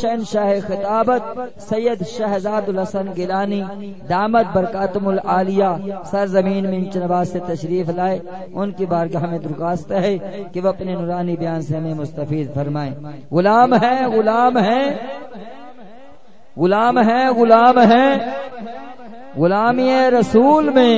شہنشاہ خطابت سید شہزاد الحسن گیلانی، دامت برکاتم العالیہ، سرزمین میں انچ نواز سے تشریف لائے۔ ان کی بارگاہ میں درخواست ہے کہ وہ اپنے نورانی بیان سے ہمیں مستفید فرمائیں۔ غلام ہے غلام ہے غلام ہے غلام ہے غلامی رسول میں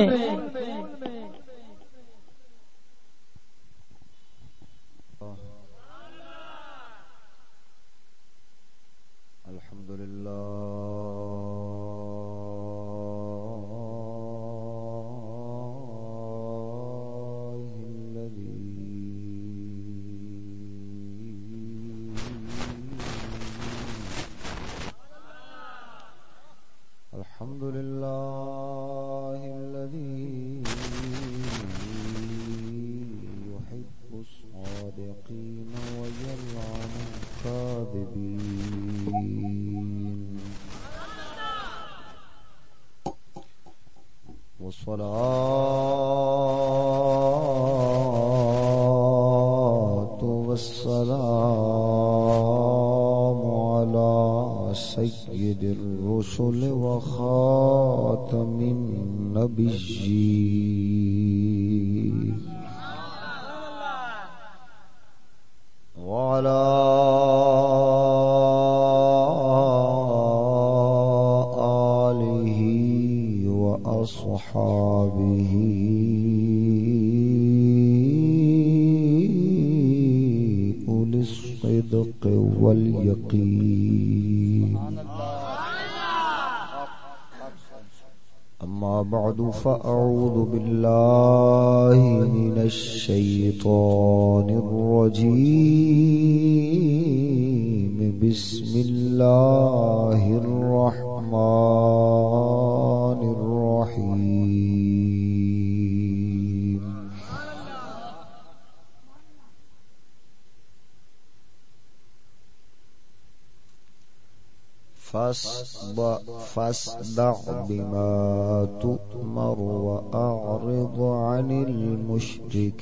فاصدع بما تؤمر وأعرض عن المشركين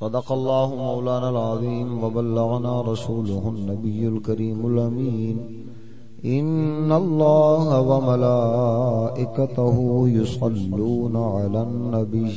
صدق الله مولانا العظيم وبلغنا رسوله النبي الكريم الأمين. إن الله وملائكته يصلون على النبي.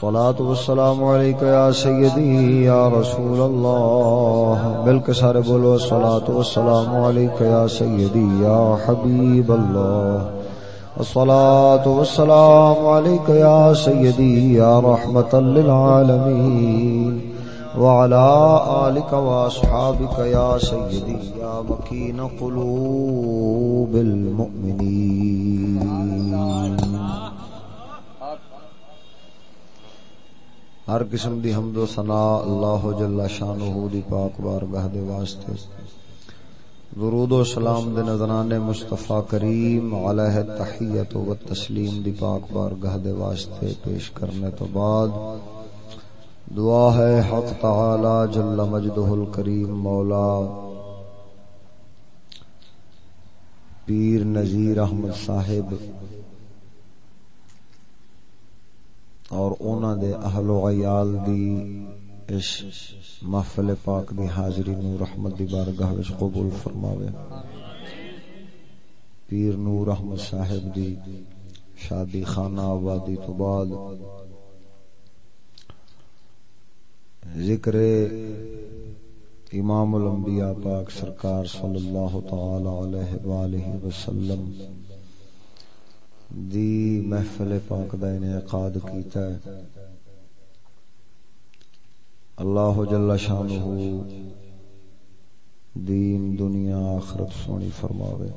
الصلاة والسلام عليك يا سيدي، يا رسول الله. بلك سار بولو الصلاة والسلام عليك يا سيدي، يا حبيب الله. الصلاة والسلام عليك يا سيدي، يا رحمة للعالمين. وعلى آلك وأصحابك يا سيدي، يا مكين قلوب المؤمنين. ہر قسم دی حمد و ثنا اللہ جل شانہ دی پاک بارگاہ دے واسطے۔ درود و سلام دے نظرانے مصطفی کریم علیہ تحیت و تسلیم دی پاک بارگاہ دے واسطے پیش کرنے تو بعد۔ دعا ہے حق تعالی جل مجدہ الکریم مولا۔ پیر نذیر احمد صاحب۔ اور اونا دے اہل و عیال دی اس محفل پاک دی حاضری نور احمد دی بارگاہ وچ قبول فرماوے۔ پیر نور احمد صاحب دی شادی خانہ آبادی تو بعد ذکر امام الانبیاء پاک سرکار صلی اللہ تعالی علیہ وآلہ وسلم دی محفل پاک دا انعقاد کیتا ہے۔ اللہ جل شانہ دین دنیا آخرت سونی فرماوے۔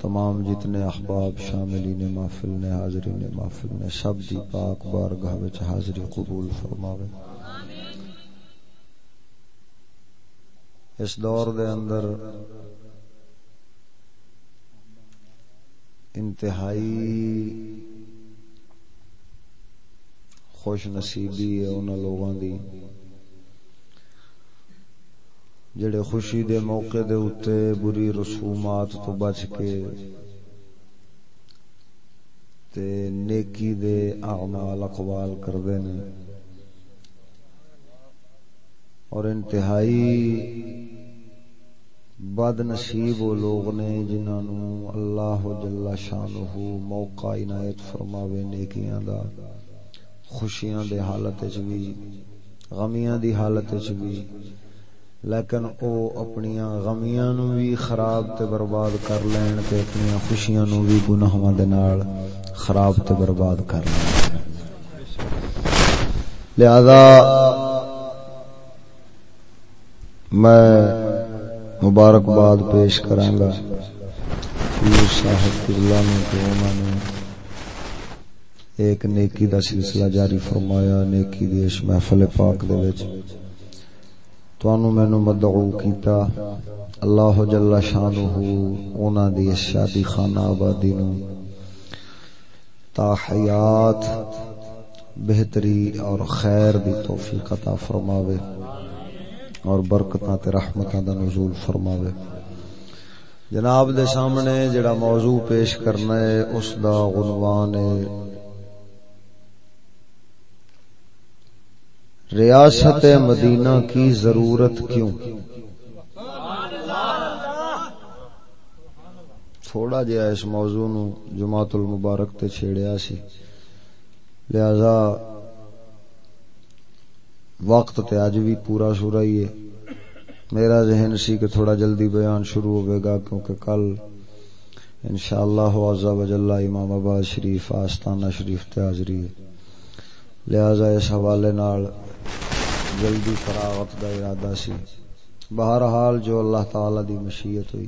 تمام جتنے احباب شاملین محفل نے، حاضرین محفل نے، سب دی پاک بارگاہ وچ حاضری قبول فرماوے۔ اس دور دے اندر انتہائی خوش نصیبی ہے ان لوگوں دی۔ جڑے خوشی دے موقع دے اتے بری رسومات تو بچ کے تے نیکی دے اعمال اقوال کردے نے۔ اور انتہائی بد نصیب وہ لوگ نے جنہاں نو اللہ جل شانہ موقع عنایت فرماوے نیکیاں دا خوشیاں دے حالت وچ بھی غمیاں دی حالت وچ بھی لیکن او اپنی غمیاں نو بھی خراب تے برباد کر لین تے اپنی خوشیاں نو بھی گناہاں دے نال خراب تے برباد کر لین لہذا میں مبارکباد پیش کراں گا پیر صاحب اللہ نے کہ انہوں نے ایک نیکی دا سلسلہ جاری فرمایا، نیکی دی اس محفل پاک دے وچ۔ توانو میں مدعو کیتا، اللہ جل شانہ اونا دی شادی خانہ آبادی نو تا حیات بہتری اور خیر دی توفیق عطا فرماوے۔ اور برکتاں تے رحمتاں دا نزول فرماوے۔ جناب دے سامنے جڑا موضوع پیش کرنا ہے، اس دا عنوان ہے، ریاست مدینہ کی ضرورت کیوں؟ تھوڑا جہا اس موضوع نو جماعت المبارک تے چھیڑیا سی۔ لہذا وقت تے اج بھی پورا سورا ہی ہے۔ میرا ذہن سی کہ تھوڑا جلدی بیان شروع ہوئے گا کیونکہ کل انشاءاللہ عز و جل امام آباد شریف آستانہ شریف تے حاضری ہے۔ لہذا اس حوالے نال جلدی فراغت دا ارادہ سی۔ بہرحال جو اللہ تعالی دی مشیت ہوئی،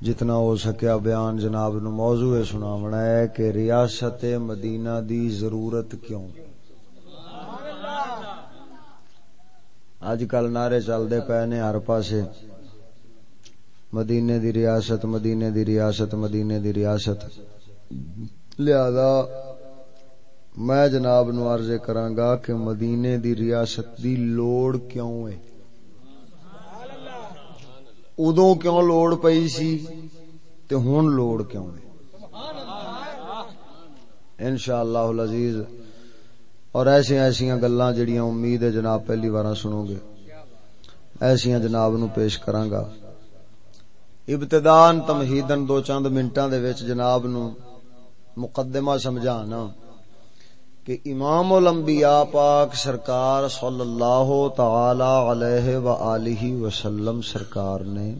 جتنا ہو سکیا بیان جناب نو موضوع سناونا ہے کہ ریاست مدینہ دی ضرورت کیوں؟ اج کل نعرے چلتے پے نے ہر پاسے۔ مدینے دی ریاست، مدینے دی ریاست، مدینے دی ریاست۔ لہذا میں جناب نو عرض کراں گا کہ مدینے دی ریاست دی لوڑ کیوں ہے؟ ادوں کیوں لوڑ پئی سی؟ تے ہن لوڑ کیوں ہے؟ انشاءاللہ العزیز اور ایسی ایسی گلاں جڑیاں امید ہے جناب پہلی بار سنو گے۔ ایسیاں جناب نو پیش کراں گا۔ ابتدان تمہیدن دو چند منٹاں دے وچ جناب نو مقدمہ سمجھانا کہ امام الانبیاء پاک سرکار صلی اللہ تعالی علیہ وآلہ وسلم سرکار نے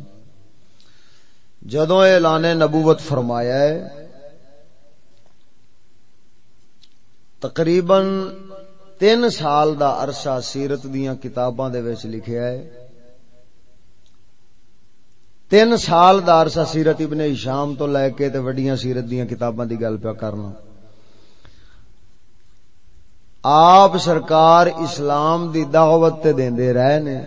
جدو اعلان نبوت فرمایا ہے تقریباً تین سال دا عرصہ سیرت دیاں کتاباں دے وچ لکھیا ہے تین سال دا عرصہ سیرت ابن ہشام تو لے کے تے وڈیاں سیرت دیاں کتاباں دی گل پیا کرنا آپ سرکار اسلام دی دعوت تے دیندے رہے نے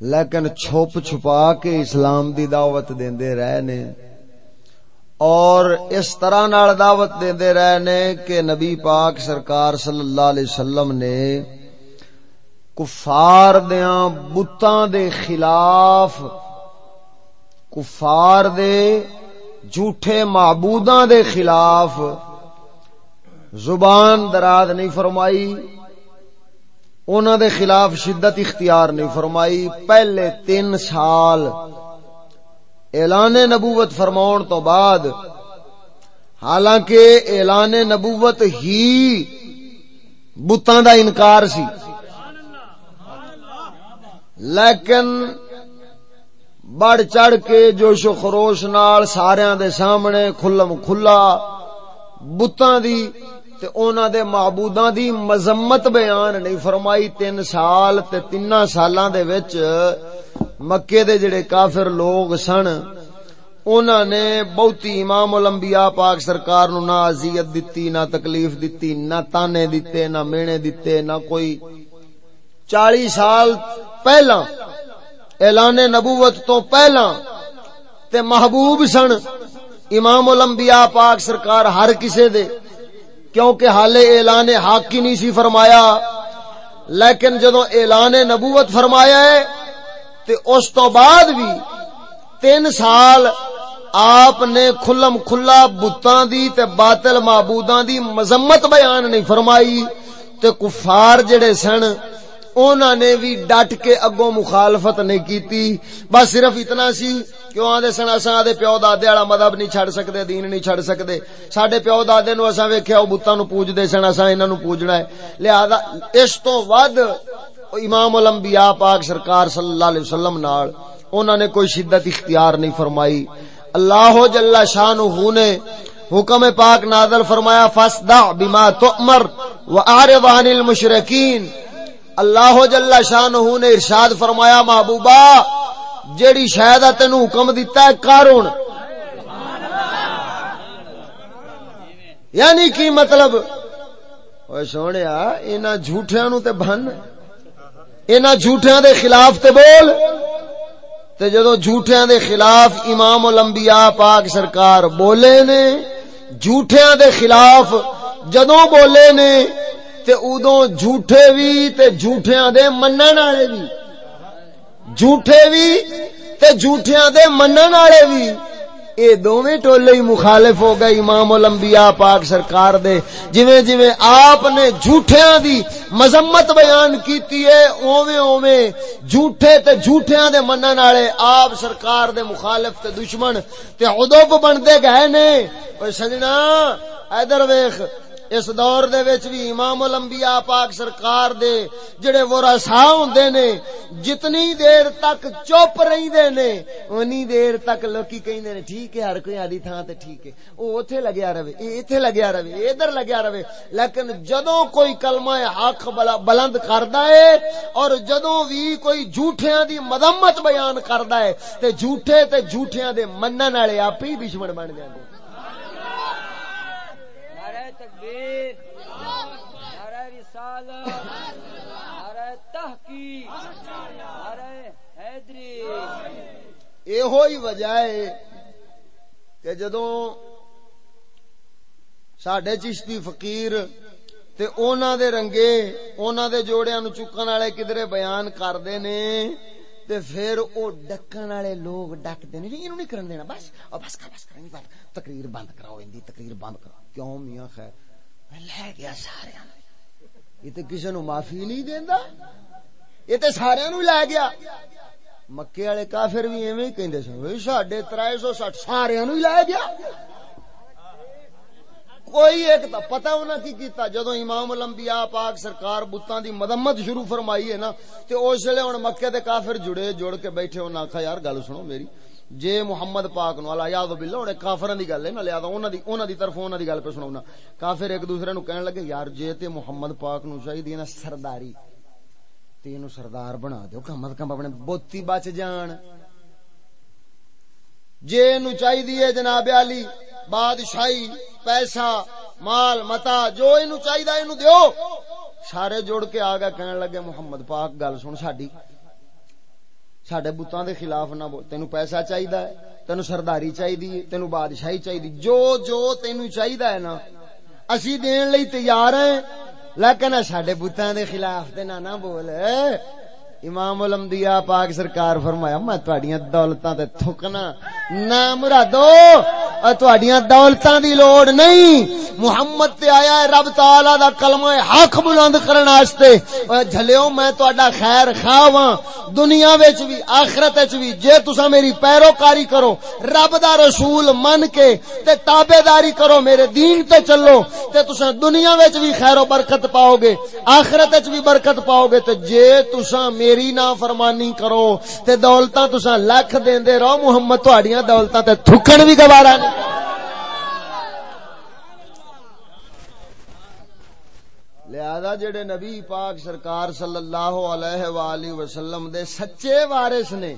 لیکن چھپ چھپا کے اسلام دی دعوت دیندے رہے نے اور اس طرح نال دعوت دیندے رہے نے کہ نبی پاک سرکار صلی اللہ علیہ وسلم نے کفار دیاں بتاں دے خلاف، کفار دے جھوٹے معبوداں دے خلاف زبان دراز نہیں فرمائی انہوں دے خلاف شدت اختیار نہیں فرمائی۔ پہلے تین سال اعلان نبوت فرماؤن تو بعد، حالانکہ اعلان نبوت ہی بتان دا انکار سی۔ لیکن بڑھ چڑھ کے جوش و خروش نال سارے دے سامنے کھلم کھلا بتان دی تے اونا دے معبوداں دی مذمت بیان نہیں فرمائی تین سال تے تین سالاں دے وچ مکے دے جڑے کافر لوگ سن، اونا نے بہتی امام الانبیاء پاک سرکار نو نہ عذیت دتی، نہ تکلیف دتی، نہ تانے دتے، نہ مینے دتے، نہ کوئی۔ چالی سال پہلا اعلان نبوت تو پہلا تے محبوب سن امام الانبیاء پاک سرکار ہر کسے دے، کیونکہ حالے اعلان حق نہیں سی فرمایا۔ لیکن جدو اعلان نبوت فرمایا ہے تے اس تو بعد بھی تین سال آپ نے کھلم کھلا بتاں دی تے باطل معبوداں دی مذمت بیان نہیں فرمائی تے کفار جڑے سن اونا نے بھی ڈٹ کے اگوں مخالفت نہیں کیتی۔ بس صرف اتنا سی کیوں آدھے سن، اساں آدھے پیو دادے والا مذہب نہیں چھڑ سکدے، دین نہیں چھڑ سکدے۔ ساڈے پیو دادے نو اساں ویکھیا او بتاں نو پوجدے سن، اساں انہاں نو پوجنا ہے۔ لہذا اس تو ود امام الانبیاء پاک سرکار صلی اللہ علیہ وسلم نال انہوں نے کوئی شدت اختیار نہیں فرمائی۔ اللہ جل شانہ نے حکم پاک نازل فرمایا فاسدع بما تؤمر واعرض عن المشرکین۔ اللہ جل شانہ نے ارشاد فرمایا، محبوبہ، جیڑی شاید تینو حکم دیتا ہے کارون یعنی کی مطلب؟ اوے سونیا انہاں جھوٹیاں نو تے بن انہاں جھوٹیاں دے خلاف تے بول، تے جدو جھوٹیاں دے خلاف امام الانبیاء پاک سرکار بولے نے، جھوٹیاں دے خلاف جدو بولے نے، تے ادو جھوٹے بھی تے جھوٹیاں دے منن والے بھی جھوٹے بھی تے جھوٹیاں دے منن والے بھی اے دوویں ٹولے ہی مخالف ہو گئے امام الانبیاء پاک سرکار دے۔ جویں جویں آپ نے جھوٹیاں دی مذمت بیان کیتی ہے، اوویں اوویں جھوٹے تے جھوٹیاں دے منن والے آپ سرکار دے مخالف تے دشمن تے عدوب بندے گئے نے۔ او سجنا، ادھر ویکھ اس دور دے وچ بھی امام الانبیاء پاک سرکار دے جڑے وہ رسا ہوندے نے، جتنی دیر تک چپ رہندے نے، اونی دیر تک لوکی کہندے نے، ٹھیک ہے، ہر کوئی آدی تھاں تے ٹھیک ہے۔ او اوتھے لگیا رہے، اے ایتھے لگیا رہے ادھر لگیا رہے۔ لیکن جدوں کوئی کلمہ حق بلند کردا ہے اور جدوں بھی کوئی جھوٹیاں دی مذمت بیان کردا ہے، تے جھوٹے تے جھوٹیاں دے منن والے آپ ہی دشمن بن جاندے۔ یہ وجہ ہے کہ جدو سڈے چشتی فقیر تے اونا دے رنگے اونا دے جوڑیاں نو چکن والے کدھر بیان کردے نے تے پھر او ڈکن والے لوگ ڈک دے نے اینو نہیں کرن دینا بس او بس کر بس بات تقریر بند کراؤ اندی تقریر بند کراؤ۔ کیوں میاں خیر؟ لے گیا سارے۔ یہ تو کسی نو معافی نہیں دینا یہ تو سارے نو لے گیا۔ مکے والے کافر بھی ایویں کہندے سن ساڈے 360 سارے نو لے گیا۔ کوئی ایک تا پتہ انہاں کی کیتا، جدوں امام الانبیاء پاک سرکار بتاں دی مذمت شروع فرمائی ہے نا، تے اس ویلے ہن مکے دے کافر جڑے جوڑ کے بیٹھے، انہاں آکھا، یار گل سنو میری جے محمد پاک نو اللہ یاد باللہ ہن کافراں دی گل ہے نا لہذا انہاں دی انہاں دی طرف انہاں دی گل پہ سناونا کافر ایک دوسرے نو کہن لگے، یار جے تے محمد پاک نو چاہیے نا سرداری۔ تینو سردار بنا دیو، کم از کم اپنے بوتی بچ جان۔ جے نو چاہیے جناب علی، بادشاہی، پیسہ، مال، متا، جو اینو چاہیے اینو دیو۔ سارے جوڑ کے آ گئے کہنے لگے، محمد پاک گل سن ساڈی۔ سڈے بتاں دے خلاف نہ بول تینو پیسہ چاہیے تینو سرداری چاہیے تینو بادشاہی چاہیے جو جو تینو چاہیے ہے نا اسی دین لئی تیار ہیں لیکن سڈے بتاں دے خلاف تے نہ نہ بول امام الانبیاء پاک سرکار فرمایا، میں تہاڈیاں دولتاں تے تھکنا، نہ مرادو تہاڈیاں دولتاں دی لوڑ نہیں۔ محمد تے آیا ہے، رب تعالی دا کلمہ حق بلند کرن واسطے۔ جھلیو، میں تہاڈا خیر خواہ دنیا وچ بھی آخرت وچ بھی جے تساں میری پیروکاری کرو، رب دا رسول من کے تے تابعداری کرو، میرے دین تے چلو۔ تے تساں دنیا وچ بھی خیر و برکت پاؤ گے، آخرت وچ بھی برکت پاؤ گے۔ تے جے تساں میرے میری نا فرمانی کرو تے دولتاں تساں لکھ دیندے رہو، محمد تہاڈیاں دولتاں تے تھکن بھی گوارا نہیں لہذا جڑے نبی پاک سرکار صلی اللہ علیہ وآلہ وسلم دے سچے وارث نے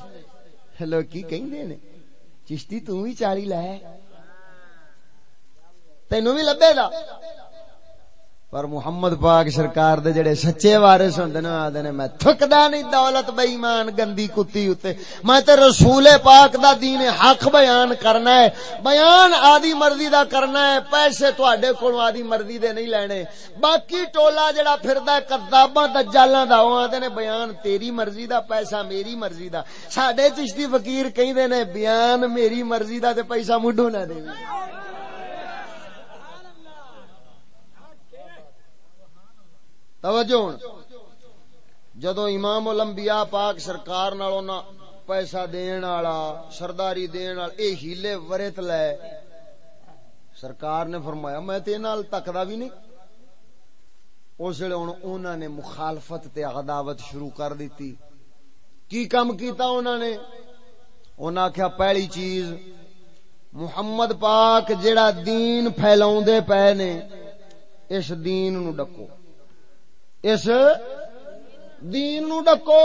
ہلو لوکی کہندے نے؟ چشتی تو بھی چاری لے۔ تینو بھی لبے دا پر محمد پاک سرکار دے جڑے سچے وارث ہوندے نا آدے نے، میں تھکدا نہیں، دولت بے ایمان گندی کتی اتے۔ میں تے رسول پاک دا دین حق بیان کرنا ہے۔ بیان آدی مرضی دا کرنا ہے۔ پیسے تواڈے کولوں آدی مرضی دے نہیں لینے۔ باقی ٹولا جڑا پھردا ہے، کذاباں، دجالاں دا او آدے نے، بیان تیری مرضی دا، پیسہ میری مرضی دا۔ ساڈے چشتی فقیر کہندے نے، بیان میری مرضی دا تے پیسہ مڈو نہ دے۔ توجہ جدو امام الانبیاء پاک سرکار نالوں نہ پیسہ دین والا، سرداری دین والا اے ہیلے ورت لے۔ سرکار نے فرمایا، میں تے نال تکدا بھی نہیں۔ اس ویلے ہن انہاں نے مخالفت تے عداوت شروع کر دیتی۔ کی کم کیتا انہاں نے؟ انہاں کیا پہلی چیز، محمد پاک جیڑا دین پھیلاوندے پے نے، اس دین نو ڈکو۔ اس دین نو ڈکو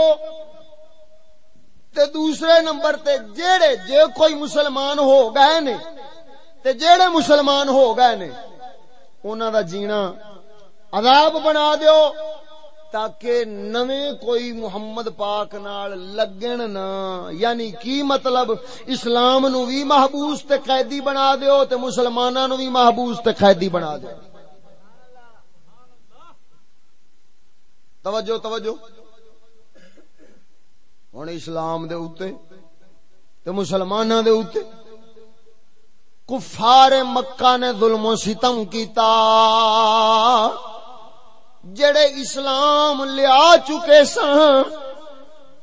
تے دوسرے نمبر تے جیڑے جے کوئی مسلمان ہو گئے نے تے جیڑے مسلمان ہو گئے نے، انہاں دا جینا عذاب بنا دیو تاکہ نویں کوئی محمد پاک نال لگن نہ یعنی کی مطلب اسلام نو بھی محبوس تے قیدی بنا دیو تے مسلماناں نو بھی محبوس تے قیدی بنا دیو۔ توجہ توجہ۔ ہوں اسلام دے اتے تے مسلماناں دے اتے کفار مکہ نے ظلم و ستم کیتا، جڑے اسلام لیا چکے سن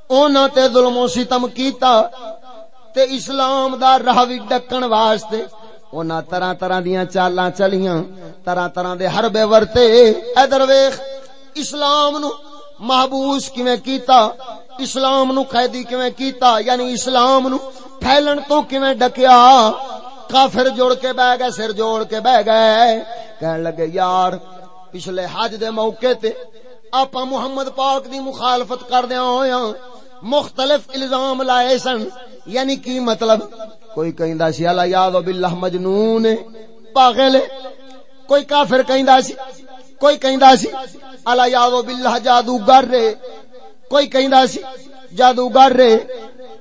انہاں تے ظلم و ستم کیتا، تے اسلام دا راہ وی ڈکن واسطے انہاں طرح طرح دیاں چالاں چلیاں، طرح طرح دے حربے ورتے۔ ادھر ویکھ اسلام نو محبوس کیویں کیتا؟ اسلام نو قیدی کیویں کیتا؟ یعنی اسلام نو پھیلن تو کیویں ڈکیا؟ کافر جوڑ کے بہ گئے، سر جوڑ کے بہ گئے۔ کہن لگے، یار، پچھلے حج دے موقع تے آپا محمد پاک دی مخالفت کردیا ہویا مختلف الزام لائے سن۔ یعنی کی مطلب؟ کوئی کہندا سی اللہ یاد باللہ مجنون پاگل کوئی کافر کہندا سی کوئی کہندا سی، الا یادو باللہ جادوگر رے. کوئی کہندا سی، جادوگر رے.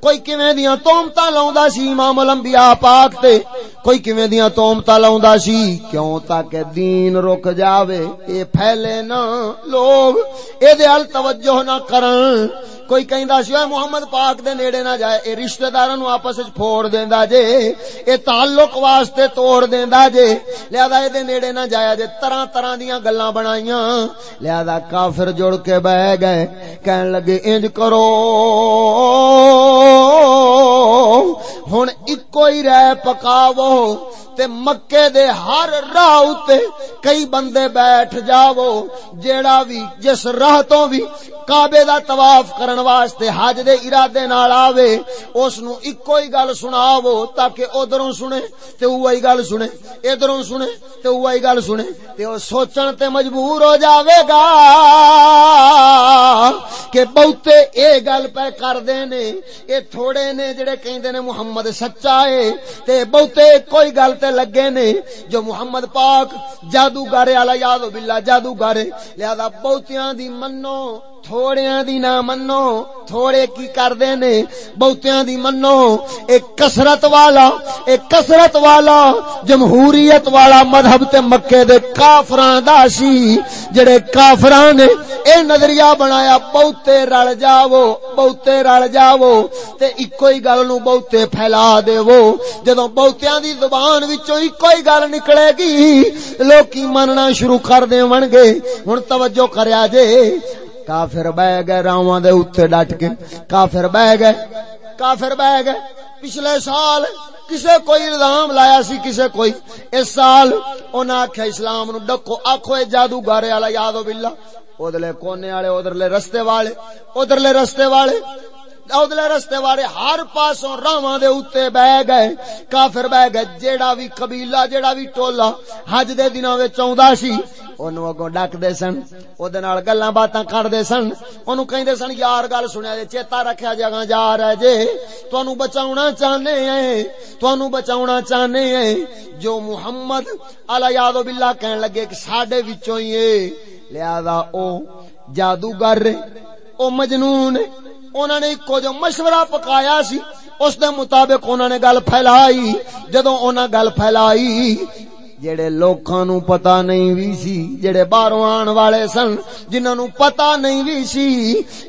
کوئی کیویں دیاں تومتا لاوندا سی امام الانبیاء پاک تے کوئی کیویں دیاں تومتا لاوندا سی؟ کیوں تاکہ دین رک جاوے؟ اے پھیلے نہ لوگ اے دے ال توجہ نہ کرن۔ کوئی کہندا سی، اے محمد پاک دے نیڑے نہ جائے، اے رشتہ داراں نو آپس وچ پھوڑ دیندا جے، اے تعلق واسطے توڑ دیندا جے۔ لہذا اے دے نیڑے نہ جایا جے۔ طرح طرح دیاں گلاں بنائیاں۔ لہذا کافر جڑ کے بیٹھ گئے، کہن لگے، انج کرو۔ ہن اکو ہی رہ پکاو تے مکے دے ہر راہ تے کئی بندے بیٹھ جاو جیڑا بھی جس راہ تو بھی کعبے دا طواف کرن واسطے حج دے ارادے نال آوے اس نو اکو ہی گل سناو تاکہ ادھروں سنے تے اوہی گل سنے ادھروں سنے تے اوہی گل سنے تے او سوچن تے مجبور ہو جاوے گا کہ بہتے اے گل پہ کر دے نے اے تھوڑے نے جڑے کہندے نے محمد سچا ہے تے بہتے کوئی گل تے لگے نے جو محمد پاک جادوگر والا، یاد ہو باللہ جادوگر لہذا بہتیاں دی منو، تھوڑیاں دی نہ منو۔ تھوڑے کی کر دے نے؟ بہتیاں دی منو۔ ایک کسرت والا، ایک کسرت والا جمہوریت والا مذہب تے مکے دے کافراں دا سی۔ جڑے کافراں نے اے نظریہ بنایا، بہتے رل جاو بہتے رل جاو تے اکو ہی گل نو بہتے پھیلا دیو۔ جدوں بہتیاں دی زبان وچوں اکو ہی گل نکلے گی۔ لوکی مننا شروع کر دیون گے۔ ہن توجہ کریا جے۔ کافر بہ گئے راواں دے اوتے ڈٹ کے۔ کافر بہ گئے۔ کافر بہ گئے۔ پچھلے سال کسے کوئی الزام لایا سی، کسے کوئی۔ اس سال انہاں آکھیا اسلام نو ڈکو۔ آکھو، اے جادوگر والا یادو باللہ۔ ادھرلے کونے والے، ادھرلے رستے والے، ادھرلے رستے والے۔ ادھرلے رستے والے ہر پاسوں راواں دے اوتے بہ گئے۔ کافر بہ گئے۔ جیڑا بھی قبیلہ، جیڑا بھی ٹولا حج دے دناں وچ اوندا سی، اونوں اگوں ڈکدے سن۔ او دے نال گلاں باتاں کردے سن۔ اونوں کہندے سن، یار گل سنیا جے، چیتا رکھیا جگہ جا رہا جے۔ تانوں بچاونا چاہنے ہیں، تانوں بچاونا چاہنے ہیں۔ جو محمد علی یاد باللہ کہن لگے کہ ساڈے وچوں ہی اے لہذا او جادوگر، او مجنون انہوں نے ایک جو مشورہ پکایا سی، اس دے مطابق انہوں نے گل پھیلائی۔ جدو انہوں گل پھیلائی، جڑے لوکاں نو پتہ نہیں وی سی، جڑے باہروں آن والے سن، جنہاں نو پتہ نہیں وی سی،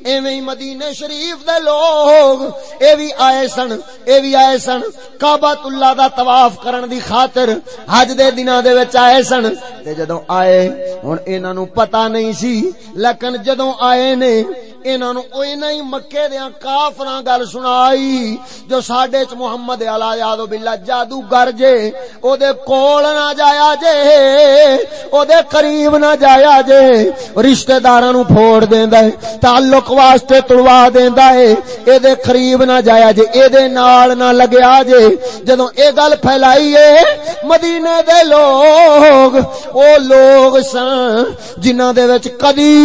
ایویں ہی مدینے شریف دے لوگ اے وی آئے سن، اے وی آئے سن۔ کعبۃ اللہ دا طواف کرن دی خاطر حج دے دناں دے وچ آئے سن۔ تے جدوں آئے، ہن انہاں نو پتہ نہیں سی، لیکن جدوں آئے نے انہاں نو اوے نہیں، مکے دیاں کافراں گل سنائی، جو ساڈے چ محمد علی یاد باللہ جادوگر جے، او دے کول نہ جایا جے، او دے قریب نہ جایا جے، رشتہ داراں نو پھوڑ دیندا ہے، تعلق واسطے تڑوا دیندا ہے، اے دے قریب نہ جایا جے، اے دے نال نہ لگیا جے۔ جدوں اے گل پھیلائی اے، مدینے دے لوگ، او لوگ سن جنہاں دے وچ کدی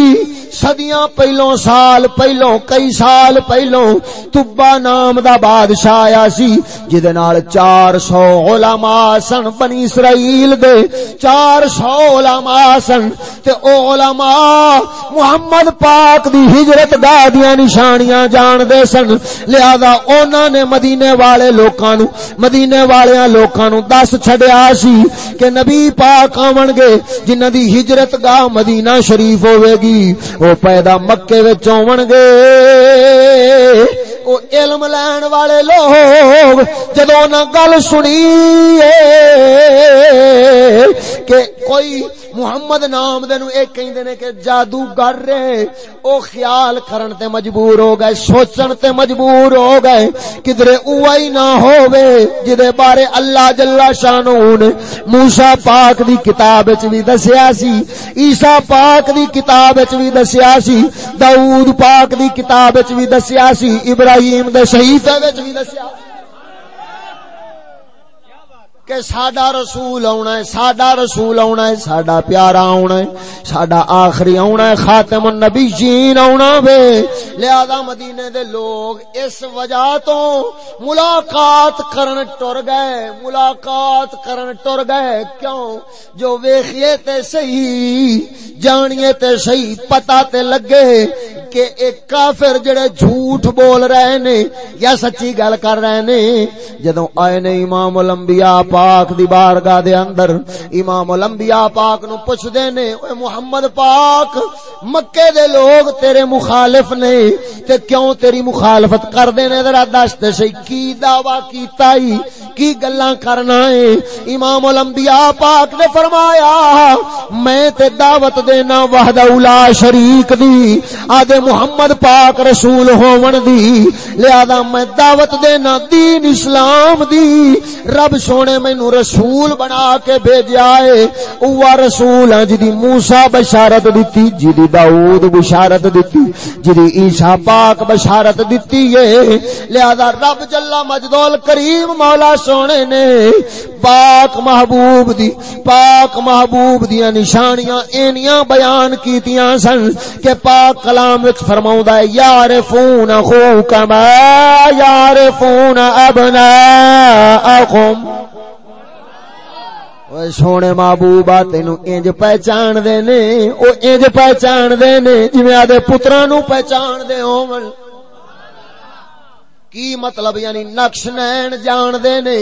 صدیاں پہلوں سال پہلوں، کئی سال پہلوں تبا نام دا بادشاہ آیا سی، جدے نال چار سو علماء سن بنی اسرائیل دے۔ چار سو علماء سن، تے او علماء محمد پاک دی ہجرت دا دیاں نشانیاں جان دے سن۔ لہذا اونا نے مدینے والے لوکاں نو، مدینے والیاں لوکاں نو دس چھڑیا سی کہ نبی پاک آون گے جنہ دی ہجرت گاہ مدینہ شریف ہوے گی۔ او پیدا مکے وچ ہون گے او علم لین والے لوگ جدوں نہ گل سنی کہ کوئی محمد نام دے نو ایک کہندے نے کہ جادوگر رے او خیال کرن تے مجبور ہو گئے، سوچن تے مجبور ہو گئے کدرے اوہی نہ ہووے جدے بارے اللہ جل شانہ نے موسی پاک دی کتاب وچ وی دسیا سی، عیسی پاک دی کتاب وچ وی دسیا سی، داؤد پاک دی کتاب وچ وی دسیا سی، ابراہیم دے صحیفے وچ بھی دسیا۔ کہ ساڈا رسول آنا ہے، ساڈا رسول آنا ہے، ساڈا پیارا آنا ہے، ساڈا آخری آنا ہے، خاتم النبی جین آنا وے۔ لہذا مدینے دے لوگ اس وجہ تو ملاقات کرن ٹر گئے، ملاقات کرن ٹر گئے۔ کیوں؟ جو ویخیے تے صحیح، جانیے تے صحیح پتا تے لگے کہ ایک کافر جڑے جھوٹ بول رہے نے یا سچی گل کر رہے نے۔ جدوں آئے نے امام الانبیاء پاک پاک دی بارگاہ دے اندر امام الانبیاء پاک نو پوچھ دے نے اے محمد پاک، مکے دے لوگ تیرے مخالف نے، تے کیوں تیری مخالفت کر دے نے؟ ذرا دس تے سی کی دعویٰ کیتا ہی کی گلاں کرنا ہے امام الانبیاء پاک نے فرمایا، میں تے دعوت دینا وحدہ لا شریک دی، آدھے محمد پاک رسول ہون دی، لہذا میں دعوت دینا دین اسلام دی۔ رب سونے، میں مینو رسول بنا کے بھیجا ہے۔ اوہ رسول ہاں جدی موسیٰ بشارت دیتی، جدی داؤد بشارت دیتی، جدی عیسیٰ پاک بشارت دیتی ہے۔ لہذا رب جلہ مجدول کریم مولا سونے نے پاک محبوب دی، پاک محبوب دیا نشانیاں اینیاں بیان کیتیاں سن کہ پاک کلام وچ فرماؤں دا یار فون خوکما یار فون ابنا اخم۔ سونے محبوبا تینو انج پہچان دے نے او انج پہچان دے نے جویں آدے پتراں نو پہچان دے ہون کی مطلب یعنی نقش نین جان دے نے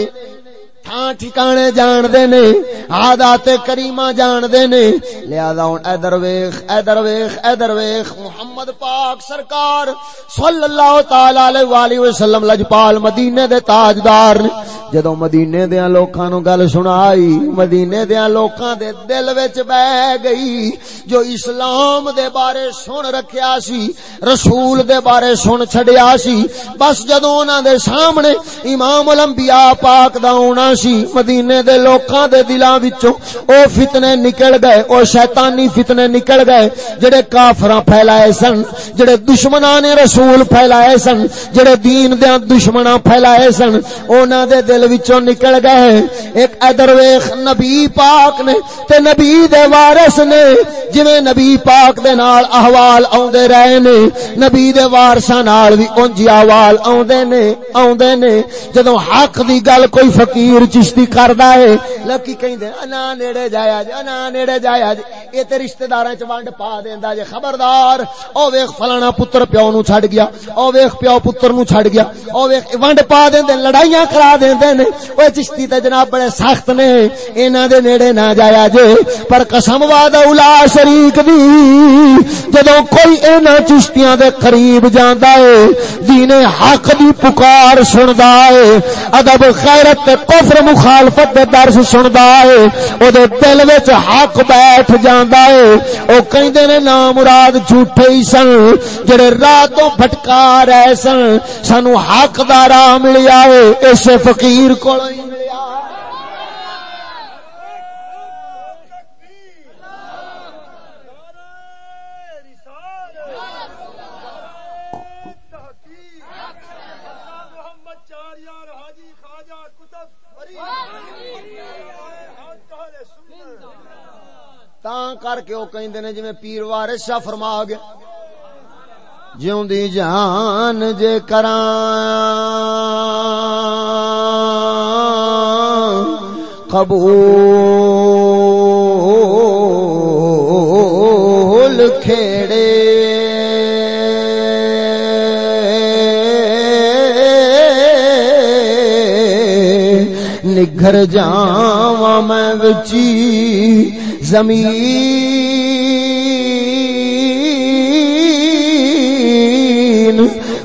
تھان ٹھکانے جان دے نے، عادات کریمہ جان دے نے۔ لہذا ہن ادھر ویکھ ادھر ویکھ ادھر ویکھ محمد پاک سرکار صلی اللہ تعالی علیہ والہ وسلم لجپال مدینے دے تاجدار نے۔ جدوں مدینے دیاں لوکاں نو گل سنائی مدینے دیاں لوکاں دے دل وچ بہ گئی۔ جو اسلام دے بارے سن رکھیا سی، رسول دے بارے سن چھڈیا سی، بس جدوں انہاں دے سامنے امام الانبیاء پاک دا ہونا سی مدینے دے لوکاں دے دلاں وچوں، او فتنے نکل گئے، او شیطانی فتنے نکل گئے، جڑے کافراں پھیلائے سن، جڑے دشمناں نے رسول پھیلائے سن، جڑے دین دیاں دشمناں پھیلائے سن انہاں دے دل وچوں نکل گئے۔ ایک ادر ویخ نبی پاک نے، تے نبی دے وارث نے، جویں نبی پاک دے نال احوال اوندے رہے نے، نبی دے وارثاں نال وی اونج احوال اوندے نے اوندے نے۔ جدوں حق دی گل کوئی فقیر چشتی کردا ہے۔ لکی کہندے انا نیڑے جایا جی انا نیڑے جایا جی۔ اے تے رشتہ داراں چ ونڈ پا دیندا جے خبردار۔ او ویکھ فلانا پتر پیو نو چھڈ گیا، او ویکھ پیو پتر نو چھڈ گیا، او ویکھ ونڈ پا دیندے لڑائیاں کرا دیندے نے۔ او چشتی تے جناب بڑے سخت نے، انہاں دے نیڑے نہ جایا جے۔ پر قسم وعدہ اولا شریک دی، جدوں کوئی انہاں چشتیاں دے قریب جاندا ہے، دین حق دی پکار سندا ہے۔ ادب غیرت تے کفر مخالفت دے درس سندا اے او دے دل وچ حق بیٹھ جاندا اے او کہندے نے نا مراد جھوٹے ہی سن، جڑے راتوں بھٹکا رہے سن، سانو حق دا راہ ملیا اے اس فقیر کولوں ہی ملیا تاں کر کے او کہندے نے جی جویں پیر وارث شاہ فرما گیا۔ جیوندی جان جے کراں، قبول کھیڑے۔ نگھر جاواں میں وچی زمین۔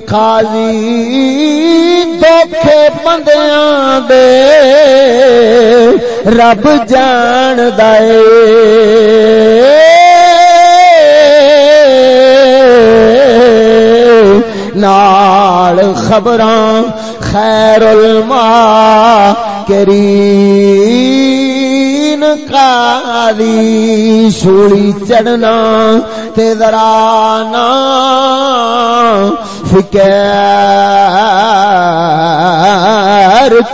قاضی دکھے بندیاں دے۔ رب جان دے نال خبراں خیر الما کرین قاضی سولی چڑھنا تے فکر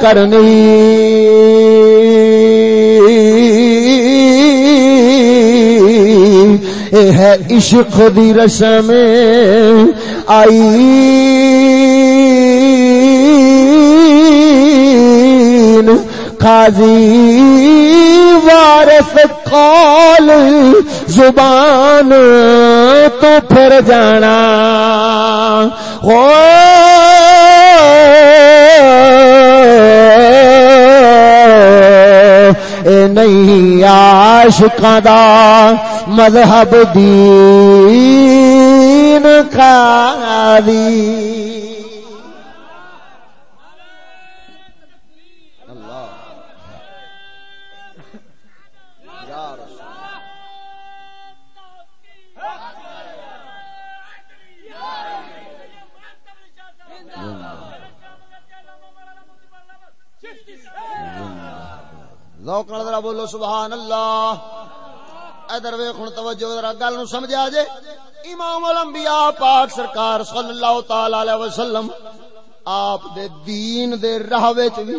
کرنی اے ہے عشق دی رسم آئی قاضی، وارث قول، زبان تو پھر جانا۔ ہو۔ اے نہیں عاشقاں دا مذہب دین قاضی۔ ذوق نال ذرا بولو سبحان اللہ ادھر ویکھ، ہن توجہ، ذرا گل نو سمجھا جے۔ امام الانبیاء پاک سرکار صلی اللہ تعالی علیہ وسلم آپ دے دین دے راہ وچ وی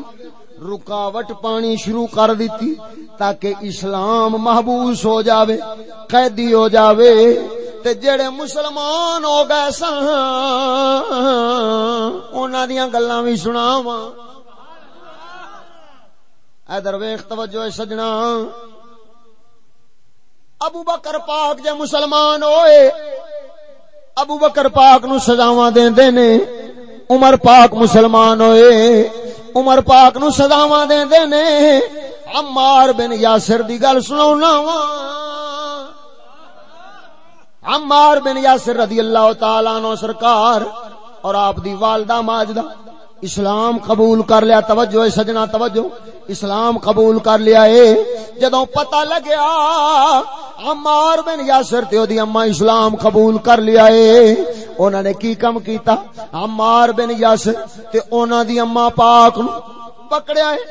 رکاوٹ پانی شروع کر دیتی تاکہ اسلام محبوس ہو جاوے، قیدی ہو جاوے۔ تے جڑے مسلمان ہو گئے سن، انہاں دیاں گلاں وی سناواں۔ ادھر ویخ توجہ سجنا۔ ابو بکر پاک جے مسلمان ہوئے، ابو بکر پاک نو سزاواں دیندے نے۔ عمر پاک مسلمان ہوئے، عمر پاک نو سزاواں دیندے نے۔ عمار بن یاسر دی گل سناونا وا۔ عمار بن یاسر رضی اللہ تعالی عنہ سرکار اور آپ دی والدہ ماجدہ۔ اسلام قبول کر لیا، توجہ سجنا، توجہ۔ اسلام قبول کر لیا اے۔ جدوں پتہ لگیا، عمار بن یاسر تے دی اما اسلام قبول کر لیا اے۔ انہاں نے کی کم کیتا؟ عمار بن یاسر تے انہاں دی اما پاک نو پکڑیا اے۔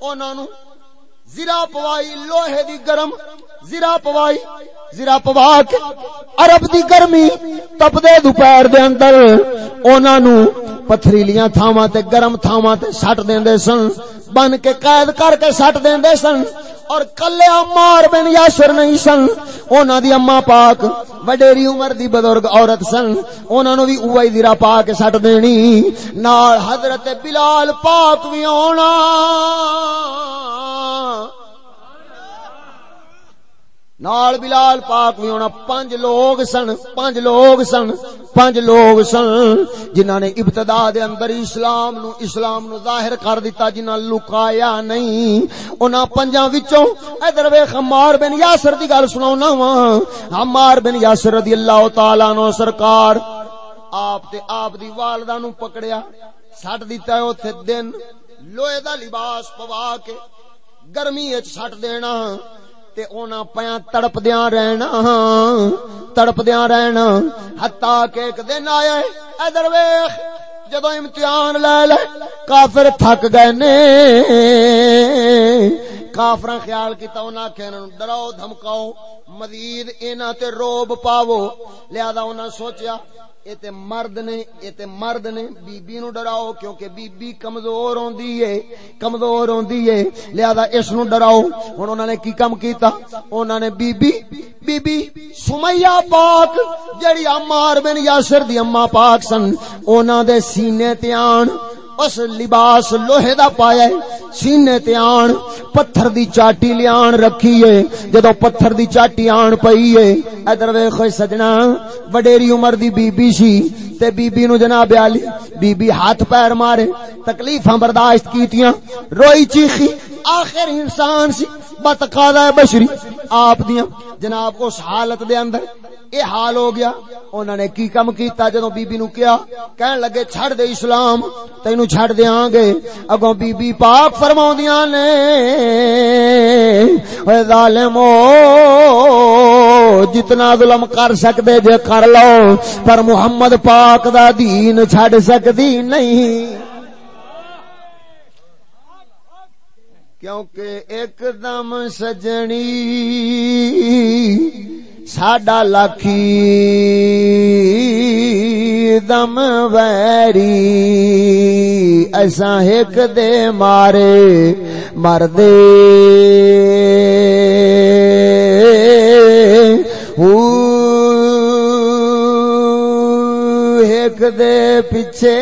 انہاں نو زرا پوائی، لوہے دی گرم زرا پوائی، زرا پوا کے عرب دی گرمی تپدے دوپہر دے اندر۔ انہاں نو پتھریلیاں تھاواں تے گرم تھاواں تے سٹ دیندے سن۔ بن کے قید کر کے سٹ دیندے سن۔ اور کلے عمار بن یاسر نہیں سن۔ انہاں دی اما پاک وڈیری عمر دی بزرگ عورت سن۔ انہاں نو بھی اوہی زرا پا کے سٹ دینی۔ نال حضرت بلال پاک وی آنا نال بلال پاک بھی ہونا پانچ لوگ سن پانچ لوگ سن پانچ لوگ سن، جنہاں نے ابتدا دے اندر اسلام نو اسلام نو ظاہر کر دیتا جنہاں لکایا نہیں، انہاں پنجاں وچوں، ادھر ویکھ عمار بن یاسر دی گل سناونا وا عمار بن یاسر رضی اللہ تعالی عنہ سرکار آپ تے آپ دی والدہ نو پکڑیا، سٹ دیتا ہے اوتھے دن، لوہے دا لباس پوا کے، گرمی وچ سٹ دینا۔ تے اونا پیاں تڑپ دیاں رہنا ہاں، تڑپ دیاں رہنا۔ حتا کہ ایک دن آیا ادھر ویکھ جدو امتحان لے لے، کافر تھک گئے نے۔ کافراں خیال کیتا انہاں کہ انہاں ڈراؤ، دھمکاؤ، مزید انہاں تے روب پاو لہذا انہاں سوچیا اے تے مرد نے اے تے مرد نے بی بی نو ڈراؤ کیونکہ بی بی کمزور ہوندی ہے، کمزور ہوندی ہے۔ لہذا اس نو ڈراؤ۔ ہن انہاں نے کی کم کیتا؟ انہاں نے بی بی بی بی سمیہ پاک، جڑی عمار بن یاسر دی اما پاک سن، انہاں دے سینے تے آن۔ اس لباس لوہے دا پایا ہے، سینے تے آن، پتھر دی چاٹی لیان رکھی ہے۔ جدو پتھر دی چاٹی آن پئی ہے، ادھر ویکھو سجنا، وڈیری عمر دی بی بی سی تے بی بی نو جناب علی بی بی ہاتھ پیر مارے، تکلیفاں برداشت کیتیاں، روئی چیخی، آخر انسان سی بتقاضا بشری، آپ دیاں، جناب اس حالت دے اندر اے حال ہو گیا انہوں نے کی کم کیتا جدو بی بی نو کیا، کہن لگے چھڑ دے اسلام تینو چھڑ دیاں گے، اگوں بی بی پاک فرماؤندیاں نے، اے ظالمو جتنا ظلم کر سکتے جے کر لو، پر محمد پاک دا دین چھڑ سکدی نہیں۔ کیونکہ ایک دم سجنی ساڈا لاکھی دم ویری ایسا ایک دے مارے مردے ایک دے پیچھے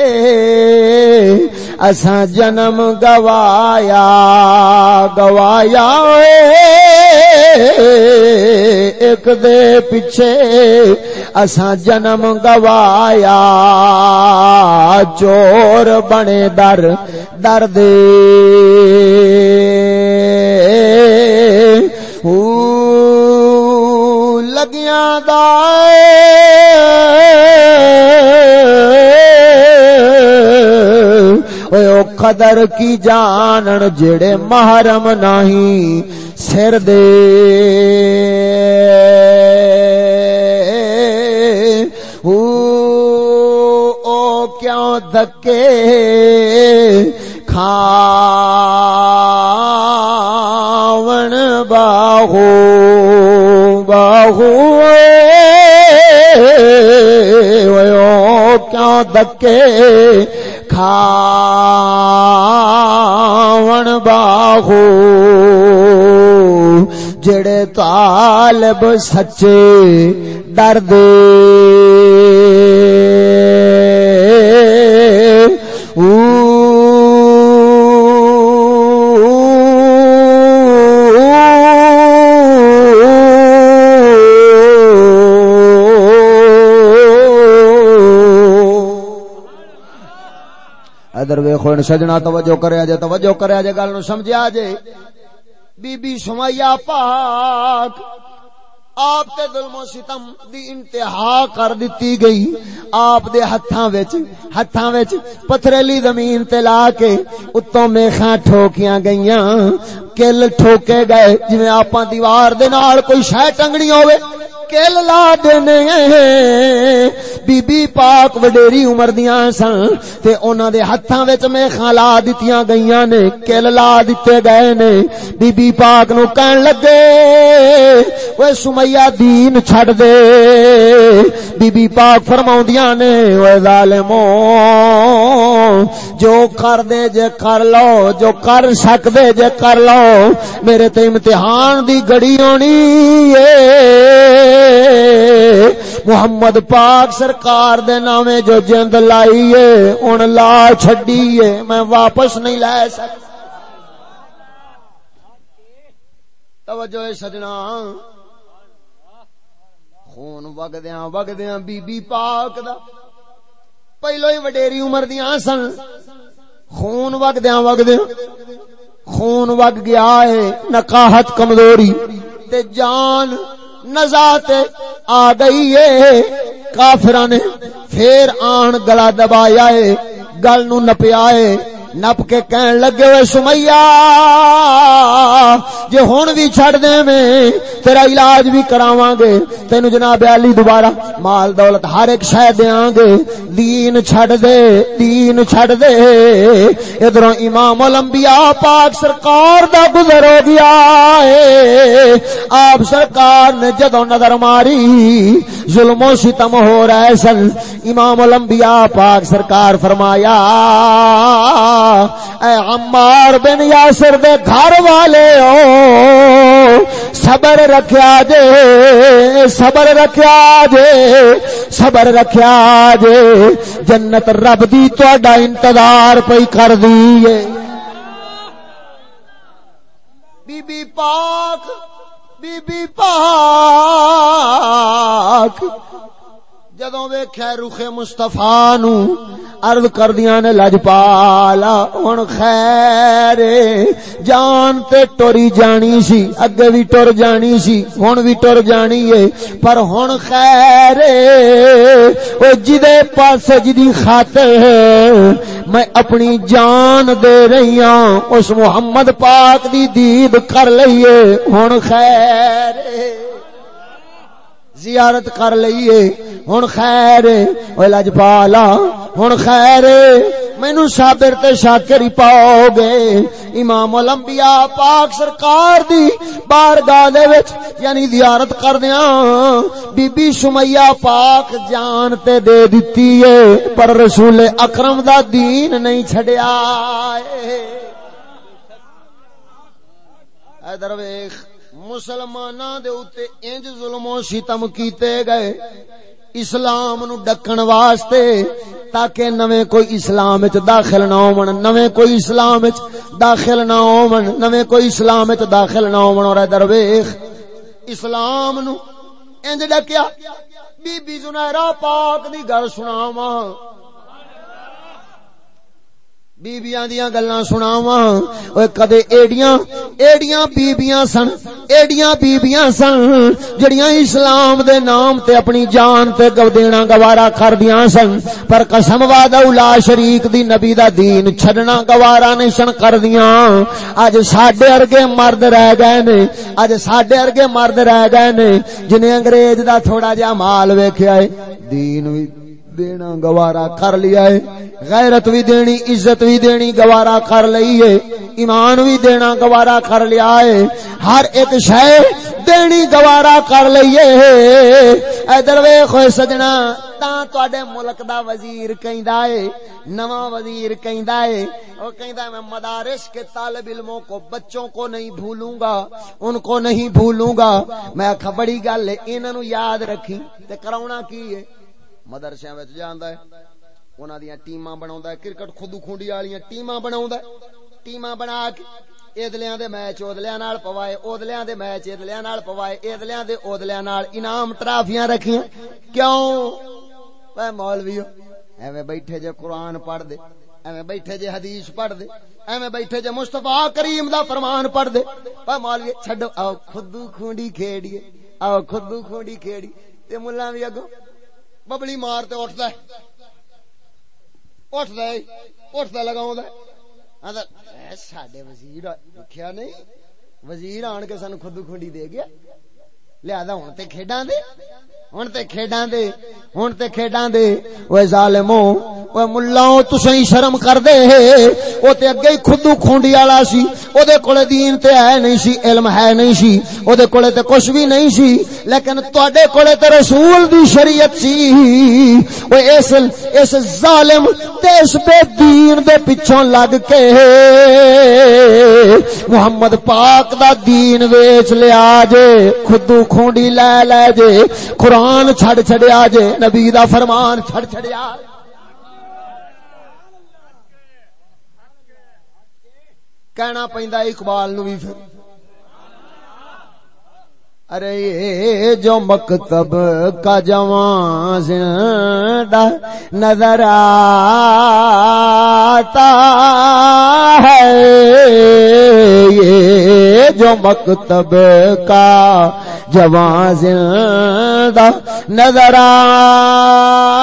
اساں جنم گوایا گوایا ایک دے پیچھے اساں جنم گوایا۔ چور بنے در در دے لگیاں او قدر کی جانن جڑے محرم نہیں سر دے او او کیوں دکے کھاون باہو باہو او کیوں دکے کھاون باہو جڑے طالب سچے ڈر دے دیکھو سجنا توجہ کرے جے توجہ کرے جے گل نو سمجھا جے بی بی سمیا پاک آپ تے ظلم و ستم دی انتہا کر دیتی گئی آپ دے ہتھاں وچ ہتھاں وچ پتھریلی زمین تے لا کے اتوں میخاں ٹھوکیاں گئیاں۔ کل ٹھوکے گئے، جویں آپاں دیوار دے نال کوئی شے ٹنگنی ہوے کل لا دینے۔ بی بی پاک وڈیری عمر دیاں سن تے انہاں دے ہتھاں وچ میں خالا دتیاں گئیاں نے کل لا دتے گئے نے۔ بی بی پاک نو کہن لگے اوے سمیہ دین چھڈ دے۔ بی بی پاک فرماوندیاں نے اوے ظالمو جو کر دے جے کر لو، جو کر سکدے جے کر لو۔ میرے تے امتحان دی گڑی ہونی محمد پاک سرکار دے نامے جو جند لائیے ان لا چھڈیے میں واپس نہیں لے سکتا۔ توجہ سجنا۔ خون وگدیاں وگدیاں بی بی پاک دا پہلو ہی وڈیری عمر دیاں سن خون وگدیاں وگدیاں خون وگ گیا ہے نقاہت کمزوری تے جان نزات آ گئی ہے کافرہ نے پھر آن گلا دبایا ہے گل نو نپیا ہے نپ کے کہن لگے ہوئے سمیا جی ہوں بھی چڈ دے میں تیرا علاج بھی کراواں گے۔ تین جناب علی دوبارہ، مال دولت ہر ایک شہ دیا گے۔ دین چھڈ دے، دین چھڈ دے۔ ادھر امام الانبیاء پاک سرکار دا گزر ہو گیا ہے۔ آپ سرکار نے جدو نظر ماری ظلم و ستم ہو رہے سن۔ امام الانبیاء پاک سرکار فرمایا اے عمار بن یاسر دے گھر والے او صبر رکھیا جے، صبر رکھیا جے، صبر رکھیا جے۔ جنت رب دی تہاڈا انتظار پئی کر دیے بی بی پاک، بی بی پاک جدوں ویکھیا رخ مصطفی نو، عرض کردیاں نے لجپالا ہن خیر جان تے ٹری جانی سی، اگے بھی ٹر جانی سی، ہن بھی ٹر جانی ہے پر ہن خیر او جدے پاس جدی خاطر میں اپنی جان دے رہی ہوں اس محمد پاک دی دید کر لئیے، ہن خیر زیارت کر لئیے۔ ہن خیر او لجپالا ہن خیر مینو صابر تے شاکر ہی پاؤ گے امام الانبیاء پاک سرکار دی بارگاہ دے وچ یعنی زیارت کردیاں۔ بی بی سمیہ پاک جان تے دے دتی ہے۔ پر رسول اکرم دا دین نہیں چھڈیا اے درویش۔ مسلماناں دے اوتے انج ظلم و ستم کیتے گئے۔ اسلام نو ڈکن واسطے تاکہ نویں کوئی اسلام وچ داخل نہ ہون، نویں کوئی اسلام وچ داخل نہ ہون، نویں کوئی اسلام وچ داخل نہ ہون۔ اور درویش، اسلام نو انج ڈکیا۔ بی بی زنیرہ پاک دی گل سناواں۔ بیبیاں دیاں گلاں سناواں۔ اوے کدے ایڑیاں ایڑیاں بیبیاں سن۔ ایڑیاں بیبیاں سن جڑیاں اسلام دے نام تے اپنی جان تے گو دینا گوارا کردیاں سن۔ پر قسم وعدہ الا شریک دی نبی دا دین چھڈنا گوارا نہیں سن کردیاں۔ اج ساڈے ارگے مرد رہ گئے نے۔ اج ساڈے ارگے مرد رہ گئے نے۔ جنہیں انگریز دا تھوڑا جہا مال ویکھیا ہے۔ دین وی دینا، گوارا کر لیا ہے۔ غیرت بھی دینی، عزت بھی دینی، گوارا کر لئی ہے۔ ایمان بھی دینا، گوارا کر لیا ہے۔ ہر ایک شے دینی، گوارا کر لئیے ادھر ویخ سجنا تا تواڈے ملک دا وزیر کہندا ہے، نواں وزیر کہندا ہے۔ او کہندا ہے، میں مدارس کے طالب علموں کو، بچوں کو نہیں بھولوں گا، ان کو نہیں بھولوں گا۔ میں بڑی گل ہے، انہاں نو یاد رکھی، تے کراونا کی ہے؟ مدرسے وچ جاندا ہے، انہاں دیاں ٹیماں بناوندا ہے، کرکٹ خودو کھونڈی والیاں ٹیماں بناوندا ہے۔ ٹیماں بنا کے ادلیاں دے میچ اودلیاں نال پوائے اودلیاں دے میچ ادلیاں نال پوائے ادلیاں دے اودلیاں نال انعام ٹرافیاں رکھیاں۔ کیوں؟ اے مولویو، ایویں بیٹھے جے قرآن پڑھ دے، ایویں بیٹھے جے حدیث پڑھ دے، ایویں بیٹھے جے مصطفی کریم دا فرمان پڑھ دے۔ اے مولوی چھڈو آو خودو کھونڈی کھیڑیے آو خودو کھونڈی کھیڑی تے ملاں وی اگوں ببلی مار تے اٹھدا ہے۔ اٹھدا ہے اٹھدا لگاوندا ہے۔ ہاں ساڈے وزیر دیکھیا نہیں؟ وزیر آن کے سانو خود کھنڈی دے گیا۔ لہذا ہوں تے کھیڈاں دے ہوں تے کھیڈاں دے ہوں تے کھیڈاں دے۔ اوے ظالمو اوے ملاؤ تسیں شرم کر دے او تے اگے ہی خودو کھونڈی والا سی۔ او دے کولے دین تے ہے نہیں سی، علم ہے نہیں سی۔ او دے کولے تے کچھ بھی نہیں سی۔ لیکن تواڈے کولے تے رسول دی شریعت سی۔ اوے اس اس ظالم تے اس بے دین دے پیچھے لگ کے محمد پاک دا دین ویچ لیا جے خودو کھونڈی لے لے جے قرآن چھڑ چھڑیا جے نبی دا فرمان چھڑ چھڑیا کہنا پہندا اقبال نو بھی پھر ارے یہ جو مکتب کا جوان زندہ نظر آتا ہے، یہ جو مکتب کا جوان زندہ نظر آتا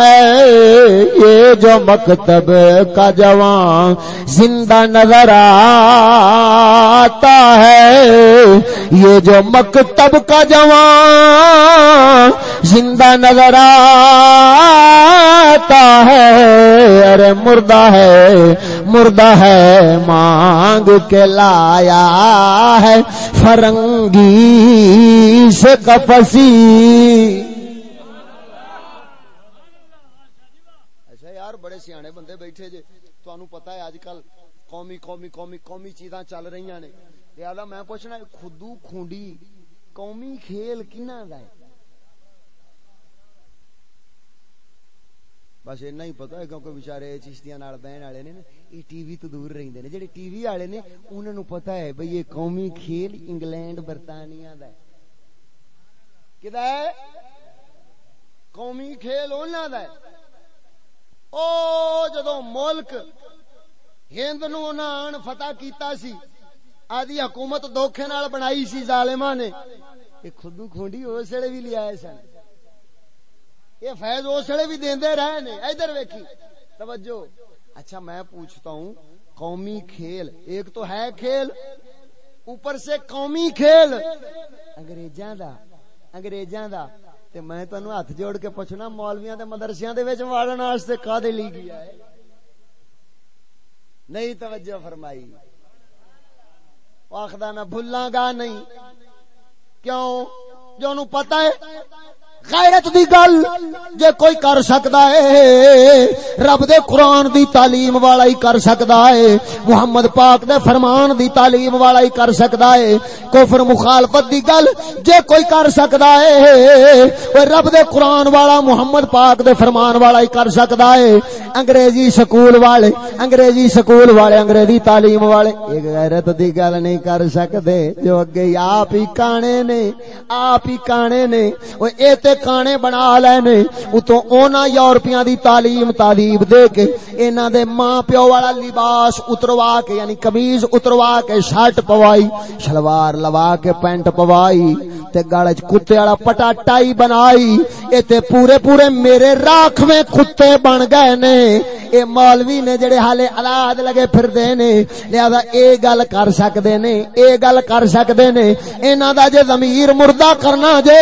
ہے۔ یہ جو مکتب کا جوان زندہ نظر آتا ہے۔ یہ جو مکتب کا جوان زندہ نظر آتا ہے۔ ارے مردہ ہے مردہ ہے، مانگ کے لایا ہے۔ فرنگی سے کپسی اچھا یار بڑے سیانے بندے بیٹھے جے۔ تو پتا ہے آج کل قومی قومی قومی قومی چیزاں چل رہی نے۔ لہذا میں پوچھنا خودو کھونڈی قومی کھیل کنا دا ہے؟ بس اینا ہی پتا ہے، کیونکہ بیچارے چشتیاں نال بہن والے نے یہ ٹی وی تو دور رہندے نے۔ جڑے ٹی وی والے نے، انہاں نو پتہ ہے بھئی یہ قومی کھیل انگلینڈ، برطانیہ دا ہے۔ کدا ہے؟ قومی کھیل انہاں دا ہے۔ او جدوں ملک ہند نو انہاں فتح کیتا سی، آدھی حکومت دھوکھے نال بنائی سی ظالما نے۔ یہ خودو کھونڈی اس ویلے بھی لیا سن۔ یہ فیض اس ویلے بھی دیندے رہے نے۔ ادھر ویکھی۔ توجہ۔ اچھا میں پوچھتا ہوں، قومی کھیل، ایک تو ہے کھیل، اوپر سے قومی کھیل۔ انگریزاں دا انگریزاں دا۔ تے میں تانوں ہاتھ جوڑ کے پوچھنا، مولویاں دے مدرسیاں دے وچ واسطے کادے لی گیا ہے؟ نہیں، توجہ فرمائی۔ آخدا میں بھولاں گا نہیں۔ کیوں؟ جو نو پتا ہے غیرت دی گل جے کوئی کر سکدا ہے، رب دے قرآن دی تعلیم والا ہی کر سکدا ہے، محمد پاک دے فرمان دی تعلیم والا ہی کر سکدا ہے، کفر مخالفت دی گل جے کوئی کر سکدا ہے او رب دے قرآن والا، محمد پاک دے فرمان والا ہی کر سکدا ہے۔ انگریزی سکول والے، انگریزی سکول والے، انگریزی تعلیم والے ایک غیرت دی گل نہیں کر سکدے جو اگے آپ ہی کانے نے، آپ ہی کانے نے او اے تے کانے بنا لینے اتوں اونا یورپیاں دی تعلیم تعلیم دے کے اینا دے ماں پیو والا لباس اتروا کے یعنی کمیز اتروا کے، شرٹ پوائی، شلوار لوا کے، پینٹ پوائی، تے گالج کتے والا پٹا ٹائی بنائی اے تے پورے پورے میرے راکھ میں کتے بن گئے نے۔ اے مولوی نے جڑے حالے الاد لگے پھر دے نے، لہذا اے گل کر سکدے نے، اے گل کر سکدے نے۔ انہاں دا جے ضمیر مردہ کرنا جے،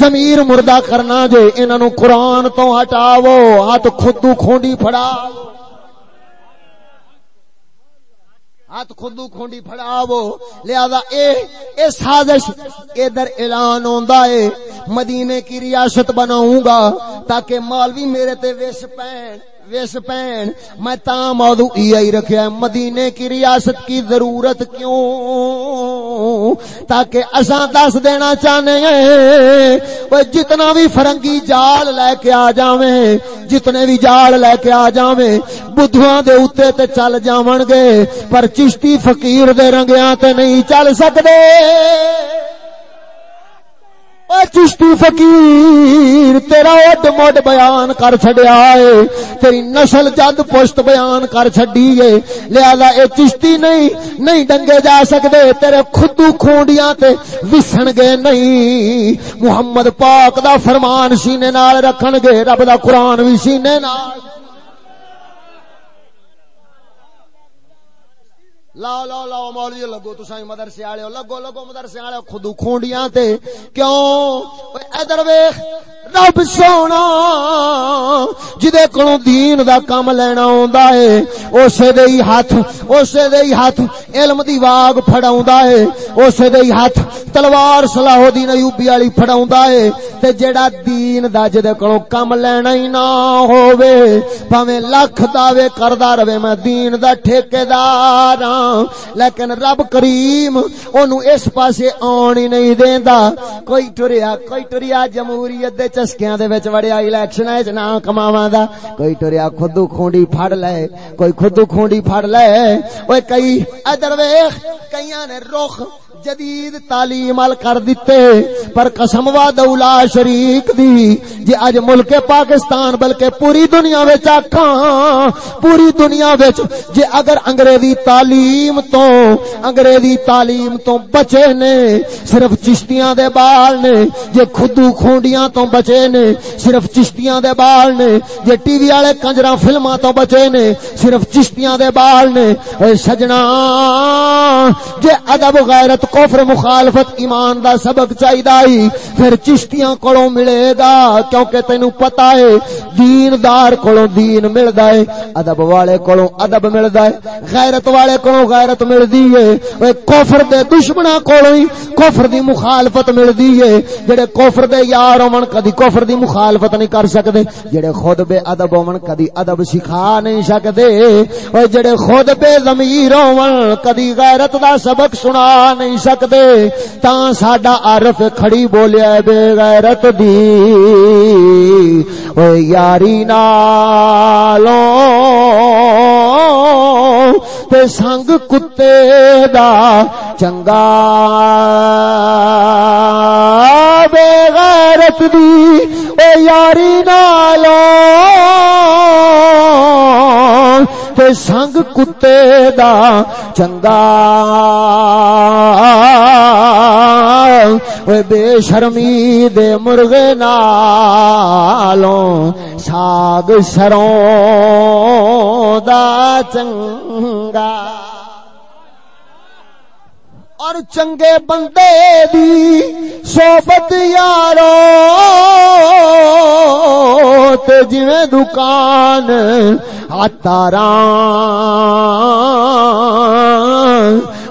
ضمیر مردہ کرنا جے، انہاں نو قرآن تو ہٹاو ہاتھ خودو کھونڈی پھڑا ہاتھ خودو کھونڈی پھڑاو لہذا اے اے سازش ادھر اعلان ہوندا ہے مدینے کی ریاست بناؤں گا تاکہ مولوی میرے تے وش پین ویس پین میں تا موضوع ہی رکھیا ہے، مدینے کی ریاست کی ضرورت کیوں؟ تاکہ اساں دس دینا چاہنے ہیں وہ جتنا بھی فرنگی جال لے کے آ جاویں، جتنے بھی جال لے کے آ جاویں، بدھواں دے اوتے تے چل جاون گے، پر چشتی فقیر دے رنگیاں تے نہیں چل سکدے۔ چشتی فقیر، تیرا اڈ مڈ بیان کر چڈیا ہے تیری نسل جد پشت بیان کر چڈی ہے لہذا اے چشتی نہیں نہیں ڈنگے جا سکتے تیرے خودو کھونڈیاں تے وسن گے نہیں۔ محمد پاک دا فرمان سینے نال رکھن گے، رب دا قرآن بھی سینے نال۔ لاؤ لاؤ لاؤ، مولوی، لگو تساں مدرسے والے لگو لگو، مدرسے والے خود کھونڈیاں تے کیوں؟ ادھر ویکھ، رب سونا، جدے کولوں دین دا کم لینا ہوندا ہے، اسے دے ہی ہاتھ، اسے دے ہی ہاتھ علم دی واگ پھڑاوندا ہے، اسے دے ہی ہاتھ تلوار صلاح الدین ایوبی والی پھڑاوندا ہے، تے جیڑا دین دا جدے کولوں کم لینا ہی نہ ہووے، بھاویں لاکھ دعوے کردا رہے، میں دین دا ٹھیکیدار ہاں۔ لیکن رب کریم اونوں اس پاسے آن ہی نہیں دیندا۔ کوئی ٹریا کوئی ٹریا جمہوریت دے چسکیاں دے وچ وڑیا الیکشن وچ نہ کماواں دا۔ کوئی ٹریا خودو کھونڈی پھڑ لے، کوئی خودو کھونڈی پھڑ لے۔ اوے کئی ادھر ویکھ کئیاں نے رخ جدید تعلیم ال کر دیتے، پر قسم وا دولا شریک دی۔ جی اج ملک پاکستان بلکہ پوری دنیا وچ آکھاں، پوری دنیا وچ جی اگر انگریزی تعلیم تو، انگریزی تعلیم تو بچے نے، صرف چشتیاں دے بال نے جی جے خودو کھونڈیاں تو بچے نے، صرف چشتیاں دے بال نے جے ٹی وی والے کنجراں فلماں تو بچے نے، صرف چشتیاں دے بال نے۔ اے سجنا جے ادب غیرت کفر مخالفت ایمان دا سبق چاہیے پھر چشتیاں کولوں ملے گا، کیونکہ تینو پتا ہے دین دار کولوں دین ملدا ہے۔ ادب والے کولوں ادب ملدا ہے۔ غیرت والے کولوں غیرت ملدی ہے۔ اوے کفر دے دشمناں کولوں ہی کفر دی مخالفت ملدی ہے۔ جڑے کفر دے یار ہون، کدی کفر دی مخالفت نہیں کر سکدے۔ جڑے خود بے ادب ہون، کدی ادب سکھا نہیں سکدے۔ اوے جڑے خود بے ضمیر ہون، کدی غیرت دا سبق سنا نہیں سکدے تا ساڈا عارف کھڑی بولیا بے غیرت دی او یاری نالوں تے سنگ کتے دا چنگا بے غیرت دی او یاری نالوں سنگ کتے دا چنگا اوے بے شرمی دے مرغے نالوں ساگ سروں دا چنگا اور چنگے بندے دی صحبت یارو تے جویں دکان اتاراں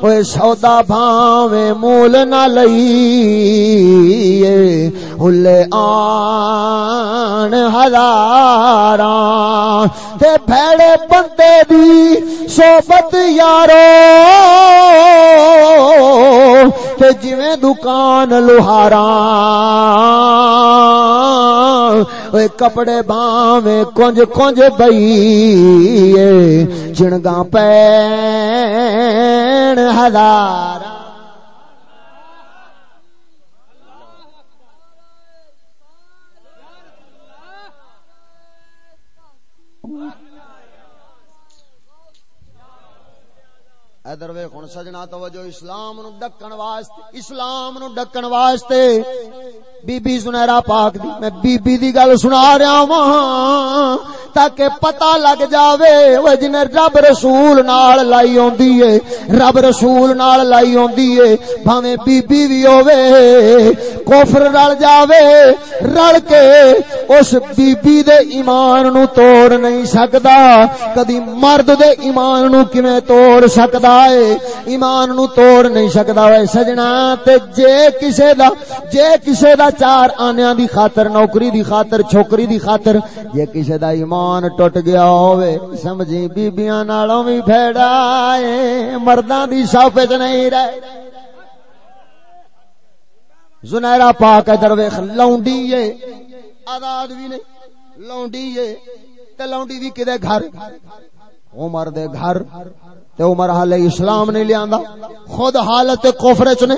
اوے سودا بھاویں مول نہ لئیے ہلے آن ہزاراں تے بھڑے بندے دی صحبت یارو تے جویں دکان لوہاراں اوے کپڑے باویں کنج کنج بئی چنگا پین ہزار ادھر ویخ ہوں سجنا توجہ اسلام نو ڈکن واسطے، اسلام نو ڈکن واسطے۔ بی بی سنہرا پاک دی۔ میں بی بی دی گل سنا رہا ہوں تاکہ پتہ لگ جاوے وہ جن رب رسول نال لائی ہوندی ہے۔ رب رسول نال لائی ہوندی ہے۔ بھاویں بی بی وی ہووے، کفر رل جاوے۔ رل کے اس بی بی دے ایمان نو توڑ نہیں سکدا۔ کدی مرد دے ایمان نو کیویں توڑ سکدا ہے؟ ایمان نو توڑ نہیں سکدا۔ وے سجنا تے جے کسے دا، جے کسے دا چار آنیاں دی خاطر، نوکری دی خاطر، چھوکری دی خاطر جے کسے دا ایمان ٹوٹ گیا ہوئے سمجھی بیبیاں نالوں بھی پھیڑا ہے، مرداں دی صف نہیں رہے زنیرا پاک ادھر ویکھ، لونڈی ہے، آزاد بھی نہیں، لونڈی ہے، تے لونڈی بھی کدے گھر؟ عمر دے گھر۔ تے عمر علیہ اسلام نے لیاندا۔ خود حالت کفر چ نے۔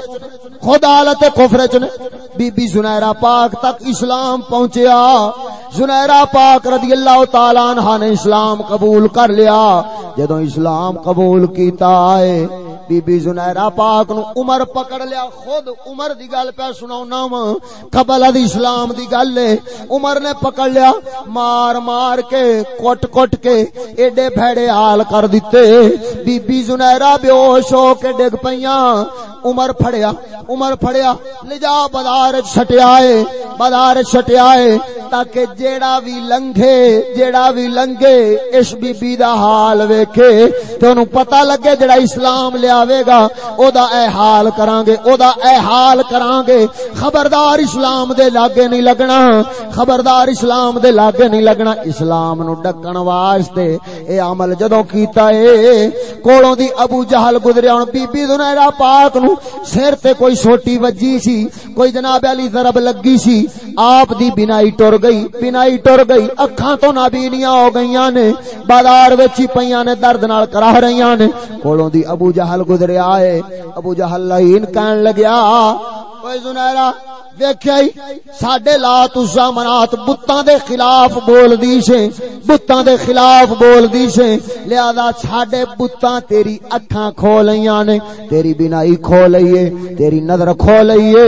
خود حالت کفر چ نے۔ بی بی زنیرہ پاک تک اسلام پہنچیا۔ زنیرہ پاک رضی اللہ تعالی عنہ نے اسلام قبول کر لیا۔ جدوں اسلام قبول کیتا ہے بی بی زنیرہ پاک نو عمر پکڑ لیا، خود عمر دی گل پہ سناؤنا وا قبل دی اسلام دی گل لے عمر نے پکڑ لیا، مار مار کے کٹ کٹ کے ایڈے بھیڑے حال کر دیتے۔ بی بی زنیرہ بیوش ہو کے ڈگ پیاں عمر پھڑیا عمر پھڑیا لجا بازار چھٹیا ہے، بازار چھٹیا ہے۔ تاکہ جیڑا بھی لنگے جیڑا بھی لنگے اس بی بی دا حال ویکھے، تے اونوں پتہ لگے جڑا اسلام لے آوے گا، او دا اے حال کران گے او دا اے حال کران گے خبردار اسلام دے لاگے نہیں لگنا، خبردار اسلام دے لاگے نہیں لگنا۔ اسلام نو ڈکن واسطے اے عمل جدوں کیتا اے، کولوں دی ابو جہل گزریا، ہن بی بی دنیا پاک نو سر تے کوئی سوٹی وجی سی، کوئی جناب علی ضرب لگی سی، آپ دی بنائی ٹر گئی بینائی ٹر گئی، اکھاں تو نابینیاں ہو گئیاں نے، بازار وچ ہی پیاں نے، درد نال کراہ رہیاں نے۔ کولوں دی ابو جہل گزریا اے ابو جہل لائن کہن لگیا اوے زنیرا ویکھیا ساڈے لات عزا منات بتاں دے خلاف بول دی سے بتاں دے خلاف بول دی سے لہذا ساڈے بتاں تیری اکھاں کھولیاں نے تیری بینائی کھولئیے تیری نظر کھولئیے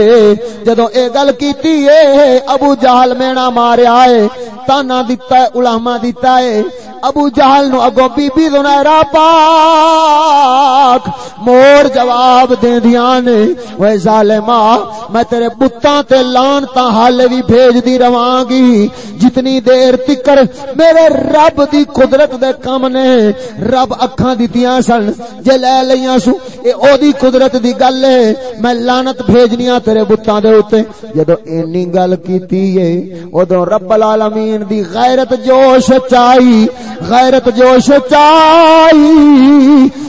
جدوں اے گل کیتی اے ابو جہل مینا ماریا اے تانا دتا ہے علماء دتا ہے ابو جہل نو اگو بی بی زنیرہ پاک مور جواب دے دیاں نے اوے ظالما میں تیرے بتاں تے لانتا حال بھی بھیج دی رواں گی۔ جتنی دیر تکر میرے رب دی قدرت دے کم نے، رب اکھاں دتیاں سن، جے لے لیاں سو، اے او دی قدرت دی گل ہے۔ میں لعنت بھیجنیاں تیرے بتاں دے اوتے۔ جدوں اینی گل کیتی اے اودوں رب العالمین دی غیرت جوش چائی، غیرت جوش چائی۔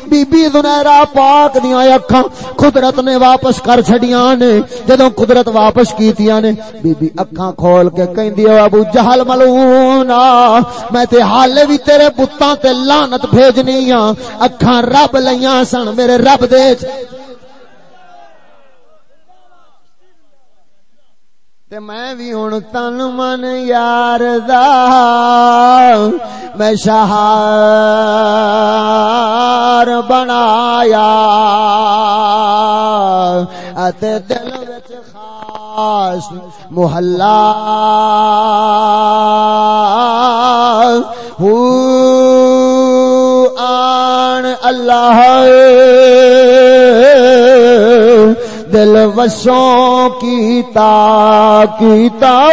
بی بی زنیرہ پاک دیاں اکھاں قدرت نے واپس کر چھڑیاں نے، جدوں قدرت واپس کیتیاں نے، بی بی اکھاں کھول کے کہندی او ابو جہل ملونا، میں تے حالے بھی تیرے بتاں تے لعنت بھیجنی ہاں اکھاں رب لیاں سن، میرے رب دے تے میں بھی ہن تن من یار دا، میں شہار بنایا۔ اتے دل وچ خاص محلہ۔ ہو، آن اللہ۔ دل وشوں کیتا کیتا۔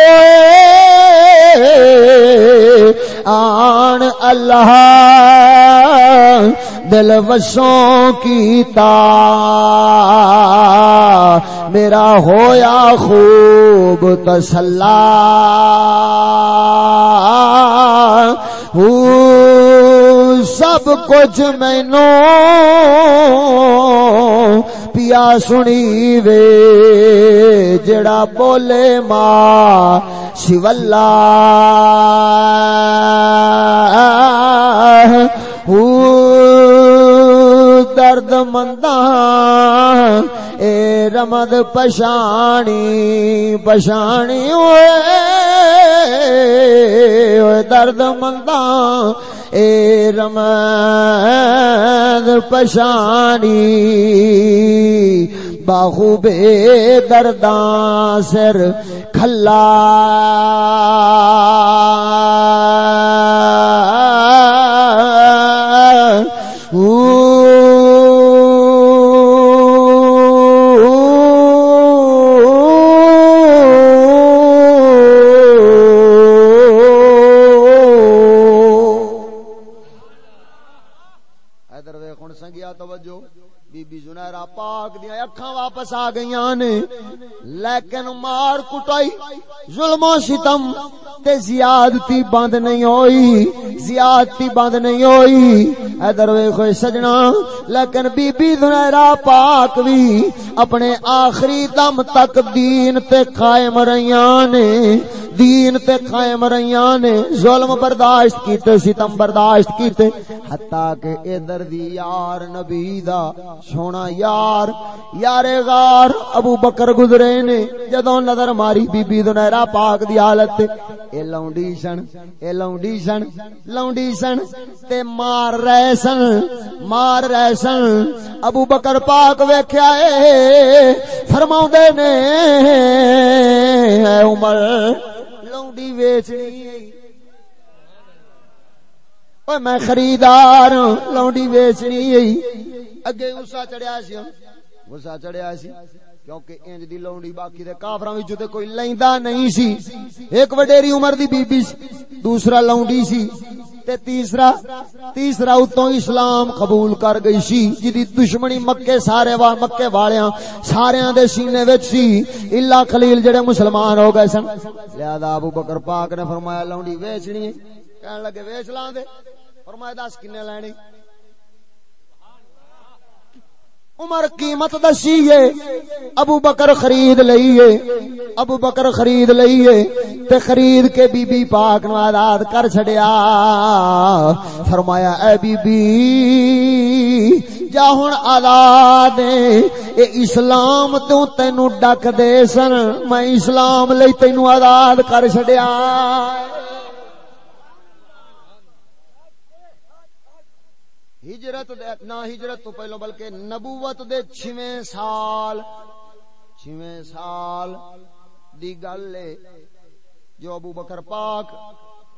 آن اللہ۔ دل وشوں کیتا میرا ہویا خوب تسلا۔ سب کچھ مینو پیا سنی وے، جڑا بولے ماں شیولا درد مندہ اے رمد پشانی پشانی ہوئے درد مندہ اے رمد پشانی باہو بے درداں سر کھلا۔ واپس آ گئی نے لیکن مار کٹائی ظلم و ستم تے زیادتی بند نہیں ہوئی زیادتی بند نہیں ہوئی۔ ادھر ویکھو سجنا، لیکن بی بی زنیرا پاک بھی اپنے آخری دم تک دین تے قائم رہیاں نے، دین تے قائم رہیاں نے۔ ظلم برداشت کیتے، ستم برداشت کیتے۔ حتیٰ کہ ادھر دی یار نبی دا سونا یار یار غار ابو بکر گزرے نے، جدوں نظر ماری بی بی دنیرا پاک دی حالت اے لونڈی سن اے لونڈی سن لونڈی سن تے مار رہے سن مار رہے سن ابو بکر پاک ویکھیا اے فرماوندے نے اے عمر لونڈی ویچنی میں خریدار لونڈی ویچنی اگے غصہ چڑھیا سی غصہ چڑھیا سی کیونکہ انج دی لونڈی باقی دے کافراں وچ تے کوئی لیندا نہیں سی۔ ایک وڈیری عمر دی بی بی سی، دوسرا لونڈی سی، تے تیسرا تیسرا اتوں اسلام قبول کر گئی سی، جدی دشمنی مکے سارے وا، مکے والیاں ساریاں دے سینے وچ سی۔ الا خلیل جڑے مسلمان ہو گئے سن۔ لہذا ابو بکر پاک نے فرمایا، لونڈی ویچنی ہے۔ کہن لگے، ویچ لاں دے۔ فرمایا، دس کنے لینی۔ عمر قیمت دسی ابو بکر خرید لئیے ابو بکر خرید لئیے تے خرید کے بی بی پاک نو آزاد کر چھڑیا فرمایا، اے بی بی، جا ہن آزاد اے اسلام تو تینو ڈک دے سن، میں اسلام لئی تینو آزاد کر چھڑیا ہجرت دے نہ ہجرت تو پہلو بلکہ نبوت دے چھویں سال چھویں سال دی گل جو ابو بکر پاک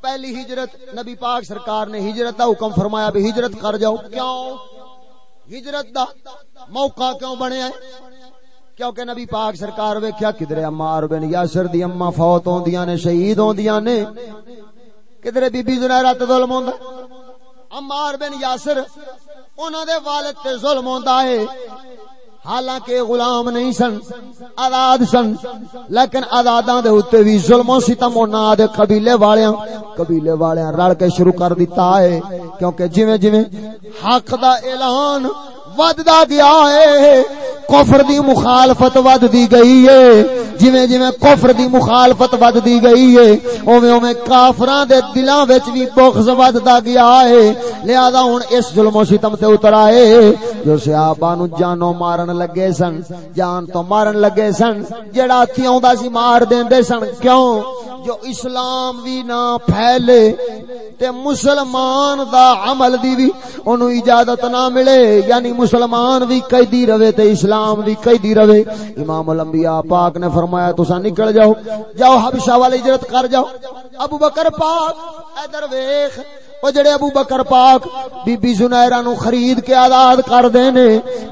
پہلی ہجرت نبی پاک سرکار نے ہجرت دا حکم فرمایا بھی ہجرت کر جاؤ۔ کیوں؟ ہجرت دا موقع کیوں بنیا ہے؟ کیونکہ نبی پاک سرکار ویکھیا کدھر امار بن یاسر دی اما فوت ہوندیاں نے، شہید ہوندیاں نے۔ کدھر بی بی زنیرہ تے ظلم ہوندا عمار بن یاسر انہوں دے والد تے ظلم ہوندا ہے۔ حالانکہ غلام نہیں سن، آزاد سن، لیکن آزاداں دے اوتے وی ظلم و ستم انہاں دے قبیلے والیاں قبیلے والیاں رل کے شروع کر دیتا ہے۔ کیونکہ جویں جویں حق دا اعلان وددا گیا ہے۔ کفر دی مخالفت ود دی گئی ہے۔ جویں جویں کفر دی مخالفت ود دی گئی ہے، اوویں اوویں کافراں دے دلاں وچ وی بغض وددا گیا ہے۔ لہذا ہن اس ظلم و ستم تے اتر آئے۔ جو صحابہ نو جانو مارن لگے سن، جان تو مارن لگے سن، جڑا ہتھی اوندا سی مار دیندے سن۔ کیوں؟ جو اسلام وی نہ پھیلے تے مسلمان دا عمل دی وی اونوں اجازت نہ ملے یعنی مسلمان بھی قیدی رہے تے اسلام بھی قیدی رہے۔ امام الانبیاء پاک نے فرمایا تسا نکل جاؤ جاؤ حبشہ والی ہجرت کر جاؤ۔ ابو بکر پاک ادھر ویکھ او جڑے ابو بکر پاک بی بی زنیرہ نو خرید کے آزاد کر دینے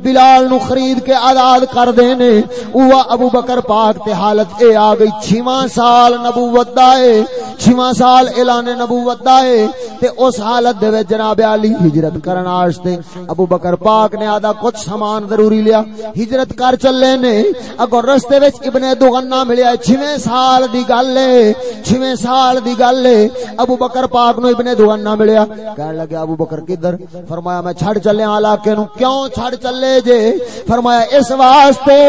بلال نو خرید کے آزاد کر دینے اوہ ابو بکر پاک تے حالت اے آ گئی چھواں سال نبوت دائے چھواں سال اعلان نبوت دائے تے اس حالت دے وچ جناب علی ہجرت کرن واسطے ابو بکر پاک نے آدھا کچھ سامان ضروری لیا، ہجرت کر چلے نے۔ اگوں رستے وچ ابن دغنا ملیا چھویں سال دی گل ہے چھویں سال دی گل ہے ابو بکر پاک نو ابن دغنا ملیا۔ کہنے لگے، ابو بکر کدھر؟ فرمایا، میں چھڑ چلے ہاں علاقے نو کیوں چھڑ چلے جے؟ فرمایا، اس واسطے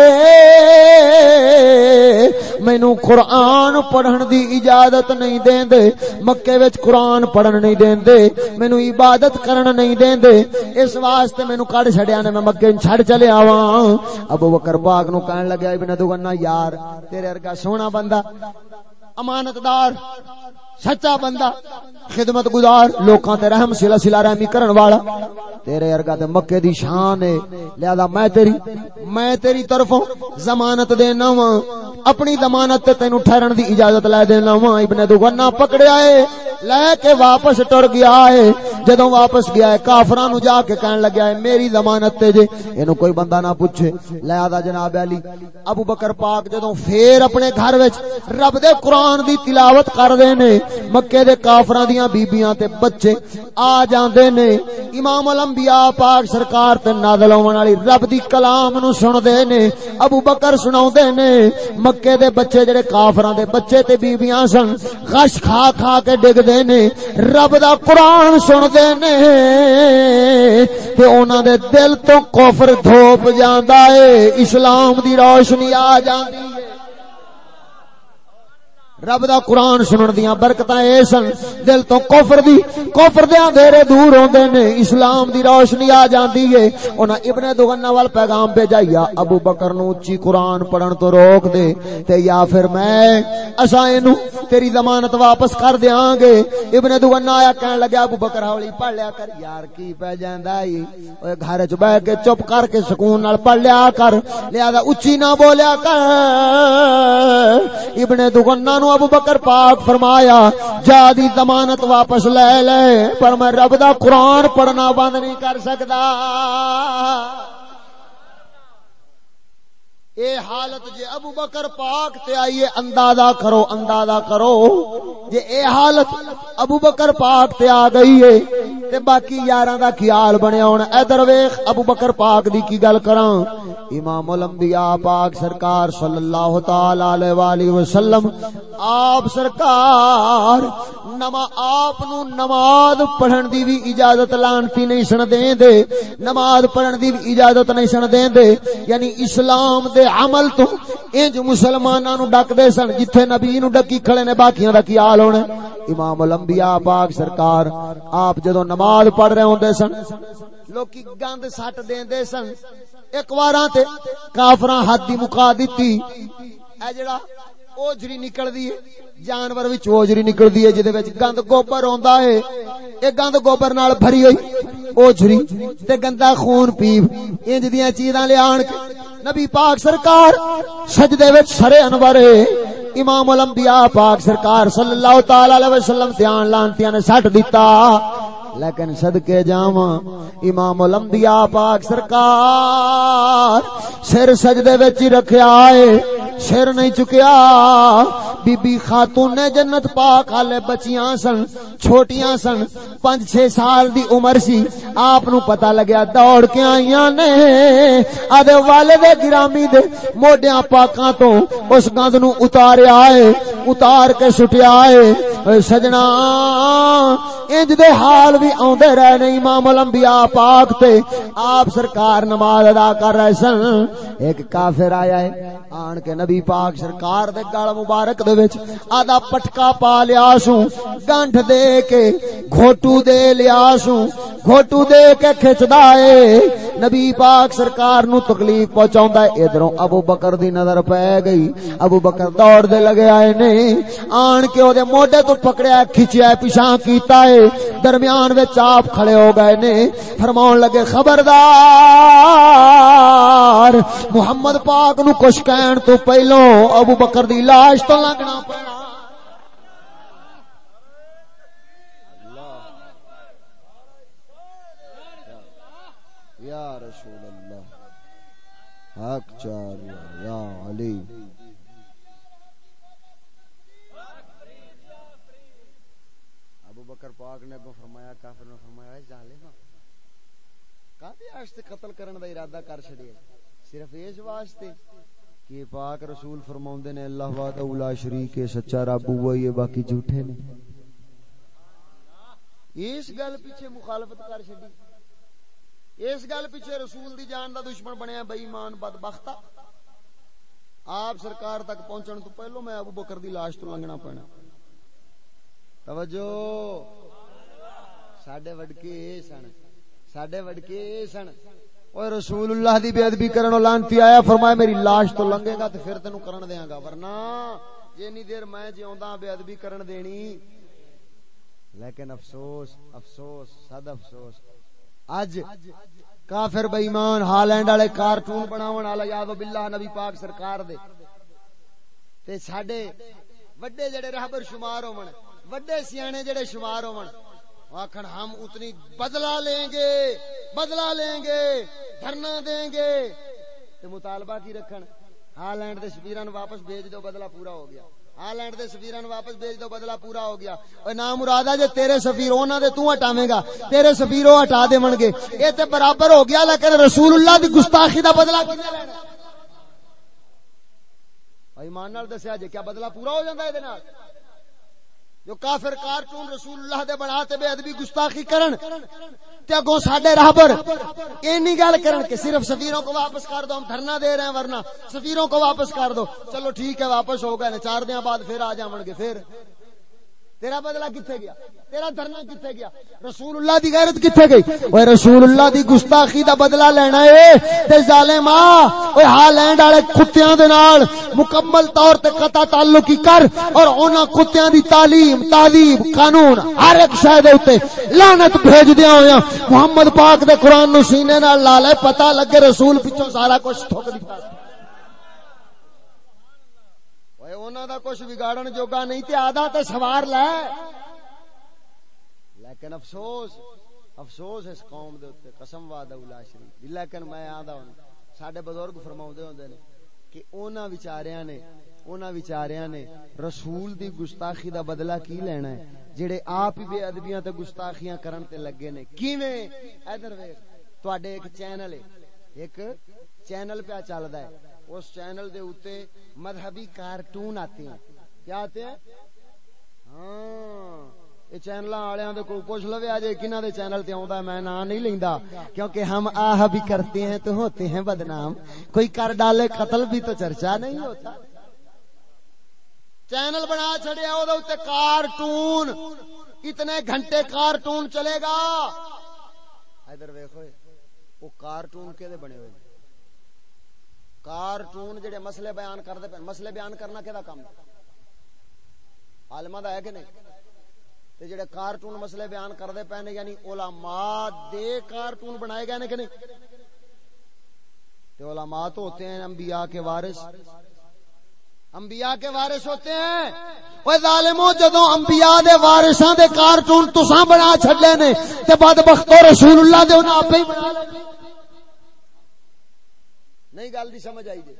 مینوں قرآن پڑھن دی اجازت نہیں دین دے مکے وچ قرآن پڑھن نہیں دین دے مینوں عبادت کرن نہیں دین دے اس واسطے مینوں کڈ چھڈیا نے، میں مکے چھڑ چلے آواں۔ ابو بکر پاک نو کہن لگا ابن دغنا یار، تیرے ارگا سونا بندہ، امانتدار۔ سچا بندہ، خدمت گزار، لوکاں تے رحم سلا سلا رحمی کرن والا۔ تیرے ارگا تے مکے دی شان ہے۔ لہذا میں تیری میں تیری طرفوں ضمانت دینا وا اپنی ضمانت تے تینو ٹھہرن دی اجازت لے دینا وا ابن دغنا پکڑیا ہے، لے کے واپس ٹر گیا ہے۔ جدوں واپس گیا ہے، کافراں نو جا کے کہن لگیا ہے، میری ضمانت تے جے اینو کوئی بندہ نہ پوچھے۔ لہذا جناب علی، ابو بکر پاک جدوں پھر اپنے گھر وچ رب دے قرآن دی تلاوت کر دے نے مکے دے کافراں دیاں بیبییاں تے بچے آ جاندے نے۔ امام الانبیاء پاک سرکار تے نازل ہون والی رب دی کلام نو سن دے نے۔ ابو بکر سناوندے نے۔ مکے دے بچے جڑے کافراں دے بچے تے بیبییاں سن، غش کھا کھا کے ڈگ دے نے۔ رب دا قرآن سن دے نے۔ تے انہاں دے دل تو کفر دھوپ جاندا اے اسلام دی روشنی آ جاندی ہے۔ رب دا قرآن سنن دیاں برکتاں اے سن۔ دل تو کفر دی کفر دے اندھیرے دور ہوندے نے۔ اسلام دی روشنی آ جاندی ہے انہاں ابن دغنا وال پیغام بھیجایا ابو بکر نو اچھی قرآن پڑھن تو روک دے۔ تے یا پھر میں اساں اینو تیری ضمانت واپس کر دیاں گے۔ ابن دغنا آیا کہن لگا، ابو بکر ہولی پڑھ لیا کر۔ یار کی پہ جاندا ائی اوے گھر وچ بیٹھ کے چپ کر کے سکون نال پڑھ لیا کر۔ لہذا اچھی نہ بولیا کر۔ ابن دغنا نو ابو بکر پاک فرمایا، جا دی ضمانت واپس لے لے، پر میں رب دا قرآن پڑھنا بند نہیں کر سکتا۔ اے حالت جے ابو بکر پاک تے آئیے اندازہ کرو اندازہ کرو۔ جے اے حالت ابو بکر پاک تے آ گئی ہے، تے باقی یاراں دا خیال بنیا ہن ادھر ویکھ، ابو بکر پاک دی کی گل کراں؟ امام الانبیاء پاک سرکار صلی اللہ تعالی علیہ والہ وسلم، آپ سرکار، نما آپ نو نماز پڑھن دی بھی اجازت لانتی نہیں سن دین دے۔ نماز پڑھن دی بھی اجازت نہیں سن دین دے۔ یعنی اسلام دے دے عمل تو انج مسلماناں نو ڈک دے سن، جتھے نبی نو ڈکی کھڑے نے، باقیاں دا کی حال ہونا امام الانبیاء پاک سرکار، آپ جدوں نماز پڑھ رہے ہوندے سن، لوکی گند سٹ دیندے سن۔ ایک واراں تے کافراں حد دی مکا دتی اے جڑا اوجری نکلدی ہے، جانور وچ اوجری نکلدی ہے، جدے وچ گند گوبر ہوندا ہے۔ اے گند گوبر نال بھری ہوئی اوجری تے گندا خون پیو۔ انج دیاں چیزاں لے آن کے نبی پاک سرکار سجدے وچ سرے انور امام الانبیاء پاک سرکار صلی اللہ تعالی علیہ وسلم دھیان لانتیاں نے سٹ دیتا لیکن صدقے جاواں امام الانبیاء پاک سرکار سر سجدے وچ رکھیا ہے، سر نہیں چکیا۔ بی بی خاتون نے جنت پاک والے بچیاں سن، چھوٹیاں سن، پانچ چھ سال دی عمر سی۔ آپ نو پتہ لگیا دوڑ کے آئیاں نے۔ آدھے والد گرامی دے موڈیاں پاکاں تو اس گند نو اتاریا ہے، اتار کے سٹیا ہے۔ سجنا، انج دے حال بھی آندے رہے نے امام الانبیاء پاک تے۔ آپ سرکار نماز ادا کر رہے سن۔ ایک کافر آیا ہے، آن کے نبی پاک سرکار دے گل مبارک دے وچ آدھا پٹکا پا لیا سو گنٹھ دے کے گھوٹو دے لیا سو گھوٹو دے کے کھچدا اے نبی پاک سرکار نو تکلیف پہنچاوندا اے ادھروں ابو بکر دی نظر پے گئی۔ ابو بکر دوڑ دے لگے آئے نے۔ آن کے او دے موڈے تو پکڑیا کھچیا پیچھے کیتا اے درمیان میدان وچ آپ کھڑے ہو گئے نے فرماون لگے، خبردار، محمد پاک نو کچھ کہن تو پہلو ابو بکر دی لاش تو لگنا پڑنا یا رسول اللہ، حق چار یا علی۔ قتل کرن دا ارادہ کر چھڑیا صرف اس واسطے کہ پاک رسول فرماوندے نے اللہ وحدہ لا شریک ہے، سچا رب وہی ہے باقی جھوٹے نے اس گل پیچھے مخالفت کر چھڈی اس گل پیچھے رسول دی جان دا دشمن بنیا بے ایمان بدبختا۔ آپ سرکار تک پہنچن تو پہلو میں ابو بکر دی لاش تو لنگنا پینا توجہ۔ ساڈے وڈکے اے سن۔ ساڈے وڈکے اے سن۔ اوے رسول اللہ دی بے ادبی کرن لانتی آیا فرمایا میری لاش تو لنگے گا تے پھر تینو کرن دیاں گا ورنہ جینی دیر میں جیوندا بے ادبی کرن دینی لیکن افسوس افسوس صد افسوس اج کافر بے ایمان ہالینڈ والے کارٹون بناون والا یادو باللہ نبی پاک سرکار دے تے ساڈے وڈے جڑے رہبر شمار ہون وڈے سیانے جڑے شمار ہون آخر ہم اتنی بدلا لیں گے بدلا لیں گے، دھرنا دیں گے۔ تے مطالبہ کی رکھن؟ ہالینڈ دے سفیران واپس بھیج دو بدلا پورا ہو گیا۔ ہالینڈ دے سفیران واپس بھیج دو بدلا پورا ہو گیا۔ اور نام مراد جے تیرے سفیر انہاں دے تو ہٹاویں گا۔ تیرے سفیر او ہٹا دیون گے۔ اے تے برابر ہو گیا، لیکن رسول اللہ دی گستاخی دا بدلا کنے لینا؟ ایمان نال دسیا، جے کیا بدلا پورا ہو جاندا اے دے نال؟ جو کافر کارٹون رسول اللہ دے بناتے بے ادبی گستاخی کرن، تے اگوں ساڈے راہبر اینی گل کرن کہ صرف سفیروں کو واپس کر دو، ہم دھرنا دے رہے ہیں ورنہ سفیروں کو واپس کر دو۔ چلو ٹھیک ہے، واپس ہو گئے چار دن بعد پھر آ جاون گے، پھر۔ تیرا بدلہ کتنے گیا؟ تیرا دھرنا کتنے گیا؟ رسول اللہ دی غیرت کتنے گئی؟ اوے رسول اللہ دی گستاخی دا بدلہ لینا اے، تے ظالما اوے ہالینڈ والے کتیاں دے نال مکمل طور تے قطع تعلقی کر اور انہاں کتیاں دی تعلیم تہذیب قانون ہر ایک شے دے اوتے لعنت بھیج دیاں ہویاں۔ محمد پاک دے قران نو سینے نال لا لے، پتہ لگے رسول پیچھے سارا کچھ ٹھوک دتا انہوں دا کچھ بگاڑن جوگا نہیں تے آدھا تے سوار لے لیکن افسوس افسوس اس قوم دے اوتے قسم وعدہ اولا شریف لیکن میں آندا ہوں ساڈے بزرگ فرماوندے ہوندے نے کہ انہاں وچاریاں نے انہاں وچاریاں نے رسول دی گستاخی دا بدلہ کی لینا ہے جڑے آپ ہی بے ادبیاں تے گستاخیاں کرن تے لگے نے کیویں ادھر ویکھ تواڈے ایک چینل ہے ایک چینل پہ چلدا ہے اس چینل دے اوتے مذہبی کارٹون آتے ہیں۔ کیا آتے ہیں؟ ہاں۔ یہ چینل والے کو پوچھ لو آج کنہ دے چینل تے آوندا میں نام نہیں لیندا۔ کیونکہ ہم آہ بھی کرتے ہیں تو ہوتے ہیں بدنام۔ کوئی کر ڈالے قتل بھی تو چرچا نہیں ہوتا۔ چینل بنا چھڑیا او دے کارٹون۔ اتنے گھنٹے کارٹون چلے گا۔ ادھر ویکھو، وہ کارٹون کے دے بنے ہوئے؟ کارٹون جڑے مسئلے بیان کرتے پہ مسئلے بیان کرنا کہ کام عالما دا ہے کہ نہیں؟ تے جڑے کارٹون مسئلے بیان کرتے پے نے یعنی علماء دے کارٹون بنائے گئے نے کہ نہیں؟ تے علماء تو ہوتے ہیں انبیاء کے وارث۔ انبیاء کے وارث ہوتے ہیں۔ اوے ظالمو، جدوں انبیاء دے وارثاں دے کارٹون تساں بنا چھڈے نے، تے بدبختو رسول اللہ دے انہاں اپے ہی بنا لے۔ نہیں گل دی سمجھ آئی جی۔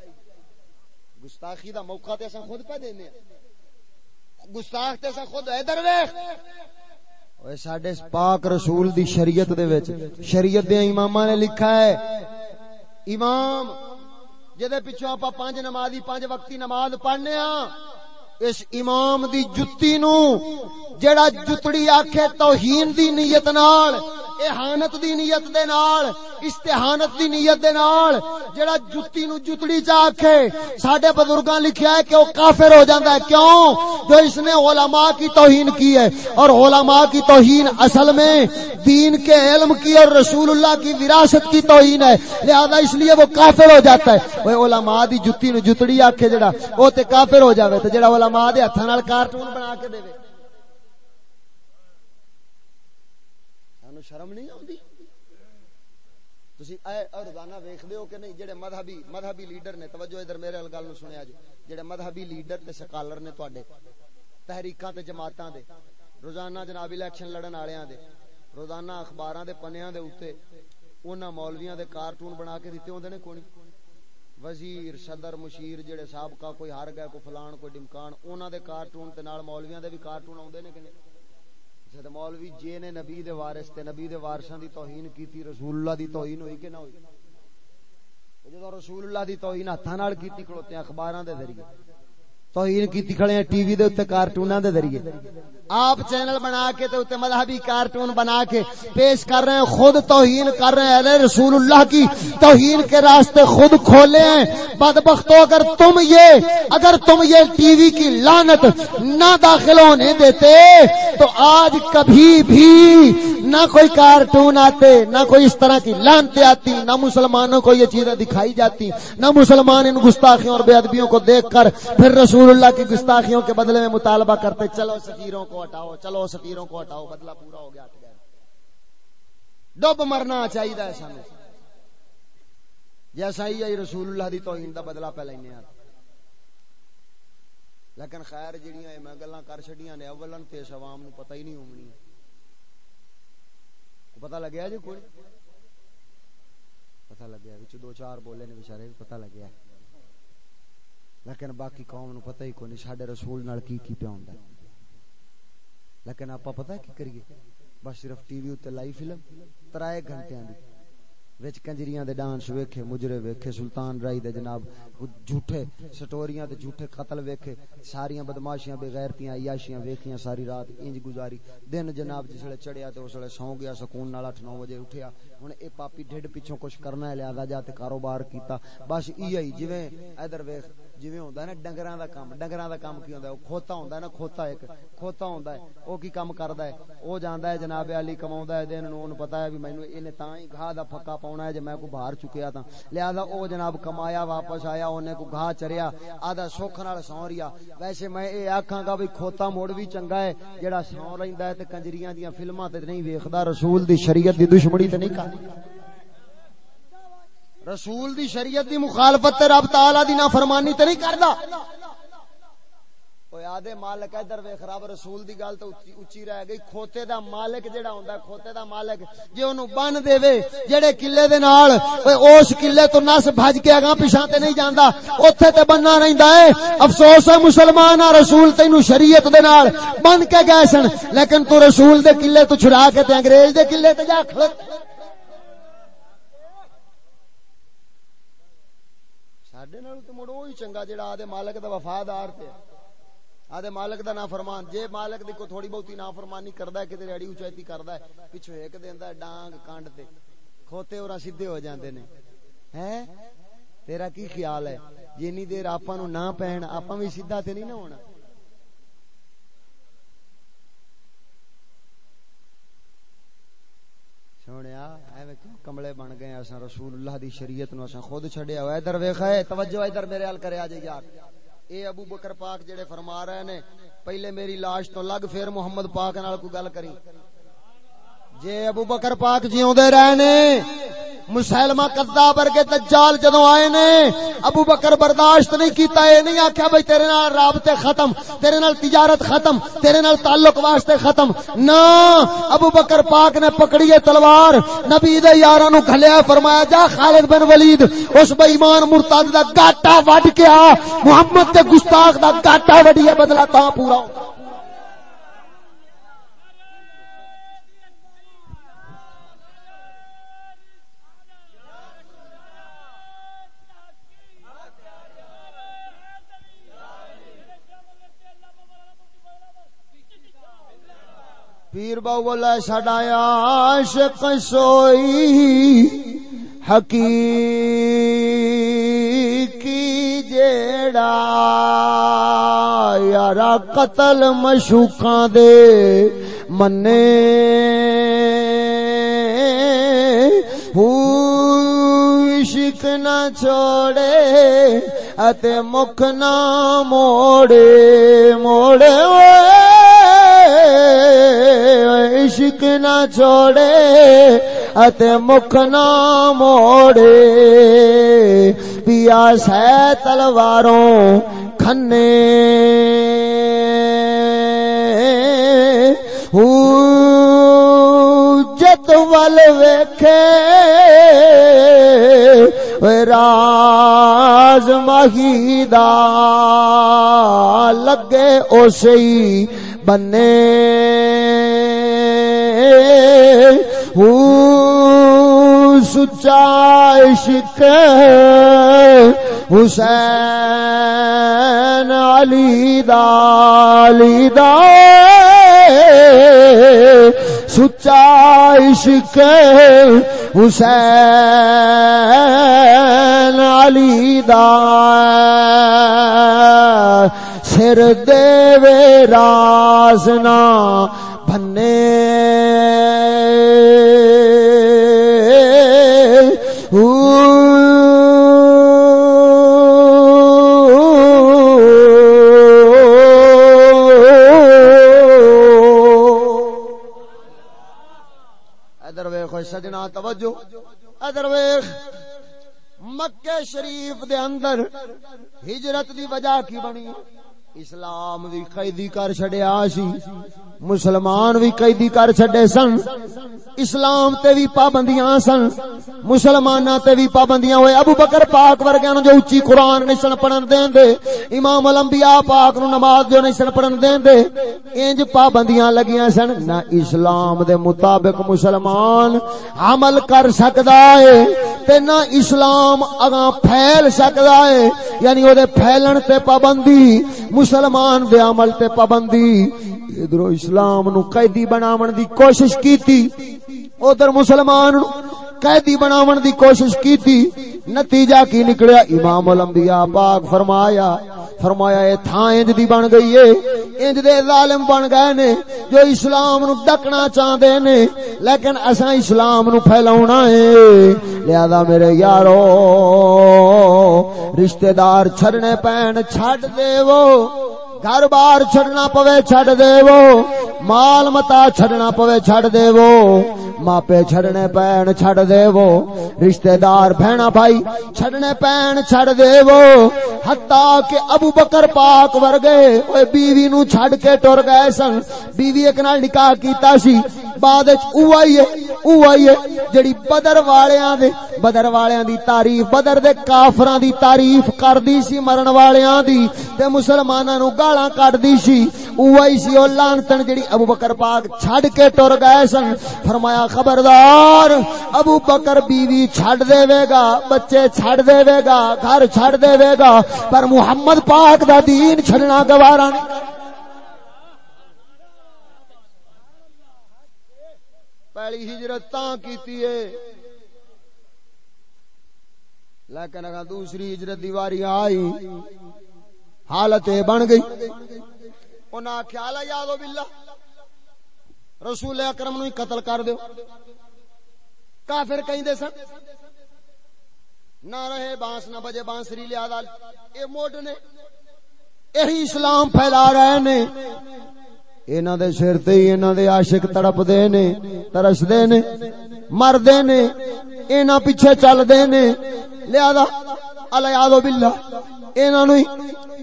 گستاخی دا موقع تے اساں خود پہ دینے گستاخ تے اساں خود ادھر ویکھ۔ اوے ساڈے پاک رسول دی شریعت دے وچ، شریعت دے اماماں نے لکھا ہے، امام، جدے پیچھے آپ پانچ نمازی پانچ وقتی نماز پڑھنے ہاں اس امام دی جتی نو جڑا جتڑی آکھے توہین دی نیت نال احانت دی نیت دے نال استہانت دی نیت دے نال، جڑا جتی نو جتڑی چا آکھے، ساڈے بزرگاں لکھیا ہے کہ وہ کافر ہو جاندا ہے۔ کیوں؟ جو اس نے علماء کی توہین کی ہے۔ اور علماء کی توہین اصل میں دین کے علم کی اور رسول اللہ کی وراثت کی توہین ہے۔ لہذا اس لیے وہ کافر ہو جاتا ہے۔ وہ علماء دی جتی نو جتڑی آکھے جڑا، وہ تے کافر ہو جاوے تے جڑا علماء دے ہتھاں نال کارٹون بنا کے دے۔ شرم نہیں آتی روزانہ ویختے ہو کہ نہیں؟ جڑے مذہبی مذہبی لیڈر نے توجہ ادھر میرے گل نو سنیا جی جڑے مذہبی لیڈر تے سکالر نے تحریکاں تے جماعتاں دے، روزانہ جناب الیکشن لڑن دے، روزانہ اخباراں دے پنیاں دے اوتے انہاں مولویاں دے کارٹون بنا کے دتے ہوندے نے وزیر، صدر، مشیر، جڑے سابقہ، کوئی ہار گئے، کوئی فلان، کوئی ڈمکان انہاں دے کارٹون تے نال مولویاں دے بھی کارٹون اوندے نے کہ نہیں؟ جد مولوی جے نے نبی دے وارث تے نبی دے وارثاں دی توہین کیتی رسول اللہ دی توہین ہوئی کہ نہ ہوئی؟ جدو رسول اللہ دی توہین ہتھاں نال کیتی کھڑوتے اخباراں دے ذریعے، توہین کیتی کھڑے ہیں ٹی وی دے اوتے کارٹوناں دے ذریعے۔ آپ چینل بنا کے تے اوتے مذہبی کارٹون بنا کے پیش کر رہے ہیں، خود توہین کر رہے ہیں۔ رسول اللہ کی توہین کے راستے خود کھولے ہیں۔ بدبختو، اگر تم یہ، اگر تم یہ ٹی وی کی لانت نہ داخل ہونے دیتے، تو آج کبھی بھی نہ کوئی کارٹون آتے، نہ کوئی اس طرح کی لانتے آتی، نہ مسلمانوں کو یہ چیزیں دکھائی جاتی، نہ مسلمان ان گستاخیوں اور بے ادبیوں کو دیکھ کر پھر رسول اللہ کی گستاخیوں کے بدلے میں مطالبہ کرتے، چلو سفیروں کو ہٹاؤ، چلو سفیروں کو ہٹاؤ، بدلہ پورا ہو گیا ڈب مرنا چاہیے سانو جیسا ہی آئی رسول اللہ دی توہین دا بدلہ پہ لینے لیکن خیر جڑیاں میں گلاں کر چھڈیاں نے، اولن تے عوام نو پتہ ہی نہیں ہونی پتہ لگیا جی کوئی؟ پتہ لگیا، وچ دو چار بولے نے بیچارے پتہ لگیا۔ لیکن باقی قوم نو پتہ ہی کوئی نہیں، ساڈے رسول نال کی کی پیا ہوندا لیکن آپ پتہ کی کریے؟ بس صرف ٹی وی تے لائی فلم، ترائے گھنٹے دی۔ وچ کنجریاں دے ڈانس ویکھے، مجرے ویکھے، سلطان رائی دے جناب جھوٹے سٹوریاں تے جھوٹے قتل ویکھے، ساریاں بدماشیاں، بے غیرتیاں، عیاشیاں ویکھیاں، ساری رات انج گزاری۔ دن جناب جسلے چڑھیا تے اسلے سو گیا، سکون نال 8 9 بجے اٹھیا۔ ہن اے پاپی ڈھڈ پیچھے کچھ کرنا ہے، لہذا جا تے کاروبار کیتا۔ بس ای ہی جویں ادھر ویکھ جویں ہوندا ہے نا، ڈنگراں دا کام، ڈنگراں دا کام کی ہوندا ہے؟ کھوتا ہوندا ہے نا، کھوتا ایک، کھوتا ہوندا ہے۔ او کی کام کردا ہے؟ او جاندا ہے جناب علی کماوندا ہے، دین نوں پتہ ہے بھی مینوں اینے تاں ہی گھا دا پھکا پاونا ہے، جے میں کو باہر چکیا تھا لہذا او جناب کمایا، واپس آیا، اونے کو گھا چریا۔ آدھا سکھ نال سو ریا ویسے میں اے آکھاں گا بھی کھوتا موڑ بھی چنگا ہے جڑا سو رہندا ہے تے کنجریاں دیاں فلماں تے نہیں ویکھدا، رسول دی شریعت دی دشمنی تے نہیں کردا رسول دی شریعت دی مخالفت تے رب تعالی دی نافرمانی تے نہیں کردا۔ اوے آدے مالک ادھر ویکھ، رب رسول دی گل تے اونچی رہ گئی۔ کھوتے دا مالک جیڑا ہوندا کھوتے دا مالک جے اونوں بن دے وے جڑے قلعے دے نال اوے اس قلعے تو نس بھج کے اگاں پیچھے تے نہیں جاندا۔ اوتھے تے بننا رہندا ہے۔ افسوس ہے، مسلمان رسول تینو شریعت دے نال بن کے گئے سن، لیکن تو رسول دے قلعے تو چھڑا کے تے انگریز دے قلعے تے جا کھڑ سڈے نال تے مڑ وہی چنگا جڑا آدے مالک دا وفادار تے آدھے مالک دا نافرمان جے مالک دی کو تھوڑی بہتی نافرمانی کردا ہے کتے ریڑی اچائتی کردا ہے پیچھے ایک دیندا ہے ڈانگ کانڈ تے کھوتے اور سیدھے ہو جاندے نے ہیں تیرا کی خیال ہے جنی دیر آپاں نو نہ پہن آپاں وی سیدھا تے نہیں نہ ہونا سونے ایویں کیوں کملے بن گئے اساں رسول اللہ دی شریعت نو اساں خود چھڈیا۔ ہوا ادھر ویکھا ہے، توجہ ادھر میرے ال کرے آ یار۔ اے ابو بکر پاک جڑے فرما رہے نے، پہلے میری لاش تو لگ، پھر محمد پاک نال کوئی گل کری۔ جے ابو بکر پاک جیوندے رہنے مسلمہ کذاب ورگے دجال جدوں آئے نے، ابو بکر برداشت نہیں کیتا اے نہیں آکھیا بھائی تیرے نال رابطے ختم، تیرے نال تجارت ختم، تیرے نال تعلق واسطے ختم۔ نہ، ابو بکر پاک نے پکڑی تلوار، نبی دے یاراں نو گھلیا، فرمایا، جا خالد بن ولید، اس بے ایمان مرتد دا گاٹا وڈ کے آ، محمد تے گستاخ دا گاٹا وڈیا بدلا تا پورا ہوندا پیر بولا سڈایا عاشق سوئی، حقیقی جیڑا، یارا قتل مشوقاں دے منے۔ عشق نہ چھوڑے اتے مکھ نہ موڑے موڑے عشق نہ چھوڑے اتے مکھ نہ موڑے۔ پیا سہ تلواروں کھنے۔ جت ول ویکھے۔ راز مہی دا لگے اسی بنے سچا عشق حسین علی دالی دا۔ سچا عشق حسین علی دا۔ سر دے راسنا بھنے۔ ادر ویخ سجنا توجہ ادر ویخ مکے شریف دے اندر ہجرت دی وجہ کی بنی؟ اسلام بھی قیدی کر چڈیا سی، مسلمان بھی قیدی کر چڈے سن۔ اسلام تے بھی پابندیاں سن۔ مسلماناں تے بھی پابندیاں۔ ہوئے ابو بکر پاک ورگیاں نو جو اچھی قرآن نہیں سن پڑھن دین دے امام الانبیاء پاک نو نماز جو نہیں سن پڑھن دین دے انج پابندیاں لگیاں سن۔ نہ اسلام دے مطابق مسلمان عمل کر سکدا ہے تے نہ اسلام اگاں پھیل سکدا ہے۔ یعنی او دے پھیلن تے پابندی مسلمان دے عمل تے پابندی، ادھر اسلام نو قیدی بناون دی کوشش کیتی، ادھر مسلمان نو قیدی بناون دی کوشش کیتی، نتیجہ کی نکلیا؟ امام الانبیاء پاک فرمایا فرمایا اے تھا انج دی بن گئی ہے انج دے ظالم بن گئے نے، جو اسلام نو ڈکنا چاہندے نے، لیکن اساں اسلام نو پھیلاونا ہے لہذا میرے یارو، رشتہ دار چھڑنے پین چھڈ دیو۔ گھر بار چھڑنا پوے چھڑ دے وہ مال متا چھڑنا پوے چھڑ دے وہ ماپے چھڑنے پین چھڑ دے وہ رشتہ دار بہنا بھائی چھڑنے پین چھڑ دے وہ حتا کہ ابو بکر پاک ورگے اوے بیوی نو چھڑ کے ٹر گئے سن۔ بیوی ایک نال نکاح کیتا سی۔ بعد وچ ہے او ہے، جڑی بدر والیاں دے، بدر والیاں دی تعریف، بدر دے کافراں دی تعریف کردی سی مرن والیاں دی، تے مسلماناں نو گالاں کڈدی سی۔ او سی، او لعنتن جڑی ابو بکر پاک چھڑ کے ٹر گئے سن۔ فرمایا، خبردار، ابو بکر بیوی چھڑ دے وے گا، بچے چھڑ دے وے گا، گھر چھڑ دے وے گا، پر محمد پاک دا دین چھڑنا گوارا۔ نہیں پہلی ہجرت تاں کیتی ہے۔ لیکن اگر دوسری ہجرت دیواری آئی، حالت بن گئی۔ انہاں خیال ہے یادو باللہ، رسول اکرم نو قتل کر دیو۔ کافر کہیں دے سن، نہ رہے بانس، نہ بجے بانسری لیا دال اے موڈ نے، یہی اسلام پھیلا رہے نے۔ اینا دے سر تے ہی اینا دے عاشق تڑپ دے نے ترس دے نے مر دے نے اینا پیچھے چل دے نے لہذا الیاذ باللہ اینا نو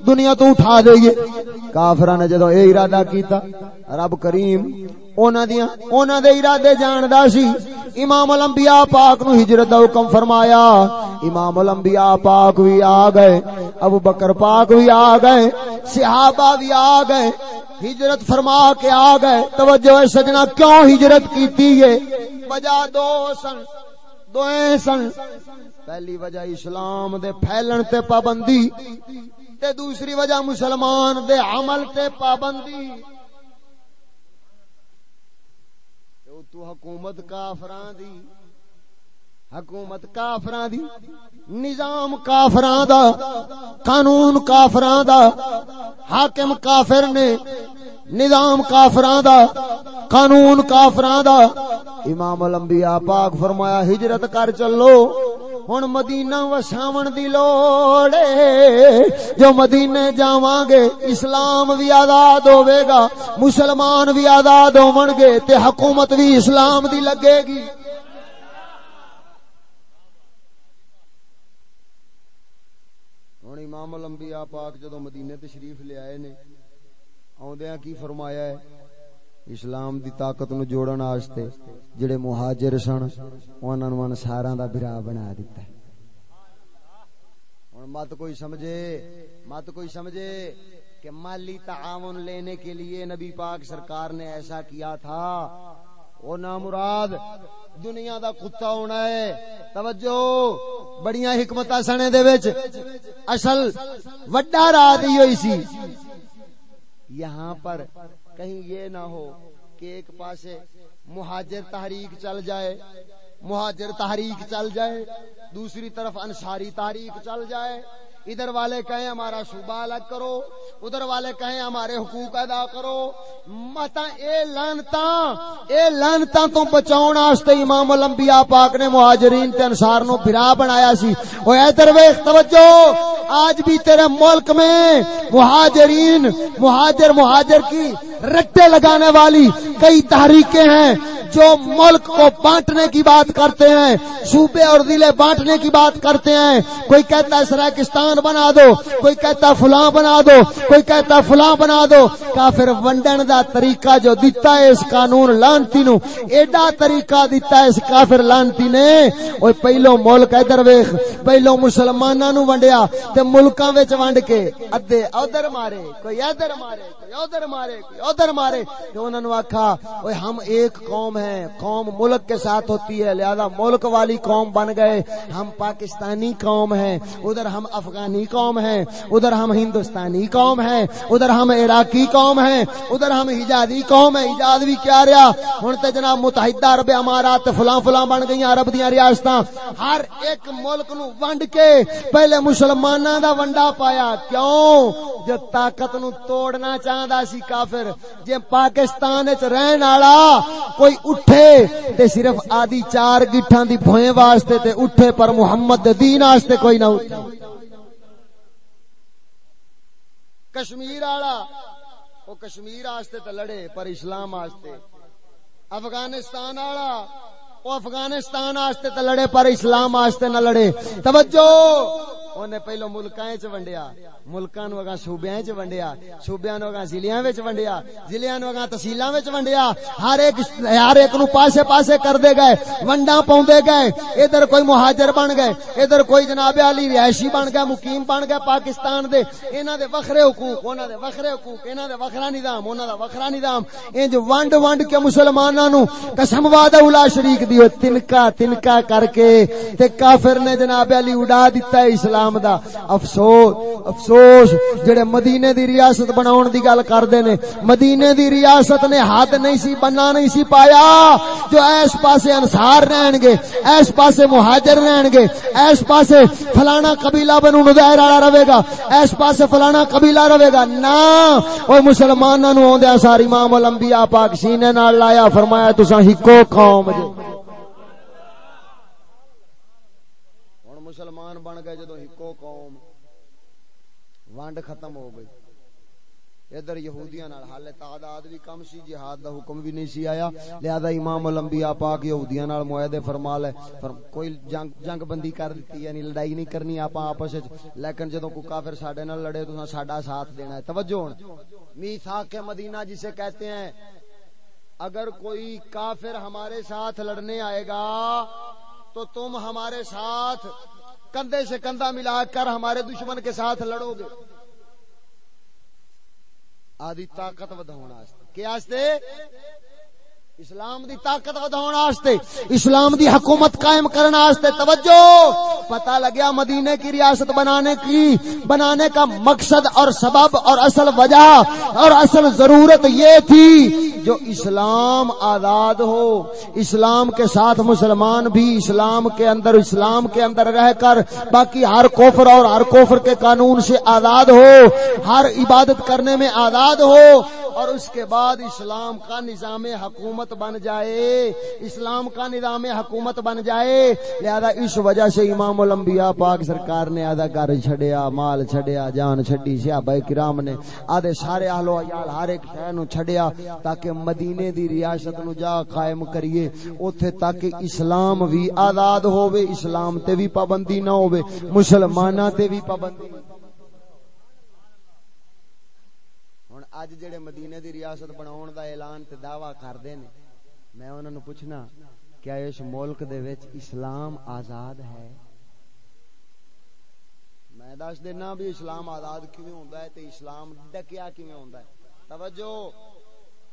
دنیا تو اٹھا دئیے کافراں نے جدوں اے ارادہ کیتا رب کریم اونا دیاں اونا دے ارادے جاندا سی امام الانبیاء پاک نو ہجرت دا حکم فرمایا امام الانبیاء پاک بھی آ گئے ابو بکر پاک بھی آ گئے صحابہ بھی آ گئے ہجرت فرما کے آ گئے۔ توجہ سجنا، کیوں ہجرت کیتی ہے؟ وجہ دو سن دو سن۔ پہلی وجہ اسلام دے پھیلن تے پابندی تے دوسری وجہ مسلمان دے عمل تے پابندی۔ تو حکومت کافران دی حکومت کافران دی، نظام کافران دا، قانون کافران دا، حاکم کافر نے نظام کافران دا، قانون کافران دا۔ امام الانبیاء پاک فرمایا، ہجرت کر چلو، ہن مدینہ وساون دی لوڑ جو مدینے جاواں گے، اسلام بھی آزاد ہوے گا، مسلمان بھی آزاد ہون گے، تے حکومت بھی اسلام دی لگے گی ہن امام الانبیاء پاک جدوں مدینے تشریف لے آئے نے اوندیاں کی فرمایا ہے، اسلام دی طاقت نو جوڑن واسطے جڑے مہاجر سن، انہاں نوں انصاراں دا بھرا بنا دتا ہے۔ ہن مت کوئی سمجھے، مت کوئی سمجھے کہ مالی تعاون لینے کے لیے نبی پاک سرکار نے ایسا کیا تھا او مراد دنیا دا کتا ہونا ہے۔ توجہ، بڑیاں حکمتاں سنے دے وچ۔ اصل وڈا راہ دی ہوئی سی۔ یہاں پر کہیں یہ نہ ہو کہ ایک پاسے مہاجر تحریک چل جائے، مہاجر تحریک چل جائے، دوسری طرف انصاری تحریک چل جائے۔ ادھر والے کہیں ہمارا صوبہ الگ کرو، ادھر والے کہیں ہمارے حقوق ادا کرو۔ متا اے لانتا اے لانتا تو بچاؤ واسطے امام الانبیاء پاک نے مہاجرین تے انصار نو بھرا بنایا سی۔ او ادھر ویکھ توجہ، آج بھی تیرے ملک میں مہاجرین، مہاجر مہاجر کی رٹے لگانے والی کئی تحریکیں ہیں جو ملک کو بانٹنے کی بات کرتے ہیں، صوبے اور ضلع بانٹنے کی بات کرتے ہیں۔ کوئی کہتا ہے سراکستان بنا دو، کوئی کہتا فلاں بنا دو، کوئی کہتا فلاں بنا دو۔ کافر ونڈن دا طریقہ جو دیتا ہے اس قانون لانتی نو، ایڈا طریقہ دیتا ہے اس کافر لانتی نے۔ اوے پہلو ملک ادھر ویکھ، پہلو مسلماناں نو ونڈیا، تے ملکاں وچ ونڈ کے ادھے ادھر مارے، کوئی ادھر مارے۔ کوئی ادھر مارے، کوئی ادھر مارے۔ انہوں نے آکھا اوے ہم ایک قوم ہیں، قوم ملک کے ساتھ ہوتی ہے، لہذا ملک والی قوم بن گئے۔ ہم پاکستانی قوم ہیں، ادھر ہم افغانی قوم ہیں، ادھر ہم ہندوستانی قوم ہیں، ادھر ہم عراقی قوم ہیں، ادھر ہم حجازی قوم ہیں۔ حجاز بھی کیا رہا؟ ہن تے جناب متحدہ عرب امارات فلاں فلاں بن گئی عرب دیاں ریاستاں۔ ہر ایک ملک نو ونڈ کے پہلے مسلماناں دا ونڈا پایا۔ کیوں؟ جو طاقت نو توڑنا چاہندا سی کافر، جے پاکستان وچ رہن والا کوئی اٹھے تے صرف آدھی چار گٹھاں دی بھوئیں واسطے تے اٹھے، پر محمد دے دین واسطے کوئی نہ اٹھے کشمیر والا وہ کشمیر واسطے تے لڑے، پر اسلام واسطے۔ افغانستان والا وہ افغانستان واسطے تے لڑے، پر اسلام واسطے نہ لڑے۔ توجہ! اونے پہلو ملکاں وچ ونڈیا؟ ملکاں نو اگا صوبیاں وچ ونڈیا؟ صوبیاں نو اگا ضلعاں وچ ونڈیا؟ ضلعاں نو اگا تحصیلاں وچ ونڈیا؟ ہر ایک ہر ایک نو پاسے پاسے کر دے گئے ونڈا پاوندے گئے۔ ادھر کوئی مہاجر بن گئے، ادھر کوئی جناب علی رہائشی بن گیا مقیم بن گیا پاکستان دے۔ انہاں دے وکھرے حقوق انہاں دے وکھرے حقوق انہاں دے وکھرا نظام انہاں دا وکھرا نظام۔ انج ونڈ ونڈ کے مسلماناں نو قسم وعدہ اولا شریک دیو تنکا تنکا کر کے تے کافر نے جناب علی اڑا دیتا ہے اسلام دا۔ افسوس افسوس، جڑے مدینے دی ریاست بناون دی گل کردے نے۔ مدینے دی ریاست نے ہاتھ نہیں سی بننا نہیں سی پایا۔ جو اس پاسے انصار رہن گے اس پاسے مہاجر رہن گے اس پاسے فلانا قبیلہ بنو نظیر والا رہے گا۔ اس پاسے فلانا قبیلہ رہے گا۔ نا، او مسلماناں نو اوندے ساری امام الانبیاء پاک سینے نال لایا۔ فرمایا، تساں ہکو قوم جو ہن مسلمان بن گئے جدو ہکو قوم۔ وانڈ ختم ہو گئی۔ ادھر یہودیاں نال حال تعداد بھی کم سی، جہاد دا حکم بھی نہیں سی آیا۔ لہذا امام الانبیاء پاک یہودیاں نال معاہدے فرما لے۔ فر کوئی جنگ جنگ بندی کر دتی یعنی لڑائی نہیں کرنی آپا آپس وچ۔ لیکن جدوں کوئی کافر ساڈے نال لڑے، تو ساڈا ساتھ دینا ہے۔ توجہ ہن۔ میثاق مدینہ جسے کہتے ہیں، اگر کوئی کافر ہمارے ساتھ لڑنے آئے گا، تو تم ہمارے ساتھ کندھے سے کندھا ملا کر ہمارے دشمن کے ساتھ لڑو گے۔ آدھی طاقت وداؤن کیا اسلام دی طاقت وداؤن واسطے، اسلام دی حکومت قائم کرنا واسطے توجہ۔ پتہ لگیا مدینے کی ریاست بنانے کی، بنانے کا مقصد اور سبب اور اصل وجہ اور اصل ضرورت یہ تھی جو اسلام آزاد ہو۔ اسلام کے ساتھ مسلمان بھی اسلام کے اندر، اسلام کے اندر رہ کر باقی ہر کوفر اور ہر کوفر کے قانون سے آزاد ہو۔ ہر عبادت کرنے میں آزاد ہو۔ اور اس کے بعد اسلام کا نظام حکومت بن جائے، اسلام کا نظام حکومت بن جائے۔ لہذا اس وجہ سے امام الانبیاء پاک سرکار نے آدھا گھر چھڑیا، مال چھڑیا، جان چھڑی، صحابہ کرام نے آدھے سارے اہل و عیال ہر ایک شے نو چھڑیا تاکہ مدینے دی ریاست نو جا قائم کریے۔ اوتھے تاکہ اسلام بھی آزاد ہووے، اسلام تے بھی پابندی نہ ہووے، مسلماناں تے بھی پابندی۔ اج جڑے مدینے دی ریاست بناون دا اعلان تے دعویٰ کردے نے میں انہاں نو پوچھنا کیا اس ملک دے وچ اسلام آزاد ہے میں دس دینا بھی اسلام آزاد کیویں ہوندا ہے تے اسلام ڈکیا کیویں ہوندا ہے توجہ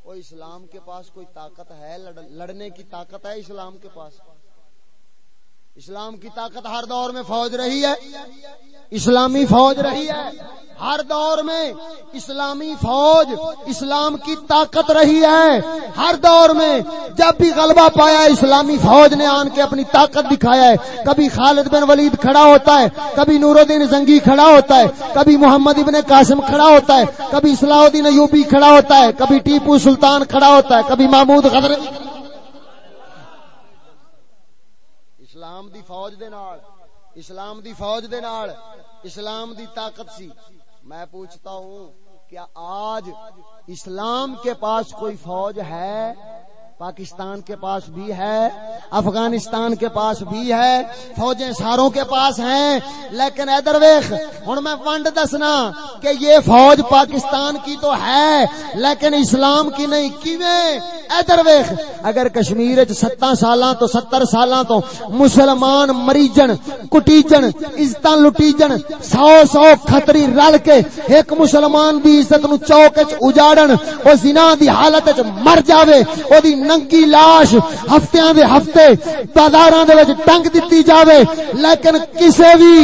او اسلام کے پاس کوئی طاقت ہے لڑنے کی طاقت ہے اسلام کے پاس اسلام کی طاقت ہر دور میں فوج رہی ہے، اسلامی فوج رہی ہے۔ ہر دور میں اسلامی فوج، اسلام کی طاقت رہی ہے۔ ہر دور میں جب بھی غلبہ پایا، اسلامی فوج نے آن کے اپنی طاقت دکھایا ہے۔ کبھی خالد بن ولید کھڑا ہوتا ہے، کبھی نور الدین زنگی کھڑا ہوتا ہے، کبھی محمد ابن قاسم کھڑا ہوتا ہے، کبھی صلاح الدین ایوبی کھڑا ہوتا ہے، کبھی ٹیپو سلطان کھڑا ہوتا ہے، کبھی محمود غدر اسلام دی فوج دے نال، اسلام دی فوج دے نال، اسلام دی طاقت سی۔ میں پوچھتا ہوں کیا آج اسلام کے پاس کوئی فوج ہے؟ پاکستان کے پاس بھی ہے، افغانستان کے پاس بھی ہے، فوجیں ساروں کے پاس ہیں، لیکن ادھر ویخ ہوں میں ونڈ دسنا کہ یہ فوج پاکستان کی تو ہے، لیکن اسلام کی نہیں، کیویں؟ ادھر ویخ اگر کشمیر ستاں سالاں تو ستر سالاں تو مسلمان مریجن، کٹیجن عزت لٹیجن، سو سو خطری رل کے ایک مسلمان دی عزت نو چوک اجاڑن، او زنا دی حالت مر جاوے، او دی ننگی لاش ہفتیاں دے ہفتے بازاراں دے وچ ٹنگ دتی جاوے، لیکن کسے بھی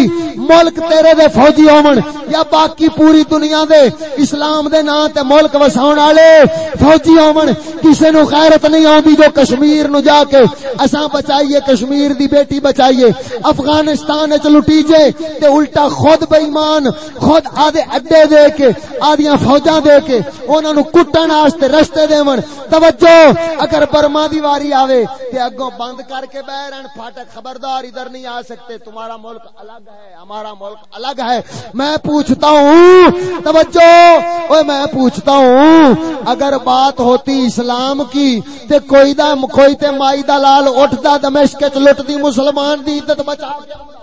ملک تیرے دے فوجی ہون یا باقی پوری دنیا دے اسلام دے نام تے ملک وساون والے فوجی ہون کسے نو غیرت نہیں آندی جو کشمیر نو جا کے اساں بچائیے، کشمیر دی بیٹی بچائیے، افغانستان وچ لٹی جے تے الٹا خود بے ایمان خود آدھے اڈے دے کے آدیاں فوجاں دے کے، انہاں نو کٹن واسطے رستے دیون توجہ اگر برما دی واری آوے تے اگوں بند کر کے بہ رہن پھاٹک خبردار ادھر نہیں آ سکتے، تمہارا ملک الگ ہے، ہمارا ملک الگ ہے۔ میں پوچھتا ہوں، توجہ اوے میں پوچھتا ہوں، اگر بات ہوتی اسلام کی تے کوئی دا، کوئی تے مائی دا لال اٹھدا دمشق وچ لٹ دی مسلمان دی عزت بچا کے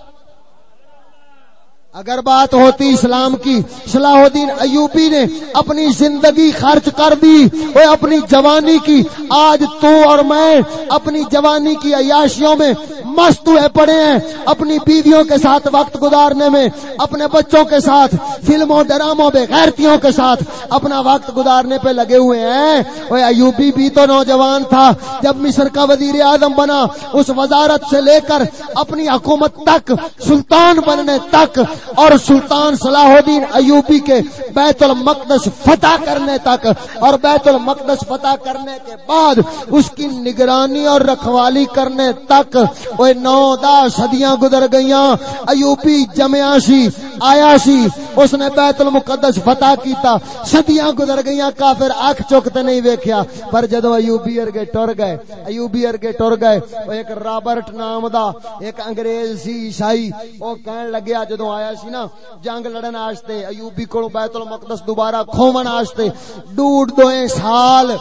اگر بات ہوتی اسلام کی صلاح الدین ایوبی نے اپنی زندگی خرچ کر دی وہ اپنی جوانی کی۔ آج تو اور میں اپنی جوانی کی عیاشیوں میں مست ہوئے پڑے ہیں۔ اپنی بیویوں کے ساتھ وقت گزارنے میں، اپنے بچوں کے ساتھ، فلموں، ڈراموں، بے غیرتیوں کے ساتھ اپنا وقت گزارنے پہ لگے ہوئے ہیں۔ وہ ایوبی بھی تو نوجوان تھا۔ جب مصر کا وزیر اعظم بنا، اس وزارت سے لے کر اپنی حکومت تک، سلطان بننے تک اور سلطان صلاح الدین ایوبی کے بیت المقدس فتح کرنے تک اور بیت المقدس فتح کرنے کے بعد اس کی نگرانی اور رکھوالی کرنے تک وہ نو دا صدیاں گزر گئیاں۔ ایوبی جمیا سی، آیا سی، اس نے بیت المقدس فتح کیتا۔ صدیاں گزر گئیاں، کافر اکھ چکتے نہیں ویکھیا۔ پر جدو ایوبی ارگے ٹر گئے، ایوبی ارگے ٹر گئے وہ ایک رابرٹ نام دا، ایک انگریز سی عیسائی وہ کہن لگیا جدو آیا سی نا، جنگ لڑن واسطے ایوبی کو بیت المقدس دوبارہ کھومن واسطے ڈوڑ دوئے سال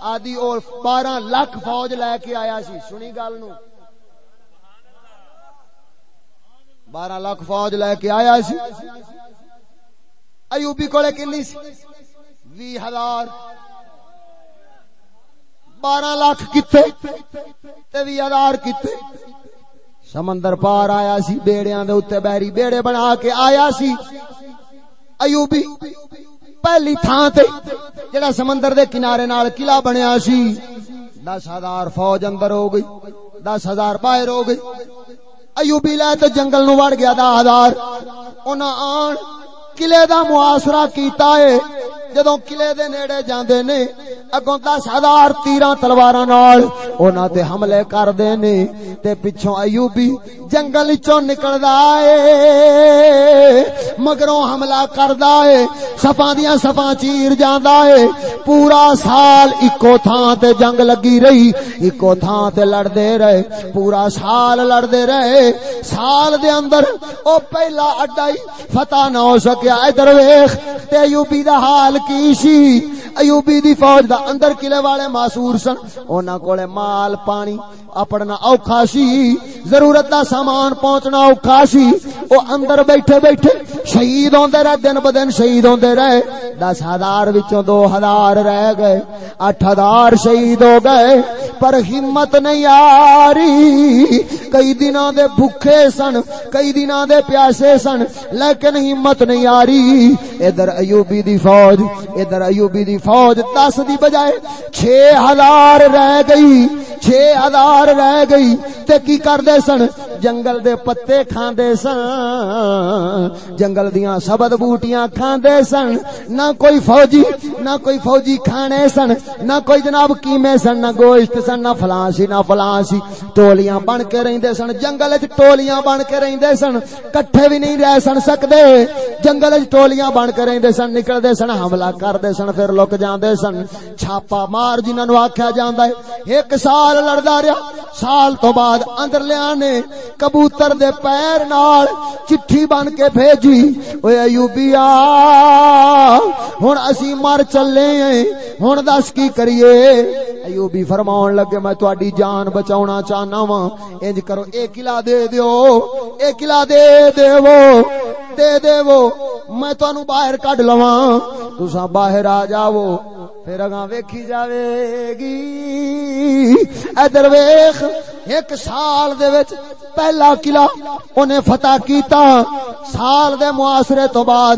آدی اور بارہ لاکھ فوج لے کے آیا سی۔ سنی گل نو۔ بارہ لاکھ فوج لے کے آیا سی۔ ایوبی کو کنی سی؟ وی ہزار۔ بارہ لاکھ کتے۔ تے وی ہزار کتے۔ سمندر پار آیا سی، بیڑیاں دے اوتے بیری بیڑے بنا کے آیا سی۔ ایوبی، پہلی تھان تے جڑا سمندر دے کنارے نال قلعہ بنیا سی۔ دس ہزار فوج اندر ہو گئی، دس ہزار باہر ہو گئی۔ ایوبی لے تو جنگل نو وڑ گیا دا ہزار۔ انہاں آن قلعے دا معاشرہ کیتا ہے۔ جدو قلعے دے نیڑے جاندے نے، اگوں دس ہزار تیرہ تلوار نال انہاں تے حملے کر دے نے، تے پچھوں ایوبی جنگل چوں نکلدا اے، مگروں حملہ کردا اے، صفاں دیاں صفاں چیر جاندا اے، پورا سال اکو تھاں تے جنگ لگی رہی، اکو تھاں تے لڑدے رہے، پورا سال لڑدے رہے، سال دے اندر او پہلا اڈا ہی فتح نہ ہو سکیا، ادھر ویکھ، تے ایوبی دا حال کی سی ایوبی دی فوج دا اندر قلعے والے معصور سن۔ انہاں کولے مال، پانی، اپڑنا اوکھا سی۔ ضرورت دا سامان پہنچنا اوکھا سی۔ او اندر بیٹھے بیٹھے شہید ہوندے رہے، دن بدن شہید ہوندے رہے۔ دس ہزار وچوں دو ہزار رہ گئے، اٹھ ہزار شہید ہو گئے۔ پر ہمت نہیں آ رہی۔ کئی دنوں دے بھوکے سن، کئی دنوں دے پیاسے سن، لیکن ہمت نہیں آ رہی۔ ادھر ایوبی دی فوج، ادھر ایوبی دی فوج دس دی بجائے چھ ہزار رہ گئی چھ ہزار رہ گئی۔ تے کی کر دے سن؟ جنگل دے پتے کھاندے سن۔ جنگل دیاں سبد بوٹیاں کھاندے سن۔ نہ کوئی فوجی، نہ کوئی فوجی کھانے سن۔ نہ کوئی جناب کیمے سن، نہ گوشت سن، نہ فلاں سی، نہ فلاں سی۔ ٹولیاں بن کے رہندے سن۔ جنگل وچ ٹولیاں بن کے رہندے سن۔ کٹھے بھی نہیں رہ سن سکدے۔ جنگل وچ ٹولیاں بن کے رہندے سن، نکلدے سن، حملہ کردے سن۔ پھر لک جاندے سن۔ چھاپا مار جنہاں نو آکھیا جاندا ہے۔ ایک سال لڑدا رہیا۔ سال تو بعد اندر لیا نے کبوتر دے پیر نال چٹھی بن کے بھیجی۔ اوے ایوبیا ہن اسی مر چلے ہیں۔ ہن دس کی کریے۔ ایوبی فرماؤن لگے، میں تواڈی جان بچاونا چاہنا وا انج کرو اے قلعہ دے دیو۔ اے قلعہ دے دیو۔ دے دیو، میں تانوں باہر کڈ لواں۔ تساں باہر آ جاؤ، پھر اگاں ویکھی جاوے گی ادھر ویکھ، ایک سال دے وچ پہلا قلعہ اونے فتح کیتا۔ سال دے معاشرے تو بعد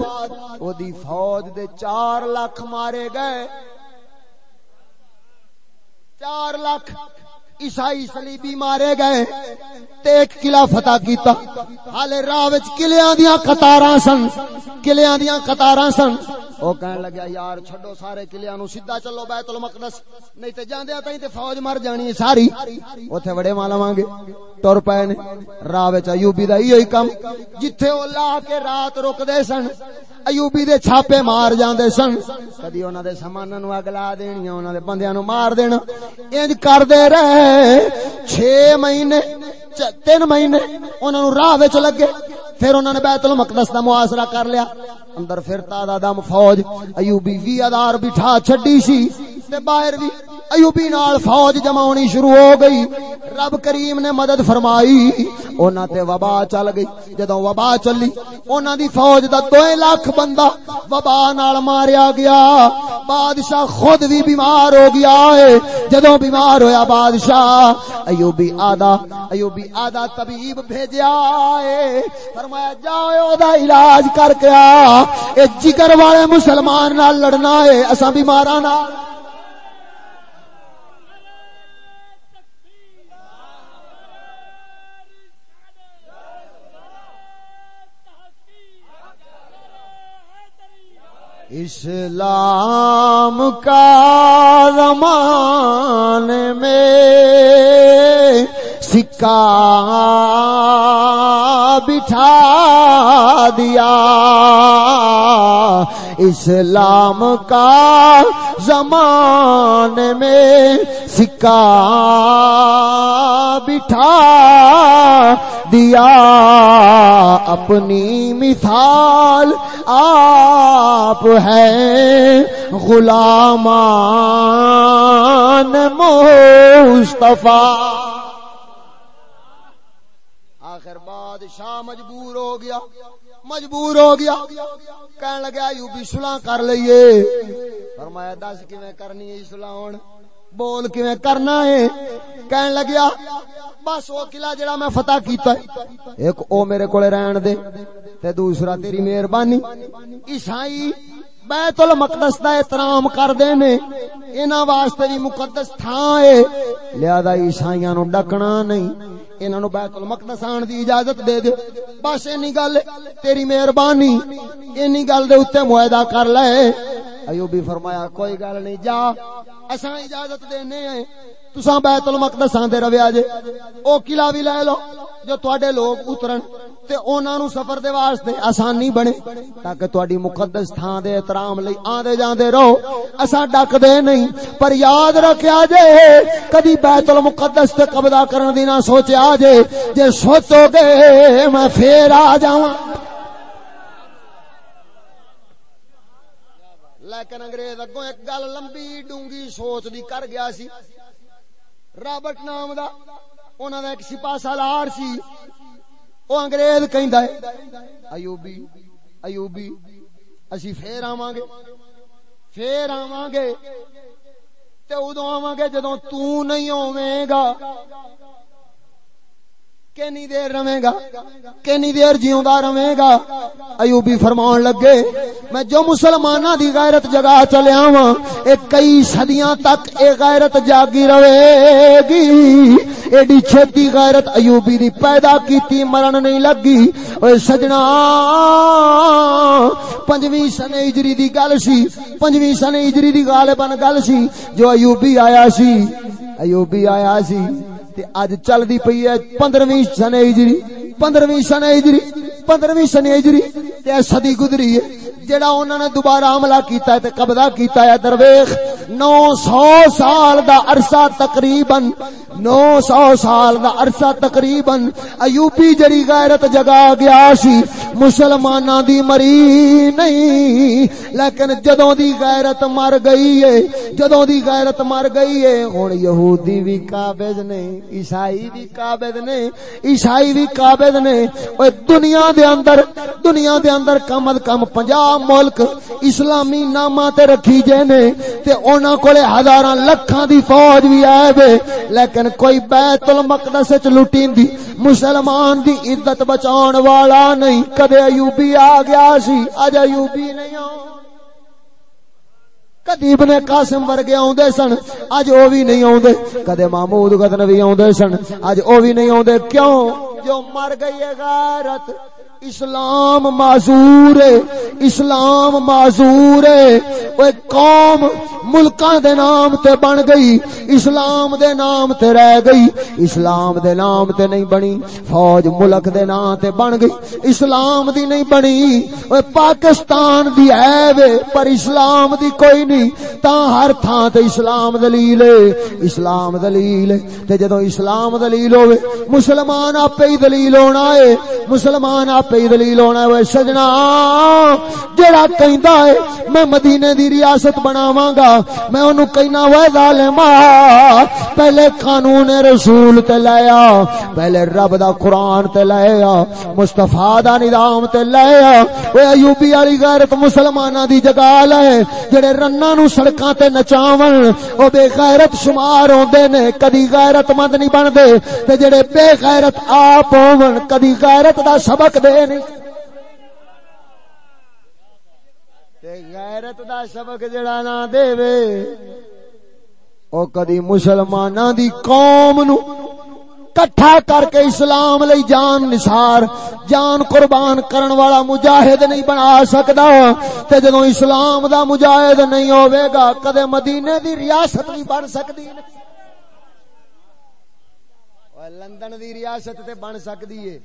او دی فوج دے چار لاکھ مارے گئے۔ چار لاکھ عیسائی سلیبی مارے گئے تے ایک قلعہ فتح کیتا۔ حالے راہ وچ قلعیاں دیاں قطاراں سن قلعیاں دیاں قطاراں سن۔ او کہن لگا یار چھڈو سارے قلعیاں نو سیدھا چلو بیت المقدس۔ نہیں تے جاندے تائیں تے فوج مر جانی ہے ساری۔ اوتھے بڑے مالا وانگے، ٹر پئے نے۔ راہ وچ ایوبی دا ایہی کم، جتھے او لا کے رات رک دے سن۔ ایوبی دے چھاپے مار جاندے سن۔ کدی انہاں دے ساماناں نو اگلا دینیاں انہاں دے بندیاں نو مار دینا۔ انج کردے رہے۔ چھ مہینے تین مہینے انہاں نو راہ وچ لگے۔ پھر انہوں نے بیت المقدس دا محاصرہ کر لیا۔ اندر پھر تازہ دم فوج ایوبی وی ادار بٹھا چھڈی سی۔ تے باہر بھی ایوبی نال فوج جماونی شروع ہو گئی۔ رب کریم نے مدد فرمائی۔ انہاں تے وبا چل گئی۔ جدوں وبا چلی انہاں دی فوج دا 2 لاکھ بندہ وبا نال ماریا گیا۔ بادشاہ خود بھی بیمار ہو گیا ہے۔ جدوں بیمار ہویا بادشاہ، ایوبی آدھا ایوبی آدھا طبیب بھیجیا ہے۔ فرمایا، جاؤ او دا علاج کر کے آ۔ اے جگر والے مسلمان نال لڑنا ہے، اساں بیماراں نال۔ اسلام کا زمان میں سکہ بٹھا دیا۔ اسلام کا زمان میں سکہ بٹھا دیا۔ اپنی مثال آپ ہے غلامان مصطفیٰ۔ آخر بادشاہ مجبور ہو گیا، مجبور ہو گیا۔ کہن لگا یو بھی کر لئیے فرمایا، دس کیویں کرنی ہے سلاح ہوں بول کیویں کرنا ہے؟ کہن لگیا بس وہ قلعہ جڑا میں فتح کیتا ہے۔ ایک، او میرے کولے رہن دے، تے دوسرا، تیری مہربانی۔ عیسائی بیت المقدس دا احترام کر دے نے انہاں واسطے بھی مقدس تھاں ہے۔ لہذا عیسائیاں نو ڈکنا نہیں۔ انہاں نو بیت المقدس آن دی اجازت دے دیو بس اینی گل، تیری مہربانی۔ اینی گل دے اوتے معاہدہ کر لے۔ ایوبی فرمایا، کوئی گل نہیں، جا۔ اساں اجازت دینے ہیں۔ تساں بیت المقدس آندے رویا جے او قلعہ بھی لے لو، جو تواڈے لوگ اترن تے انہاں نو سفر دے واسطے آسانی بنے۔ تاکہ تواڈی مقدس تھاں دے احترام لئی آندے جاندے رہو۔ اساں ڈک دے نہیں، پر یاد رکھیا جے کدی بیت المقدس تے قبضہ کرن دی نہ سوچیا جے جے سوچو گے، میں پھر آ جاواں۔ لیکن انگریز اگوں ایک گل لمبی ڈونگی سوچ دی کر گیا سی۔ رابرٹ نام دا، انہاں دا ایک سپاہ سالار سی۔ او انگریز کہندا ہے، ایوبی ایوبی، اسی پھر آواں گے، پھر آواں گے۔ تے اودوں آواں گے جدوں تو نہیں ہوویں گا۔ کینی دیر رہے گا کینی دیر جیوندا رہے گا۔ ایوبی فرمان لگے، میں جو مسلمانہ دی غیرت جگہ چلے آواں، اے کئی صدیاں تک اے غیرت جاگی رہے گی۔ ایڈی چھتی غیرت ایوبی دی پیدا کیتی، مرن نہیں لگی۔ اے سجنا، پنجویں سن ہجری دی گل سی، پنجویں سن ہجری دی غالباً گل سی۔ جو ایوبی آیا سی، ایوبی آیا سی۔ تے اج چل دی پئی ہے 15ویں سنے ہجری 15ویں سنے ہجری 15ویں سنے ہجری تے صدی گزری ہے۔ جڑا انہوں نے دوبارہ حملہ کیتا ہے تے قبضہ کیتا ہے، درویش 900 سال دا عرصہ تقریباً 900 سال دا عرصہ تقریباً ایوبی جڑی غیرت جگا گیا سی، مسلماناں دی مری نہیں۔ لیکن جدوں دی غیرت مر گئی ہے، جدوں دی غیرت مر گئی ہے، ہن یہودی بھی قابض نے، عیسائی بھی قابض نے، عیسائی بھی قابض نے۔ اوے دنیا دے اندر، دنیا دے اندر کم از کم 50 ملک اسلامی نامہ تے رکھی جے نے، تے انہاں کولے ہزاراں لکھاں دی فوج بھی آئے وے۔ لیکن کوئی بیت المقدس وچ لٹین دی مسلمان دی عزت بچاون والا نہیں۔ کدے ایوبی آ گیا سی، اج ایوبی نہیں آ کدی ابن قاسم ورگے آوندے سن، اج او بھی نہیں آوندے۔ کدے محمود غزنوی آوندے سن، اج او بھی نہیں آوندے۔ کیوں؟ جو مر گئی ہے غیرت۔ اسلام معذور ہے اسلام معذور ہے۔ قوم ملکاں دے نام تے بن گئی، اسلام دے نام تے رہ گئی، اسلام دے نام تے نہیں بنی، فوج ملک دے نام تے بن گئی، اسلام دی نہیں بنی وہ پاکستان دی ہے وے، پر اسلام دی کوئی نہیں، تا ہر تھان تے اسلام دلیل ہے، اسلام دلیل ہے، تے جدوں اسلام دلیل ہوے مسلمان آپ ہی دلیل ہونا ہے، مسلمان آپ ہی دلیل ہونا ہے سجنا جڑا کہندا ہے، میں مدینے دی ریاست بناواں گا میں انہوں کہنا وہ ظالما پہلے قانون رسول تے لیا پہلے رب دا قرآن تے لیا مصطفیٰ دا نظام تے لیا وہ ایوبی والی غیرت مسلماناں دی جگہ لے جڑے رناں نو سڑکاں تے نچاون او بے غیرت شمار ہوندے نے، کدی غیرت مند نہیں بندے تے جڑے بے غیرت آپ ہون، کدی غیرت دا سبق دے نہیں۔ غیرت دا سبق جڑا نہ دے وے او کدی مسلماناں دی قوم نو کٹھا کر کے اسلام لئی جان نثار، جان قربان کرن والا مجاہد نہیں بنا سکدا، تے جدوں اسلام دا مجاہد نہیں ہوے گا، کدے مدینے دی ریاست نہیں بن سکدی۔ لندن دی ریاست تے بن سکدی ہے۔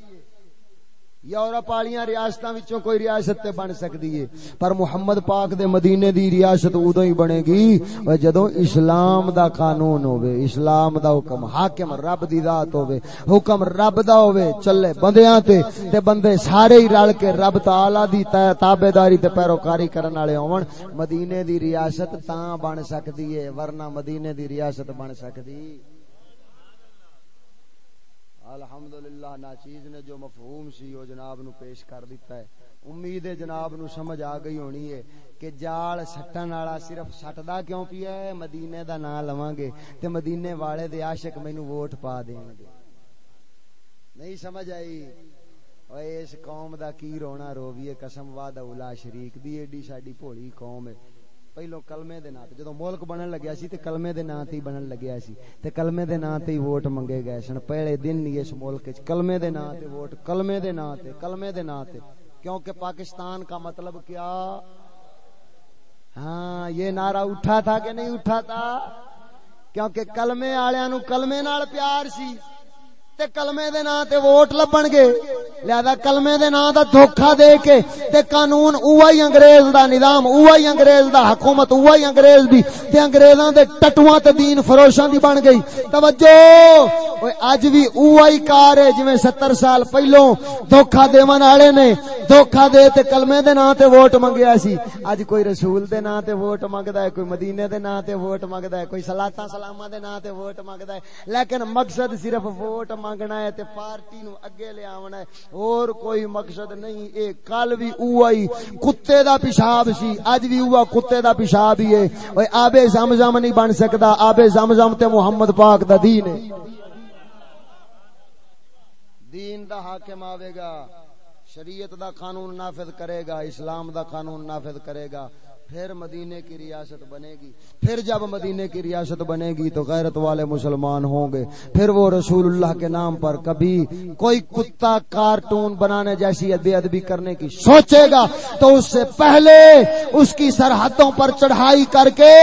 یورپ والی ریاستاں کوئی ریاست تے بن سکدی ہے۔ پر محمد پاک دے مدینے دی ریاست ادوں ہی بنے گی۔ جدوں اسلام دا قانون ہوے اسلام دا حکم، حاکم رب دی ذات ہوے حکم رب دا ہوے چلے بندیاں تے تے بندے سارے ہی رل کے رب تعالی دی تابعداری تے پیروکاری کرن والے ہون۔ مدینے دی ریاست تاں بن سکدی ہے، ورنہ مدینے دی ریاست بن سکدی۔ الحمدللہ، ناچیز نے جو مفہوم سی وہ جناب نو پیش کر دیتا ہے۔ امید جناب نو سمجھ آ گئی ہونی ہے کہ جال سٹن والا صرف سٹدا کیوں پیا ہے؟ مدینے دا نام لواں گے تے مدینے والے دے عاشق مینوں ووٹ پا دین گے۔ نہیں سمجھ آئی؟ اوے اس قوم دا کی رونا روویے قسم وعدہ اولا شریک دی، ایڈی ساڈی بھولی قوم ہے۔ پہلو کلمے دے نام جدو ملک بنن لگیا سی تے کلمے دے نام تے بنن لگیا سی تے کلمے دے نام تے ووٹ منگے گئے سن پہلے دن نہیں اس ملک وچ کلمے دے نام تے ووٹ کلمے دے نام تے کلمے دے نام تے کیونکہ پاکستان کا مطلب کیا ہاں یہ نعرہ اٹھا تھا کہ نہیں اٹھا تھا کیونکہ کلمے والےاں نو کلمے نال پیار سی تے کلمے دے نام تے ووٹ لبن گے۔ لہذا کلمے دے نام دا دھوکا دے کے تے قانون اوہی انگریز دا نظام اوہی انگریز دا حکومت اوہی انگریز دی۔ تے انگریزاں دے ٹٹواں تے دین فروشاں دی بن گئی۔ توجہ! اوے اج وی اوہی کار ہے، جویں 70 سال پہلوں دھوکا دیون والے نے۔ دھوکا دے تے کلمے دے نام تے ووٹ منگیا سی۔ اج کوئی رسول دے نام تے ووٹ منگدا ہے، کوئی مدینے دے نام تے ووٹ منگدا ہے، کوئی صلاتاں سلاماں دے نام تے ووٹ منگدا ہے۔ لیکن مقصد صرف ووٹ منگنا ہے تے پارٹی نو اگے لے آونا ہے۔ اور کوئی مقصد نہیں، اے کل بھی اوہی کتے دا پیشاب سی، اج بھی اوہ کتے دا پیشاب ہی ہے۔ اوے آبے زمزم نہیں بن سکدا، آبے زمزم تے محمد پاک دا دین ہے۔ دین دا حاکم آوے گا، شریعت دا قانون نافذ کرے گا، اسلام دا قانون نافذ کرے گا۔ پھر مدینے کی ریاست بنے گی۔ پھر جب مدینے کی ریاست بنے گی تو غیرت والے مسلمان ہوں گے۔ پھر وہ رسول اللہ کے نام پر کبھی کوئی کتا کارٹون بنانے جیسی بے ادبی کرنے کی سوچے گا۔ تو اس سے پہلے اس کی سرحدوں پر چڑھائی کر کے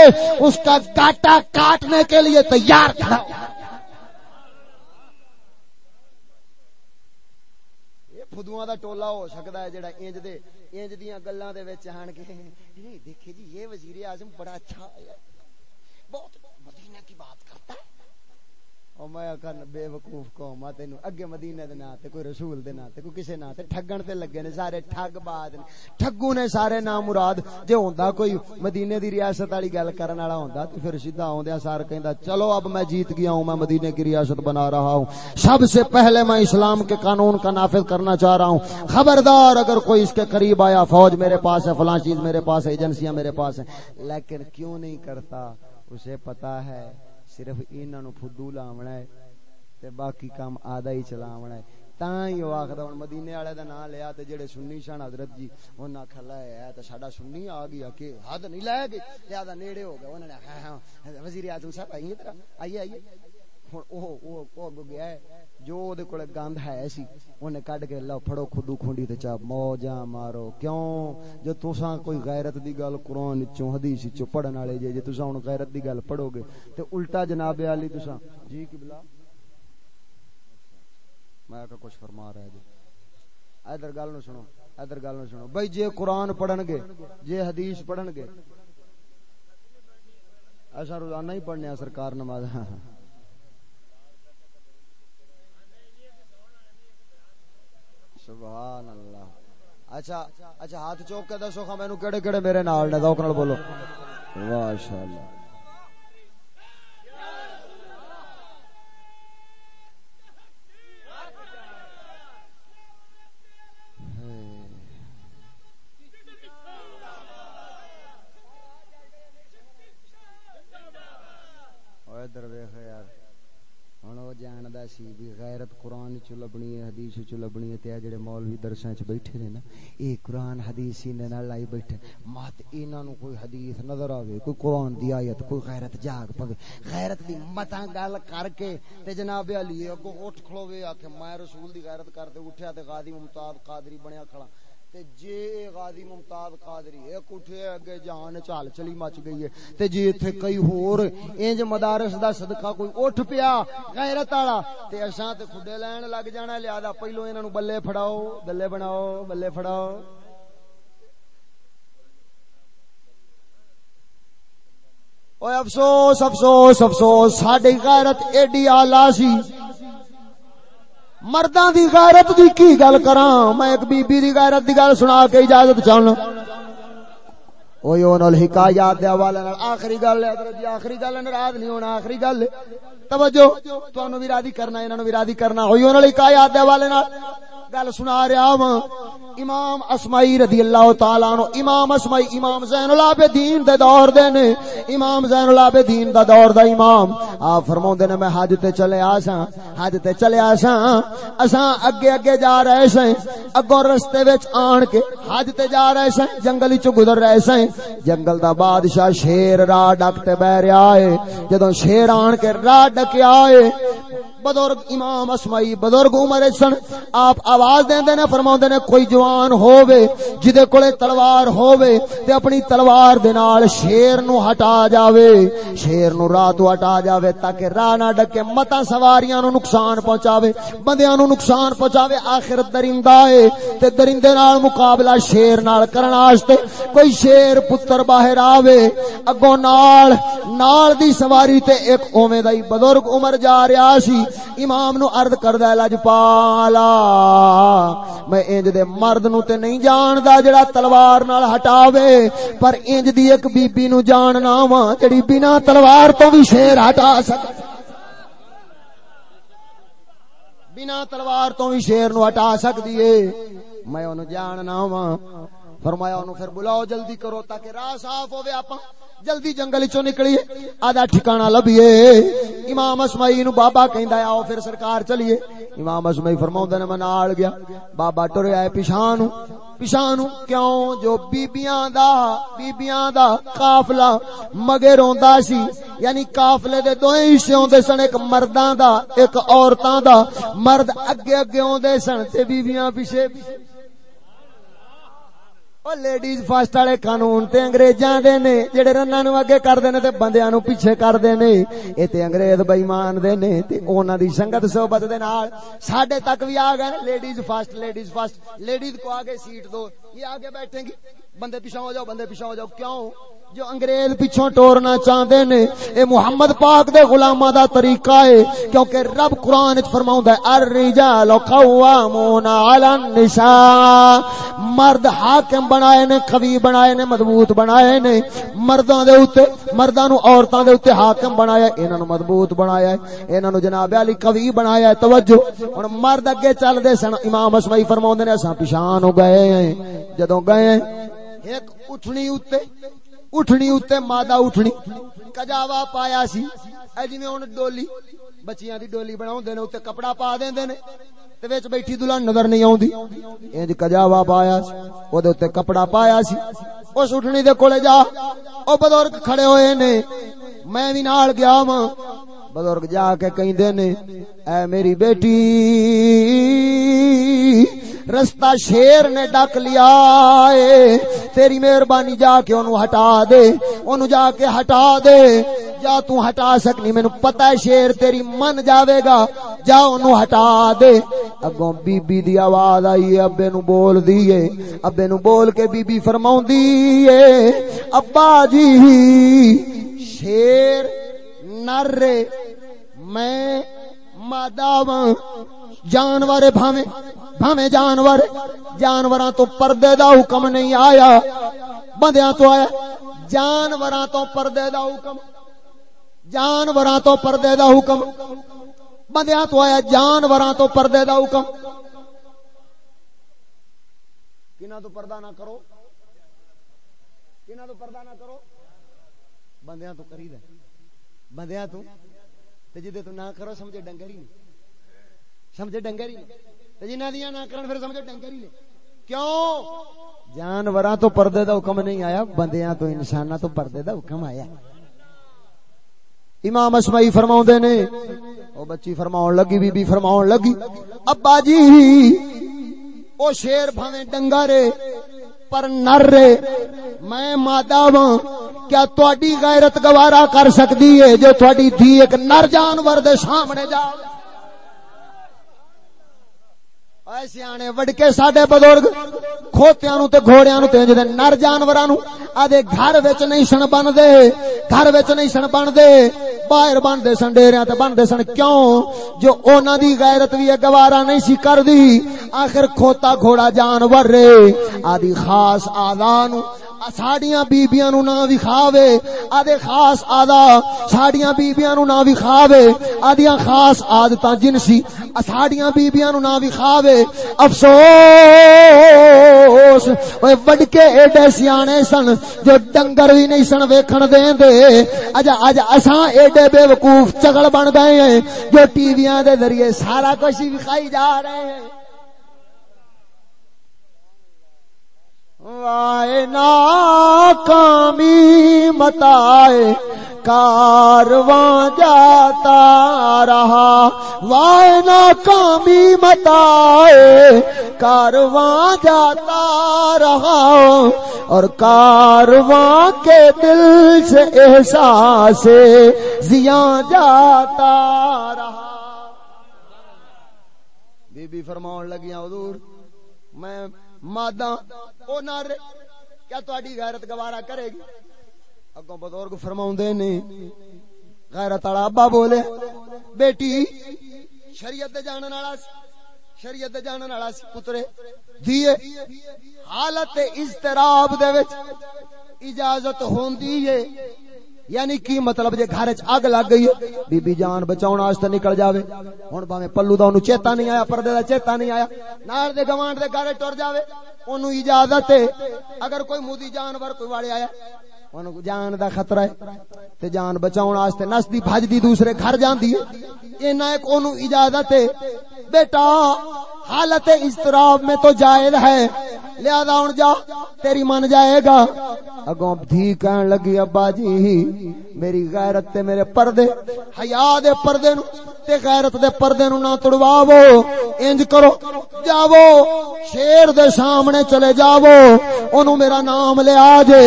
اس کا کاٹا کاٹنے کے لیے تیار کھڑا فدواں دا ٹولا ہو سکتا ہے جڑا انج دے انج دیاں گلاں دے وچ آن کے نہیں دیکھے جی یہ وزیر اعظم بڑا اچھا ہے۔ بہت مدینہ کی بات او میں آکھا بے وقوف قوم آ، تینو اگے مدینے دے نا تے کوئی رسول دے نا تے کوئی کسے نا تے ٹھگن تے لگے نے، سارے ٹھگ باز نے۔ ٹھگو نے سارے نام مراد، جے ہوندا کوئی مدینے دی ریاست والی گل کرن والا ہوندا تے پھر سیدھا اوندیا سار کہندا، چلو اب میں جیت گیا ہوں، میں مدینے کی ریاست بنا رہا ہوں۔ سب سے پہلے میں اسلام کے قانون کا نافذ کرنا چاہ رہا ہوں۔ خبردار، اگر کوئی اس کے قریب آیا، فوج میرے پاس ہے، فلاں چیز میرے پاس ہے، ایجنسیاں میرے پاس ہیں۔ لیکن کیوں نہیں کرتا؟ اسے پتا ہے صرف انہاں نو پھدو لاونا ہے تے باقی کام آدھا ہی چلاونا ہے۔ تاں ہی او آکھدا ہن مدینے والے دا نام لیا تے جڑے سنی شان حضرت جی انہاں کھلا ہے تے ساڈا سنی آ گیا کہ حد نہیں لے گئے زیادہ نیڑے ہو گئے۔ انہوں نے ہاں ہاں وزیر اعظم صاحب، آئیے ترا آئیے آئیے۔ ہن او او او گیا ہے۔ جو دے کول گند ہے سی اونے کڈ کے لو پھڑو خودو کھونڈی تے چا موجاں مارو کیوں جو تساں کوئی غیرت دی گل قرآن وچوں حدیث وچوں پڑھن والے جے جے تساں ہن غیرت دی گل پڑھو گے تے الٹا جناب علی تساں جی قبلہ میں کہ کچھ فرما رہا جی ادھر گل نو سنو ادھر گل نو سنو بھائی جے قرآن پڑھن گے جے حدیث پڑھن گے ایسا روزانہ ہی پڑھنے سرکار نماز ہاں ہاں سبحان اللہ اچھا اچھا ہاتھ چوک کے دسو خا مینوں کیڑے کیڑے میرے نال نے، ذوق نال بولو۔ ماشاءاللہ۔ ادھر ویخ یار۔ ہوں وہ جاندا سی بھی غیرت قرآن چ لبنی ہے، حدیث چ لبنی ہے، تے جڑے مولوی درساں چ بیٹھے نے نا، اے قرآن حدیث سینے نال لائی بیٹھے۔ مات انہاں نو کوئی حدیث نظر آوے، کوئی قرآن دی آیت، کوئی غیرت جاگ پوے۔ غیرت دی متاں گل کر کے تے جناب علی اگوں اٹھ کھلوے، آکھے میں رسول دی غیرت کرتے اٹھیا تے غازی ممتاز قادری بنیا کھڑا۔ تے جے غازی ممتاز قادری ایک اٹھے اگے جان چال چلی مچ گئی ہے۔ تے جے ایتھے کئی ہور، انج مدارس دا صدقہ کوئی اٹھ پیا غیرت والا۔ تے اساں تے کھڈے لین لگ جانا، لہذا پہلو انہاں نو بلے پھڑاؤ، بلے بناؤ، بلے پھڑاؤ۔ اوے افسوس افسوس افسوس، ساڈی غیرت ایڈی اعلی سی۔ مرداں دی غیرت دی کی گل کراں؟ میں ایک بی بی دی غیرت دی گل سنا کے اجازت چاہنا اوے اون الحکایات دے حوالے نال آخری گل ہے۔ حضرت آخری گل ناراض نہیں ہونا، آخری گل توجہ، تانوں بھی راضی کرنا، انہاں نوں بھی راضی کرنا۔ ہوئی اون الحکایات دے حوالے نال گل سنا رہا ہاں امام اسمائی رضی اللہ تعالی عنہ، امام اسمائی امام زین العابدین دے دور دے نے، امام زین العابدین دا دور دا امام۔ آپ فرماوندے نے، میں حج تے چلے آساں، حج تے چلے آساں۔ اساں اگے اگے جا رہے سیں اگوں رستے وچ آن کے حج تے جا رہے سیں جنگل وچ گزر رہے سیں جنگل دا بادشاہ شیر راہ ڈک تے بہ رہا ہے۔ جدوں شیر آن کے راہ ڈکیا ہے بزرگ امام اسمائی بزرگ عمر سن آپ آواز دیندے نے فرماوندے نے، کوئی جوان ہووے، جدے کولے تلوار ہووے، تے اپنی تلوار دے نال شیر نو ہٹا جاوے، شیر نو راہ تو ہٹا جاوے، تاکہ راہ نہ ڈکے متا سواریاں نو نقصان پہنچاوے، بندیاں نو نقصان پہنچاوے آخر درندہ ہے، تے درندے نال مقابلہ شیر نال کرن واسطے کوئی شیر پتر باہر آوے، اگوں نال نال دی سواری تے ایک اوویں دا بزرگ عمر جا رہا سی امام نو عرض کردا لجپالا میں انج دے مرد نو تے نہیں جاندا جڑا تلوار نال ہٹاوے، پر انج دی ایک بی بی نو جاننا وا جڑی بنا تلوار تو بھی شیر ہٹا سکے۔ بنا تلوار تو بھی شیر نو ہٹا سکدی ہے میں اونوں جاننا وا فرمایا اونوں پھر بلاؤ جلدی کرو تاکہ راہ صاف ہوے اپاں جلدی جنگل چو نکلی آدھا ٹھکانا لبیے۔ امام اسمائی نو بابا کہندا ہے، آؤ پھر سرکار چلیے۔ امام اسمائی فرماوندا نے میں نال گیا۔ بابا ٹریا ہے پیشاں پیشاں کیوں؟ جو بیبییاں دا بیبییاں دا قافلہ مگے روندا سی یعنی قافلے دے دوئیں حصے ہوندے سن، ایک مرداں دا، ایک عورتاں دا۔ مرد اگے اگے ہوندے سن، تے بیبییاں پیچھے۔ او لیڈیز فاسٹ والے قانون تے انگریزاں دے نے جڑے رناں نو اگے کردے نے تے بندیاں نو پیچھے کردے نے اے تے انگریز بے ایمان دے نے تے انہاں دی سنگت صحبت دے نال ساڈے تک بھی آ گئے ladies first ladies first ladies کو آگے سیٹ دو یہ آگے بیٹھیں گی بندے پیچھے ہو جاؤ بندے پیچھے ہو جاؤ کیوں جو انگریز پیچھوں ٹورنا چاہتے نے اے محمد پاک دے غلامہ دا طریقہ ہے، کیونکہ رب قرآن اچ فرماؤں ہے، الرجال قوامون علی النساء، مرد حاکم بنائے نے، قوی بنائے نے، مضبوط بنائے نے، مرداں دے اوتے، مرداں نو عورتاں دے اوتے حاکم بنایا انہاں نو مضبوط بنایا ہے، انہاں نو جناب علی قوی بنایا ہے، توجہ۔ ہن مرد اگے چل دے سن، امام اسمعی فرماوندے نے، اساں پیشان ہو گئے ہیں، جدوں گئے ہیں، ایک اٹھنی اوتے اٹھنی اٹھتے مادہ اٹھنی۔ کجاوا پایا سی۔ اے جی میں ہن ڈولی۔ بچیاں دی ڈولی بناون دے نے، اوتے کپڑا پا دیندے نے۔ تے وچ بیٹھی دلہن نظر نہیں اوندی انج کجاوا پایا سی۔ او دے اوتے کپڑا پایا سی۔ اس اٹھنی دے کولے جا۔ او بزرگ کھڑے ہوئے نے۔ میں بھی نال گیا وا بزرگ جا کے کہندے نے، اے میری بیٹی۔ رستہ شیر نے ڈک لیا اے۔ تیری مہربانی جا کے اونوں ہٹا دے۔ اونوں جا کے ہٹا دے۔ جا تو ہٹا سکنی، مینوں پتہ ہے شیر تیری من جاوے گا۔ جا اونوں ہٹا دے۔ اگوں بی بی دی آواز آئی ابے نو بول دیے ابے نو بول کے بی بی فرماوندی اے۔ ابا جی شیر نر میں مادہ جانور بھاویں بھاویں جانور، جانوراں تو پردے دا حکم نہیں آیا۔ بندیاں تو آیا، جانوراں تو پردے دا حکم۔ جانوراں تو پردے دا حکم۔ بندیاں تو آیا، جانوراں تو پردے دا حکم۔ کنا تو پردہ نہ کرو۔ کنا تو پردہ نہ کرو۔ بندیاں تو کری دے بندیاں تو تے جدے تو نہ کرو سمجھے ڈنگری نہیں۔ سمجھے ڈنگری نہیں۔ جنہ دیا نہ کرن پھر سمجھے ڈنگری نے کیوں؟ جانوراں تو پردے دا حکم نہیں آیا، بندیاں تو انساناں تو پردے دا حکم آیا۔ امام اسمائی فرماؤں دے نے، او بچی فرماؤں لگی بی بی فرماؤں لگی، ابا جی او شیر بھاویں ڈنگارے پر نر رے میں مادہ ہاں کیا تواڈی غیرت گوارا کر سکدی ہے؟ جو تواڈی دھی ایک نر جانور دے سامنے جاوے ایسے آنے وڈ کے ساڈے بزرگ، کھوتیاں نو تے گھوڑیاں نو تے جے نر جانوراں نو آدے گھر وچ نہیں سن بن دے گھر وچ نہیں سن بن دے باہر بنتے سن ڈیریا تے بنتے سن۔ کیوں؟ جو انہاں دی غیرت وی گوارا نہیں سی کردی، آخر کھوتا گھوڑا جانور رے۔ آدی خاص آدھا نو ساڈیاں بیبیاں نو نہ وکھاوے آدے خاص آدا ساڈیاں بیبیاں نو نہ وکھاوے آدیاں خاص عادتاں جنسی ساڈیاں بیبیاں نو نہ وکھاوے۔ افسوس اوے وڈ کے ایڈے سیانے سن جو ڈنگر وی نہیں سن ویکھن دیندے۔ اج اج اساں ایڈے بے وقوف چگل بن گئے ہیں جو ٹی ویاں دے ذریعے سارا کچھ وکھائی جا رہے ہیں۔ وائے ناکامی متائے کارواں جاتا رہا۔ وائے ناکامی متائے کارواں جاتا رہا۔ اور کارواں کے دل سے احساس زیاں جاتا رہا۔ بی بی فرماؤں لگیاں، حضور، میں مادہ او نر کیا تہاڈی غیرت گوارا کرے گی اگوں بزرگ فرماوندے نے غیرت والا ابا بولے بیٹی شریعت دے جانن والا شریعت دے جانن والا سی پترے دیے حالت اضطراب دے وچ اجازت ہوندی ہے یعنی کی مطلب جے گھر چ اگ لگ گئی بی بی جان بچاؤن واسطے نکل جاوے۔ ہن باویں پلو دا اونوں چیتا نہیں آیا، پردے دا چیتا نہیں آیا۔ نال دے گوانڈ دے گھر ٹر جاوے، اونوں اجازت ہے۔ اگر کوئی مودی جانور، کوئی والے آیا جان دا خطرہ ہے تے جان بچاؤن واسطے نسدی بھجدی دوسرے گھر جاندی ہے اینا ایک اونوں اجازت ہے بیٹا حالت اضطراب میں تو جائز ہے لہذا ہوں جا تیری من جائے گا اگوں دھی کہن لگی ابا جی میری غیرت تے میرے پردے حیا دے پردے نو تے غیرت دے پردے نو نہ تڑواو انج کرو جاو شیر دے سامنے چلے جاو اونوں میرا نام لے آ جے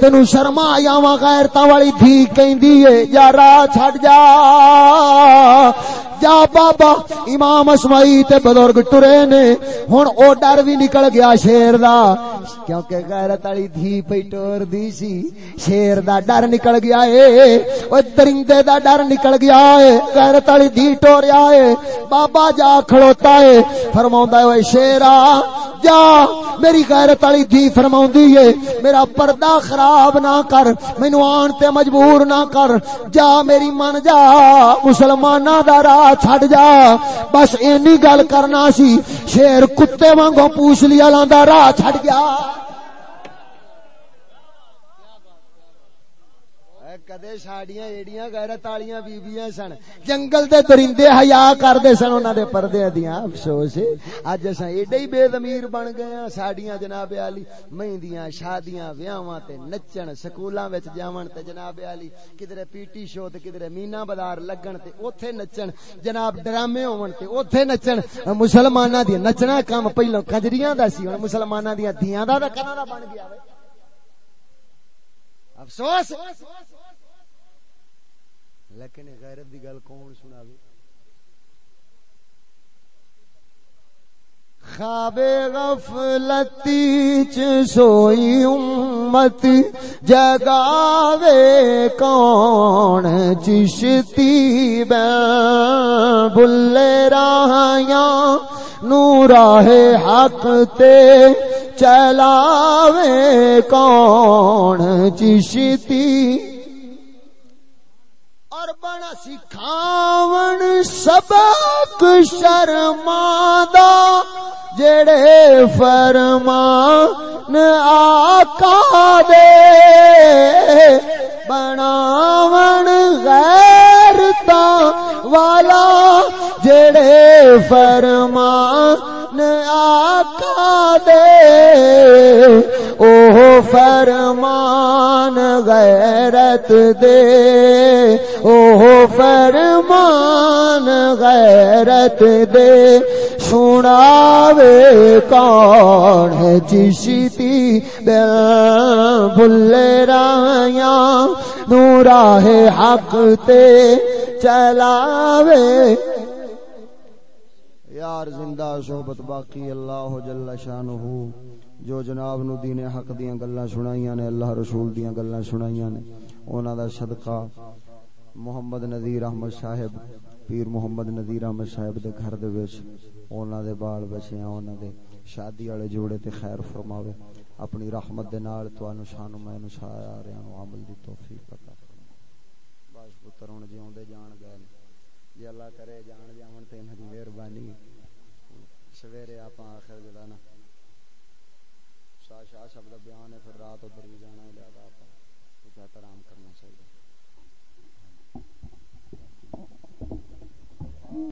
تینو شرما آیاواں غیرتاں والی دھی کہندی اے، یارا چھڈ جا۔ جا بابا، امام اسمائی تے بزرگ ٹرے نے۔ ہن او ڈر بھی نکل گیا شیر دا۔ کیونکہ غیرت والی دھی پئی ٹور دی سی۔ شیر دا ڈر نکل گیا اے۔ او درندے دا ڈر نکل گیا اے۔ غیرت والی دھی ٹوریا اے۔ بابا جا کھڑوتا اے۔ فرماوندا اے شیرا، جا۔ میری غیرت والی دھی فرماوندی اے۔ میرا پردہ خراب نہ کر۔ مینوں آن تے مجبور نہ کر۔ جا میری من جا، مسلماناں دا راہ۔ چھڈ جا۔ بس اینی گل کرنا سی، شیر کتے وانگو پوچھ لیا لاندا راہ چھڈ گیا۔ کدے ساڈیاں ایڑیاں غیرت والیاں بیبییاں سن۔ جنگل دے درندے حیا کردے سن انہاں دے پردے دیاں افسوس اج اساں ایڈے ہی بے ضمیر بن گئے ہاں ساڈیاں جناب علی مہندیاں، شادیاں ویاواں تے نچن، سکولاں وچ جاون تے جناب علی کدھر پی ٹی شو تے کدھر مینا بازار لگن تے اوتھے نچن۔ جناب ڈرامے ہون تے اوتھے نچن۔ مسلماناں دی نچنا کام پہلو کنجریاں دا سی، ہن مسلماناں دی دیاں دا تے کنا دا بن گیا؟ افسوس! لیکن غیرت دی گل کون سناوے؟ خواب غفلتی چ سوئی امت، جگاوے کون چشتی بلے راہیاں نوراہ حق تے چلاوے کون چشتی بنا سکھاون سبق شرمادا جڑے فرمان آقا دے۔ بناون غیرتا والا، جڑے فرمان آقا دے۔ او فرمان غیرت دے۔ او فرمان غیرت دے، سناوے کون چشتی بھل رایاں نوراہ حق تے چلاوے۔ یار زندہ صحبت باقی اللہ جل شانہ جو جناب نو دین حق دیاں گلاں سنائیاں نے، اللہ رسول دیاں گلاں سنائیاں نے، انہاں دا صدقہ محمد نذیر احمد صاحب، پیر محمد نذیر احمد صاحب دے گھر دے وچ انہاں دے بال بچیاں انہاں دے شادی والے جوڑے تے خیر فرماوے۔ اپنی رحمت دے نال تانوں شان میں نو سارے نو عمل دی توفیق عطا بس پتر، ہن جیوندے جان گئے جی اللہ کرے جان جاون تے انہاں دی مہربانی۔ سویرے آپ آخر جڑا نا۔ شاہ شاہ شبد بیان ہے، پھر رات ادھر بھی جانا ہے، لہذا آپ